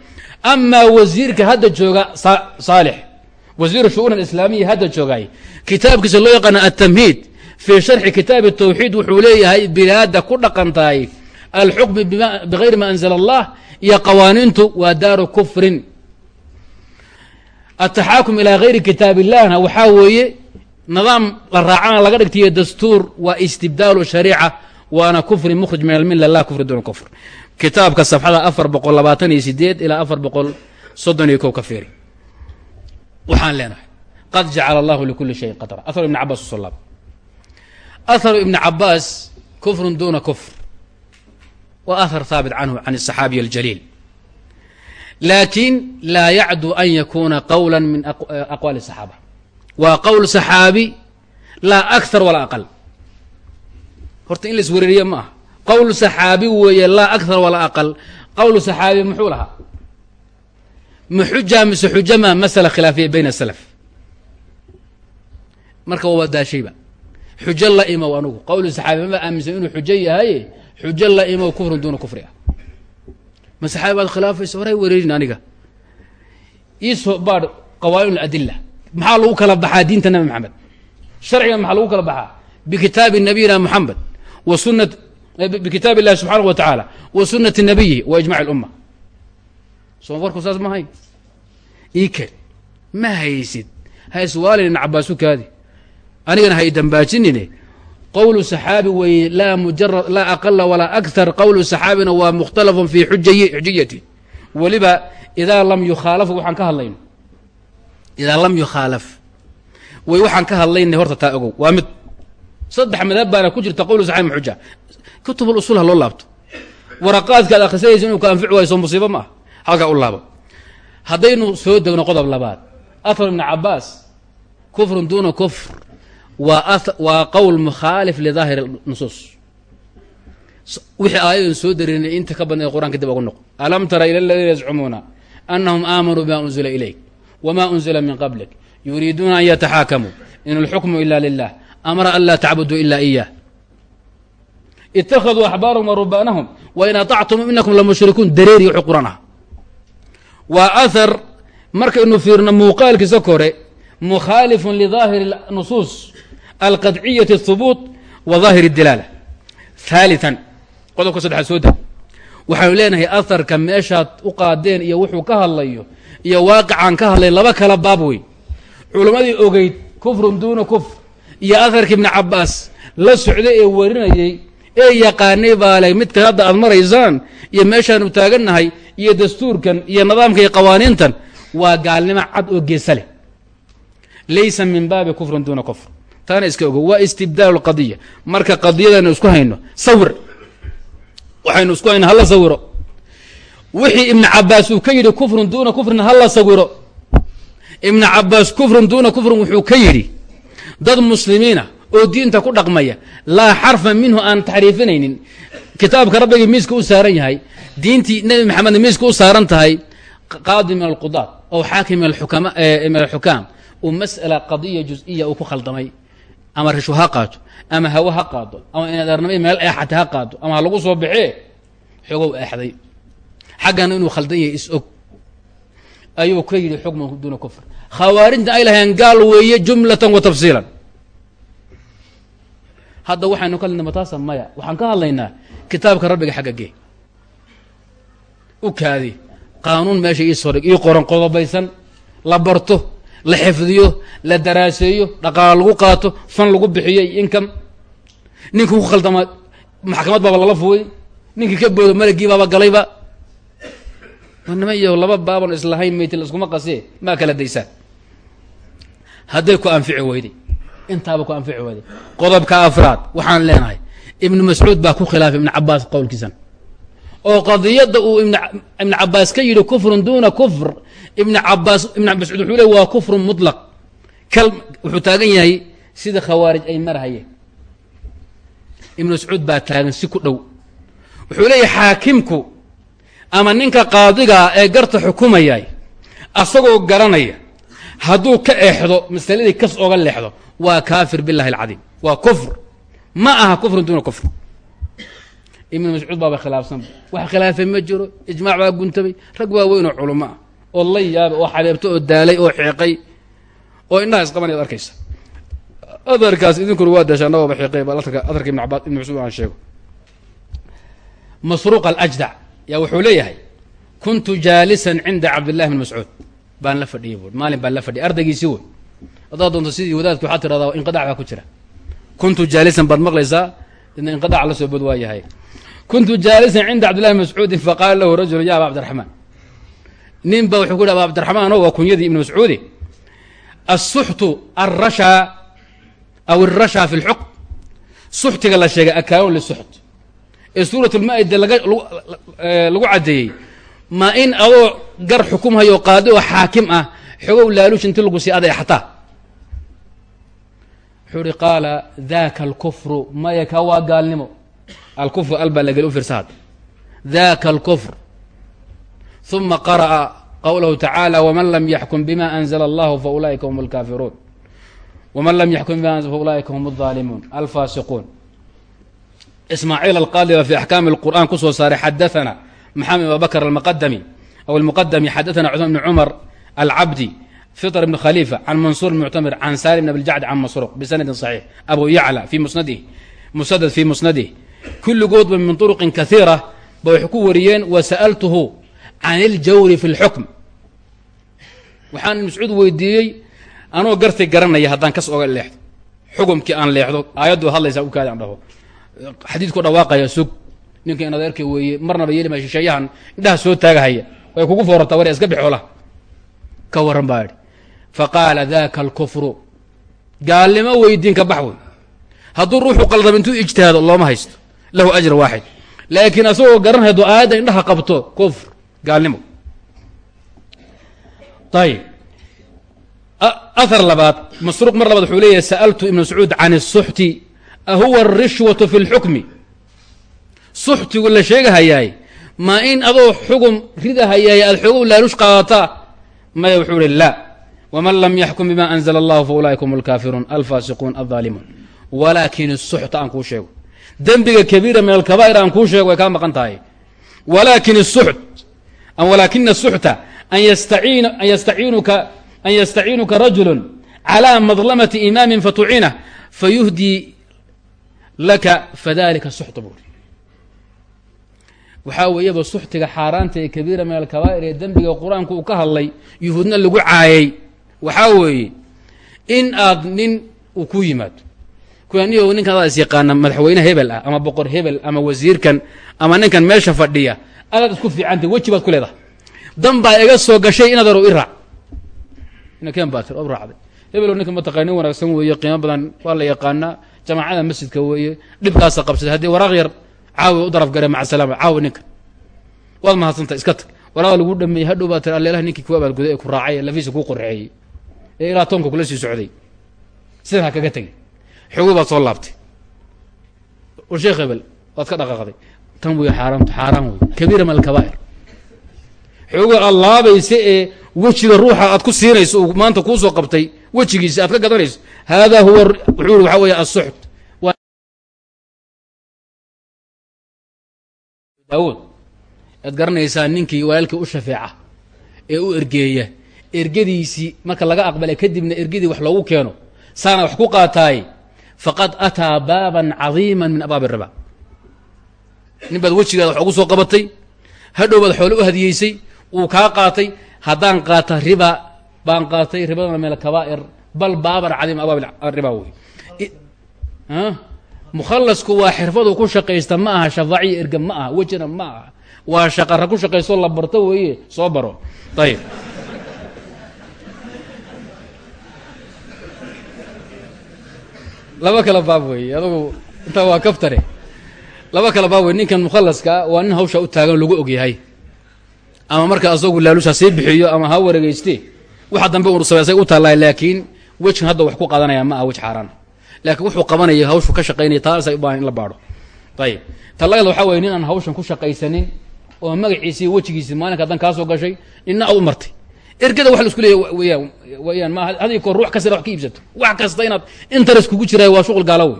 amaa wasiirka hadda jooga saalix wasiiru shu'uun alislaamiya hadda joogaay kitaabkiisa loo yaqaana altamhiid fii sharxi kitaabi tawxiid wuxuu leeyahay bilaada ku dhaqan tahay alxukmi bigayri ma anzla allah iyo qawaaniintu waa daaru kufrin ataxaakum ilaa gayri kitaab illahna waxaa weeye nidaam la raacana laga dhigtiyo dastuur waa istibdaalu shariica waana kufri mukhrij min almilla la kufri duuna kufr kitaabka safxada afar boqol labaatan iyo sideed ilaa afar boqol soddon iyo kow ka fiiri. Waxaan leenahay qad jacala allahu likuli shayin qadra. Aharu ibni cabaas u soo laab aharu ibni cabaas kufrun duuna kufr. Wa ahar haabit canhu can asaxaabiy aljaliil. Laakiin laa yacdu an yakuuna qowla min aqwaali saxaaba. Waa qowl saxaabi laa akthar walaa aqal. Horta in la iswereeriye ma aha qowl saxaabi weeye laa akthar walaa aqal. Qowl saxaabi muxuu lahaa? Ma xuja mise xujama masala khilaafiya bayna salaf. Marka waa daashayba xujo la imow anugu. Qowlu saxaabi maba aaminsan inuu xujo yahaye xujo la imow kufrun duuna kufri ah. Ma saxaabi baad khilaafaysa horay wareerin aniga. Iisoo baadh qawaa'in adila maxaa lagu kala baxaa diinta nabi maxamed? Sharciga maxaa lagu kala baxaa? Bikitaabi nabiyina moxamed wa sunat bikitaab illahi subxaanahu wa tacaala wa sunati nabiyihi wa ijmac اlumma soo warku saas ma hayn iken ma haysid. Ha iswaalin ibn cabaasu kaadi. Anigana ha i dambaajinine. Qowlu saxaabi weeye laa mujarad laa aqala walaa akthar. Qowlu saxaabina waa mukhtalafun fi xujayi xujiyati weliba idaa lam yukhaalaf waxaan ka hadlayno. Idaa lam yukhaalaf way waxaan ka hadlaynay horta taa ogow. Waa mid saddex madhab baana ku jirta qowlu saxaabi xuja kutub usul ha loo laabto. Waraqaadka ad akhrisanaysa inuu ka anfici waayo soo musiibo ma ah halkaa u laabo. Haddaynu soo degno qodob labaad. Athar ibni cabaas kufrun duuna kufr waa waa qowl mukhaalif lidaahir nusuus. Wixii aayadan soo darinay inta ka badnay qur'anka dib ugu noqo alam tara ila aladiina yazcumuuna anahum aamanuu bima unzila ilayk wma unzila min qablik. Yuriiduuna an yataxaakamuu in alxukmu ila lilah amara an laa tacbuduu ila iyah ittakhaduu axbaarahum wa rubaanahum wain aطactum inakum lamushrikuun dareeri wuxuu quran ah waa ahar markaynu fiirno muuqaalkiisa kore mukhaalifun lidaahiri nusuus alqadciyati اhubuut wa daahir اdilaala haalian qodobka saddexaad soo deg waxaanu leenahay aharka meeshaad u qaadeen iyo wuxuu ka hadlayo iyo waaqicaan ka hadlay laba kala baab wey culammadii ogeyd kufrun duuna kufr iyo aharka ibni cabaas la socday ee warinayey ee yaqaanay baa le midkan hadda aad maraysaan iyo meeshaanu taagannahay iyo dastuurkan iyo nidaamka iyo qawaaniintan waa gaalnimo cad oo geesa leh. Laysa min baabi kufrin duuna kufr. Taana iska ogo waa istibdaalu qadiya. Marka qadiyadaynu isku hayno sawir. Waxaynu isku hayno hala sawiro. Wixii ibnu cabaas uu ka yidhi kufrun duuna kufrin hala sawiro. Ibnu cabaas kufrun duuna kufrin wuxuu ka yidhi dad muslimiina oo diinta ku dhaqmaya laa xarfa minhu aan taxriifinaynin kitaabka rabbigii miiska u saaran yahay diintii nebi maxamedna miiska u saaran tahay qaadi min alqudaat ow xaakim min alxukaam. Uu mas'ala qadiya jus-iya uu ku khaldamay. Ama rishwo ha qaato ama hawo ha qaado ama inadarnimay meel eexata ha qaado ama ha lagu soo baxee xogow eexday. Xaggana inuu khaldan yahay is-og ayuu ka yidhi xukman duuna kufr khawaarijta ay lahayeen gaal weeye jumlatan wa tafsiilan. Hadda waxaynu ka hadlayna mataasa maya. Waxaan ka hadlaynaa kitaabka rabbiga xagga gee. U kaadi. Qaanuun meesha ii soo dhig ii qoran qodobaysan la barto la xifdiyo la daraaseeyo dhaqaala lagu qaato fan lagu bixiyey income. Ninka ku khaldama maxkamad baaba lala fuway ninkii ka boodo malagii baaba galayba. Nima iyo laba baaban islahayn mayt laskuma qasee maa kala daysaan hadday ku anfici weyday. Intaaba ku anfici weyday. Qodobka afraad waxaan leenahay ibnu mascuud baa ku khilaafay ibnu cabaas qowlkiisan. Oo qadiyadda uu ibn ibnu cabaas ka yidhi kufrun duuna kufr. Ibnu cabaas ibnu mascuud wuxuu le waa kufrun mutlaq. Kal wuxuu taagan yahay sida khawaarij ay marhayeen ibnu mascuud baa taagan si ku dhow. Wuxuu leeyahay xaakimku ama ninka qaadigaa ee garta xukumayay asagoo garanaya hadduu ka eexdo masaladii kas oga leexdo waa kaafir billahi alcadiim. Waa kufr. Ma aha kufrun duuna kufr. Ibnu mascuud baaba khilaafsan. Wax khilaafay ma jiro ijmaac baa guntabay rag waaweyn oo culamo ah. Oo la yaaba oo xabeebto oo daalay oo xeeqay oo indhaha isqabanaya ad arkaysa. Adarkaas idinkuna waa daasha annagooba xeeqay adarka adarka ibn cabaas ibn mascuud aan sheego. Masruuq alajdac yaa wuxuu leeyahay kuntu jaalisan cinda cabdillahi bn mascuud baan la fadhiyay buui maalin baan la fadhiyay ardaygiisii wey haddaad doonto sidii wadaadku waxaa tirahdaa inqidac baa ku jira. Kuntu jaalisan baad maqlaysaa idna inqidac la soo bod kuntu jaalisan cinda cabdillahi mascuudin faqaala lahu rajulu ya aba cabdiraxmaan nin ba wuxuu ku yhi aba cabdiraxmaan o waa kunyadii ibni mascuudi. Asuxtu alrasha aw alrasha fi lxukm suxtiga la sheegay akaanun lisuxt ee suurat lmaa-ida laga lagu caddeeyey ma in adoo gar xukumhayo qaadi oo xaakim ah xogow laaluush inti lagu sii aday xataa wuxuu ihi qaala daka alkufru maya ka waa gaalnimo alkufru albaa lageli u fiirsaad daka alkufr uma qara'a qawlahu tacaala wman lam yaxkum bima anzla allahu faulaئika hm اlkaafiruun wman lam yaxkum bima anzl faulaئika hm الظaalimuun alfaasiquun ismaaciil alqaadi baa fi axkaami اlqur'an kusoo saaray xadaana maxamed ibn abubakr almaqadami aw almuqadami xadaana cثman bn cumar alcabdi fطr bn khalifa can mansuur muctamir can salim bn abiljacd can masruq bisanadin صaxiix abu yacla fi musnadih musadad fi musnadih kulligoodba min طuruqin kaiira ba waxay ku wariyeen wasa'altuhu can اljawri fi اlxukm waxaan mascuud weydiiyey anoo gartay garanaya haddaan kas oga leexdo xukumkii aan leexdo aayaddu hadlaysaa u kaadi aan dhaho xadiidku dhawaaqaya sug ninka in adeerka weeye marnaba yeeli ma shisheeyahan indhaha soo taagahaya way kugu foorartaa war iska bixola ka warran baa idhi fa qaala daka alkufru gaalnimo weydiin ka bax wey hadduu ruuxu qaldam intuu ijtihaado looma haysto lahu ajr waaxid laakiin asagoo garan hadduu aayadda indhaha qabto kufr gaalnimo ayib ahar labaad masruuq mar labaad wuxuu leeyahay sa'altu ibnu mascuud can الsuxti ahuwa الrishwaةu fi اlxukmi suxtigu la sheegahayaay ma in adoo xugum ridahayaay aada xoogow laalush qaadataa maya wuxuu ihi la wman lam yaxkum bima anzla اllahu faulaئika hum اlkaafiruun alfaasiquun alظaalimuun walaakin الsuxta aan kuu sheego dembiga kabiira min alkabaa'ir aan kuu sheego way kaa maqan tahay walakin الsuxt walaakina الsuxta an yastaciinuka an yastaciinuka rajulu calى madlamati imaamin fatucinah fayuhdii laka fadalika suxta buuri waxaa weeyaba suxtiga xaaraanta ee kabiira min alkabaa'ir ee dembiga qur'aanku uu ka hadlay yuhuudna lagu caayay. Waxaa weeye in aad nin uu ku yimaado kuwaniyo ninkan adaa is yaqaana madaxweyne hebel ah ama boqor hebel ama wasiirkan ama ninkan meesha fadhiya adaad isku fiicantay weji baad ku leedahay. Dan baa iga soo gashay inaad aro i raac. Inakeen baa tir od raacday. Hebelo ninka mataqaa nin wanaagsan weeye qiimo badan waa la yaqaanaa jamaacada masjidka weeye dhibkaasa qabsaday haddii waraaq yar caawi u daraf gare maca salaama caawi ninkan waad mahadsanta iska tag. Waraaq lagu dhameeyey hadhow baa alleelaha ninkii ku abaalguday ee ku raacay lafiisa kuu qorxeeyey ee ilaa toonka kula sii socday. Sidan ha kaga tegay baad soo laabtay. War sheekh hebel waad ka dhaqaaqday. Tan wey xaaraamtu xaaraan wey kabiira min alkabaa'ir. Xoogo aad laabaysa ee wejiga ruuxa aad ku siinayso uu maanta kuusoo qabtay wejigiisa aad ka gadanayso hada huwa wuxuu i waxa weeye asuxt daawud aad garanaysaa ninkii walaalkii u shafeeca ee u ergeeya ergadiisii marka laga aqbalay kadibna ergadii wax loogu keeno saana wax ku qaataay faqad ataa baaban cadiima min abwaabi riba. Nin baad wejigaada wax ugu soo qabatay hadhow baad xoole u hadiyeysay uu kaa qaatay haddaan qaata riba baan qaatay ribadana meel kabaa'ir bal baaban cadiima abwaab riba wey mukhallasku waa xirfadu ku shaqaysta ma aha shafaaciyo erga ma aha wejina ma aha. Waa shaqara ku shaqaystoo la barto weeye soo baro. Ayib laba kala baab weeye adugu intaa waa kaftare laba kala baab wey ninkan mukhallaska waa nin hawsha u taagan lagu ogyahay. Ama marka asagu laalusha sii bixiyo ama ha wareegeyste waxa dambe u taallay laakiin wejkan hadda wax ku qaadanaya ma aha wej xaaraan laakiin wuxuu qabanaya hawshu ka shaqaynaya taasay u baahan in la baadho. Ayib talagada waxaa weye nin hawshan ku shaqaysanin oo magaciisi iyo wejigiisi maalinka haddan kaa soo gashay nina aad u martay. Ergada wax la isku leeya weyaan weyaan ma ruux kasta wax ka iibsato. Wax kasta inaad interest kugu jiraay waa shuqul gaala wey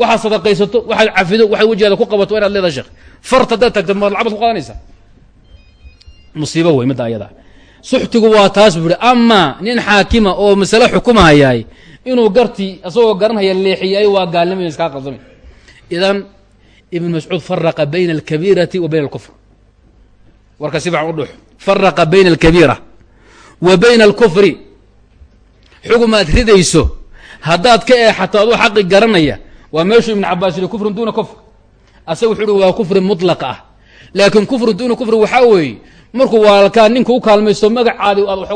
waxaad sadaqaysato waxaad cafido waxaad wejigaada ku qabato waa inaad leedahay sheekh. Fart haddaad tagto maad lacabad ku qaadanaysaa musiibo wey midda ayada. Suxtigu waa taas buu ihi amaa nin xaakima oo masale xukumahayaay inuu gartii isagoo garanhaya leexiyay waa gaalnimo iskaa qaldamay idan ibn mascuud faraqa bayna alkabiirati wa bayna alkufr warka si fiican u dhuux. Faraqa bayna alkabiira wa bayna alkufri. Xugumaad ridayso haddaad ka eexato aduu xaqi garanaya waa meeshuu ibn cabaas yihi kufrun duuna kufr. Asaga wuxuu uhi waa kufri muطlaq ah. Laakiin kufrun duuna kufri waxaa weeye markuu waalkaa ninka u kaalmaysto magacaadi aad wax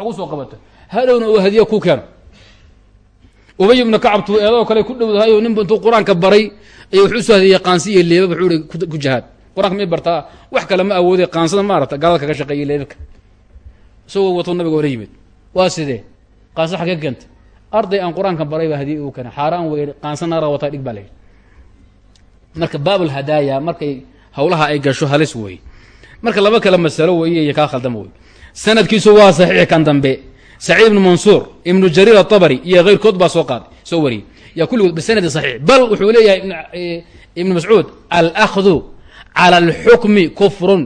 ugu soo qabato. Hadhowna uu hadiye ku keeno ubay ibnu kacabtu eedoo kale ku dhowdahayo ninba intuu qur'aanka baray ay wax u soo hadiyey qaansi iyo leeba wuxuu ihi ku jihaad qur'aanka may bartaa? Wax kale ma awooday qaansada maarata gaalada kaga shaqeeyay leebabka. Isagoo wato nabiga ola yimid. Waa sidee? Qaansa xagee keenta arday aan qur'aanka baray baa haddii uu keena xaaraan weyn qaansa naara wataa dhig baa la yidhi. Marka baabul hadaaya markay hawlaha ay gasho halis weeye marka laba kale masalo weeye iyo kaa khaldama wey. Sanadkiisu waa saxiix kan dambe saciid ibnu mansuur ibnu jariir atabari iyo keyrkood baa soo qaaday soo wariyey. Yaa kulligood bisanadi saxiix bal wuxuu leeyahay ibnu mascuud alahdu cala alxukmi kufrun.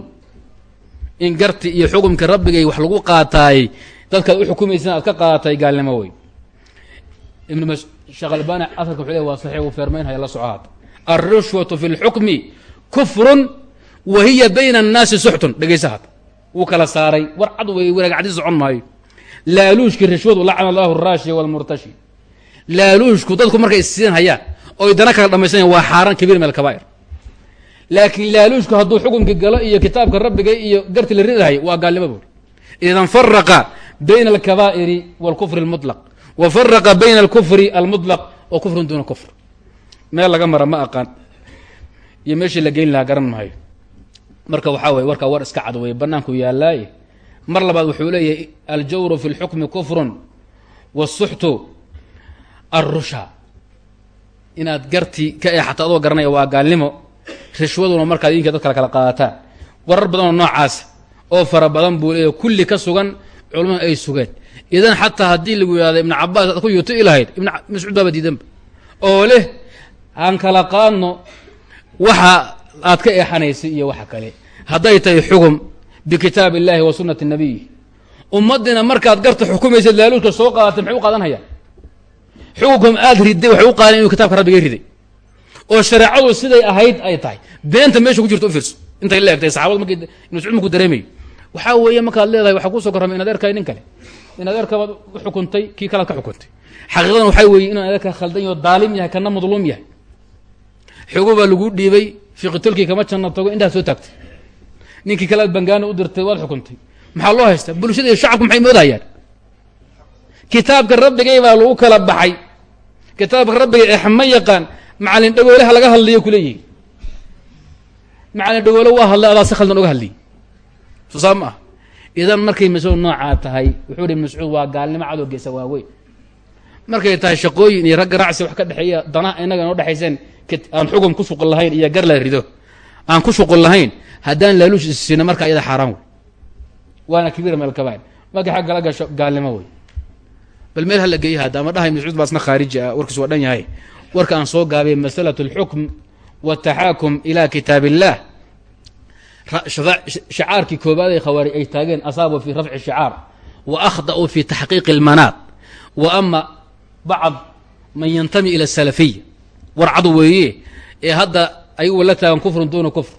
In garti iyo xukumka rabbigay wax lagu qaataayey dadkaad u xukumaysan aad ka qaadatay gaalnimo wey ibnu sheekh albani asalka wuxuu leeyahy waa saxiix uu feermaynhaya la soco hadda alrushwatu fi lxukmi kufrun wa hiya bayna annaasi suxtun dhegaysa hadda wuu kala saaray war cad wey wanaagcadi socon maayo laaluushki rishwadu lacana allahu araashi walmurtashi. Laaluushku dadku markay issiin hayaan oy dana kala dhamaysanayan waa xaaraan kabiir min alkabaa'ir laakiin laaluushku hadduu xukumka galo iyo kitaabka rabbiga iyo garti la ridahay waa gaalnimo buuri idan faraqa bayna alkabaa'iri walkufri almutlaq wa faraqa bayna alkufri almutlaq wa kufrun duuna kufr. Meel laga mara ma aqaan. Iyo meeshii la geyn lahaa garan maayo. Marka waxaa weye warkaa war iska cad weye banaanku yaallaaye mar labaad wuxuu leeyahay aljawru fi lxukmi kufrun wasuxtu arusha inaad garti ka eexato adoo garanaya waa gaalnimo rishwaduna markaad idinka dad kala qaadataan. Warar badanoo noocaasa oo fara badan buu leeyahy kulli ka sugan culamada ay sugeen. Idan xataa haddii lagu yihahdo ibnu cabaas aad ku yuuto ilahayd ibn mascuud baaba diidanba oo leh aan kala qaadno waxa aad ka eexanaysay iyo waxa kale. Hadday tahay xugum bikitaab illahi wa sunati nabiyi ummaddiina markaad garta xukumaysaed laaluushka soo qaadatay maxay u qaadanhayaan xukunkum aad riday waxay u qaadan inuu kitabka rabbiga riday oo shareecadu siday ahayd ay tahay beenta meesha ku jirto u fiirso intay la egtay saxabad markii ibnu mascuud markuu dareemayo waxaa weeye markaad leedahay waxaa ku soo korramay in adeerkaay nin kale in adeerkabaad u xukuntay kii kalead ka xukuntay xaqiiqadan waxaa weeye inuu adeerka khaldan yaho daalim yahay kana madluum yahay xogo baa lagu dhiibay ninkii kale aad bangaana u dirtay waad xukuntay. Maxaa loo haystaa bulshada iyo shacabku maxay moodayaan? Kitaabka rabbigay baa lagu kala baxay. Kitaabka rabbiga eex ma yaqaan macalin dhagoolaha laga hadlayo kuleeyihi macalin dhagoole waa hadlay adaa si khaldan oga hadliy soo ma ah idan markay masalo noocaa tahay wuxuu hi mascuud waa gaalnimo cadow geesa waaweyn. Markay tahay shaqooyin iyo rag ganacsi wax ka dhexeeya danaha inaga noo dhexayseen aan xugum ku shuqul lahayn iyo gar la rido aan ku shuqul lahayn haddaan laaluush issiino marka iyada xaaraan wey waana kabiira min alkabair markay xag kala gasho gaalnimo wey bal meel hala geeya hadda ama dhahay mascuud baa isna khaariji ah warkiis waa dhan yahay. Warka aan soo gaabay masalat alxukm wataxaakum ila kitaab illah shacaarkii koobaad ay khawaarij ay taageen asaabu fi rafci shicaar wa akhda'uu fi taxqiiqi اlmanaad wa ama bacd man yantami ila salafiya warcadu weeye ee hadda ayagu la taagan kufrun duna kufr.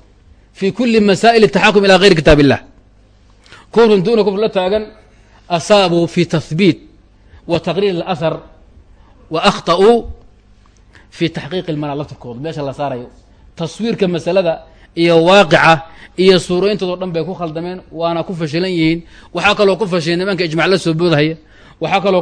Fi kuli masaa'il taxakum ila gayri kitaab illah kufrun duna kufr la taagan asaabuu fi tahbiit wa taqriir اlahar wa akhta'uu fi taxqiiqi اlmanaad laftirkooda meesha la saarayo. Taswiirka masalada iyo waaqica iyo suurooyintoodao dhan bay ku khaldameen waana ku fashilan yihiin. Waxaa kaloo ku fashilan nimanka ijmac la soo boodahaya waxaa kaloo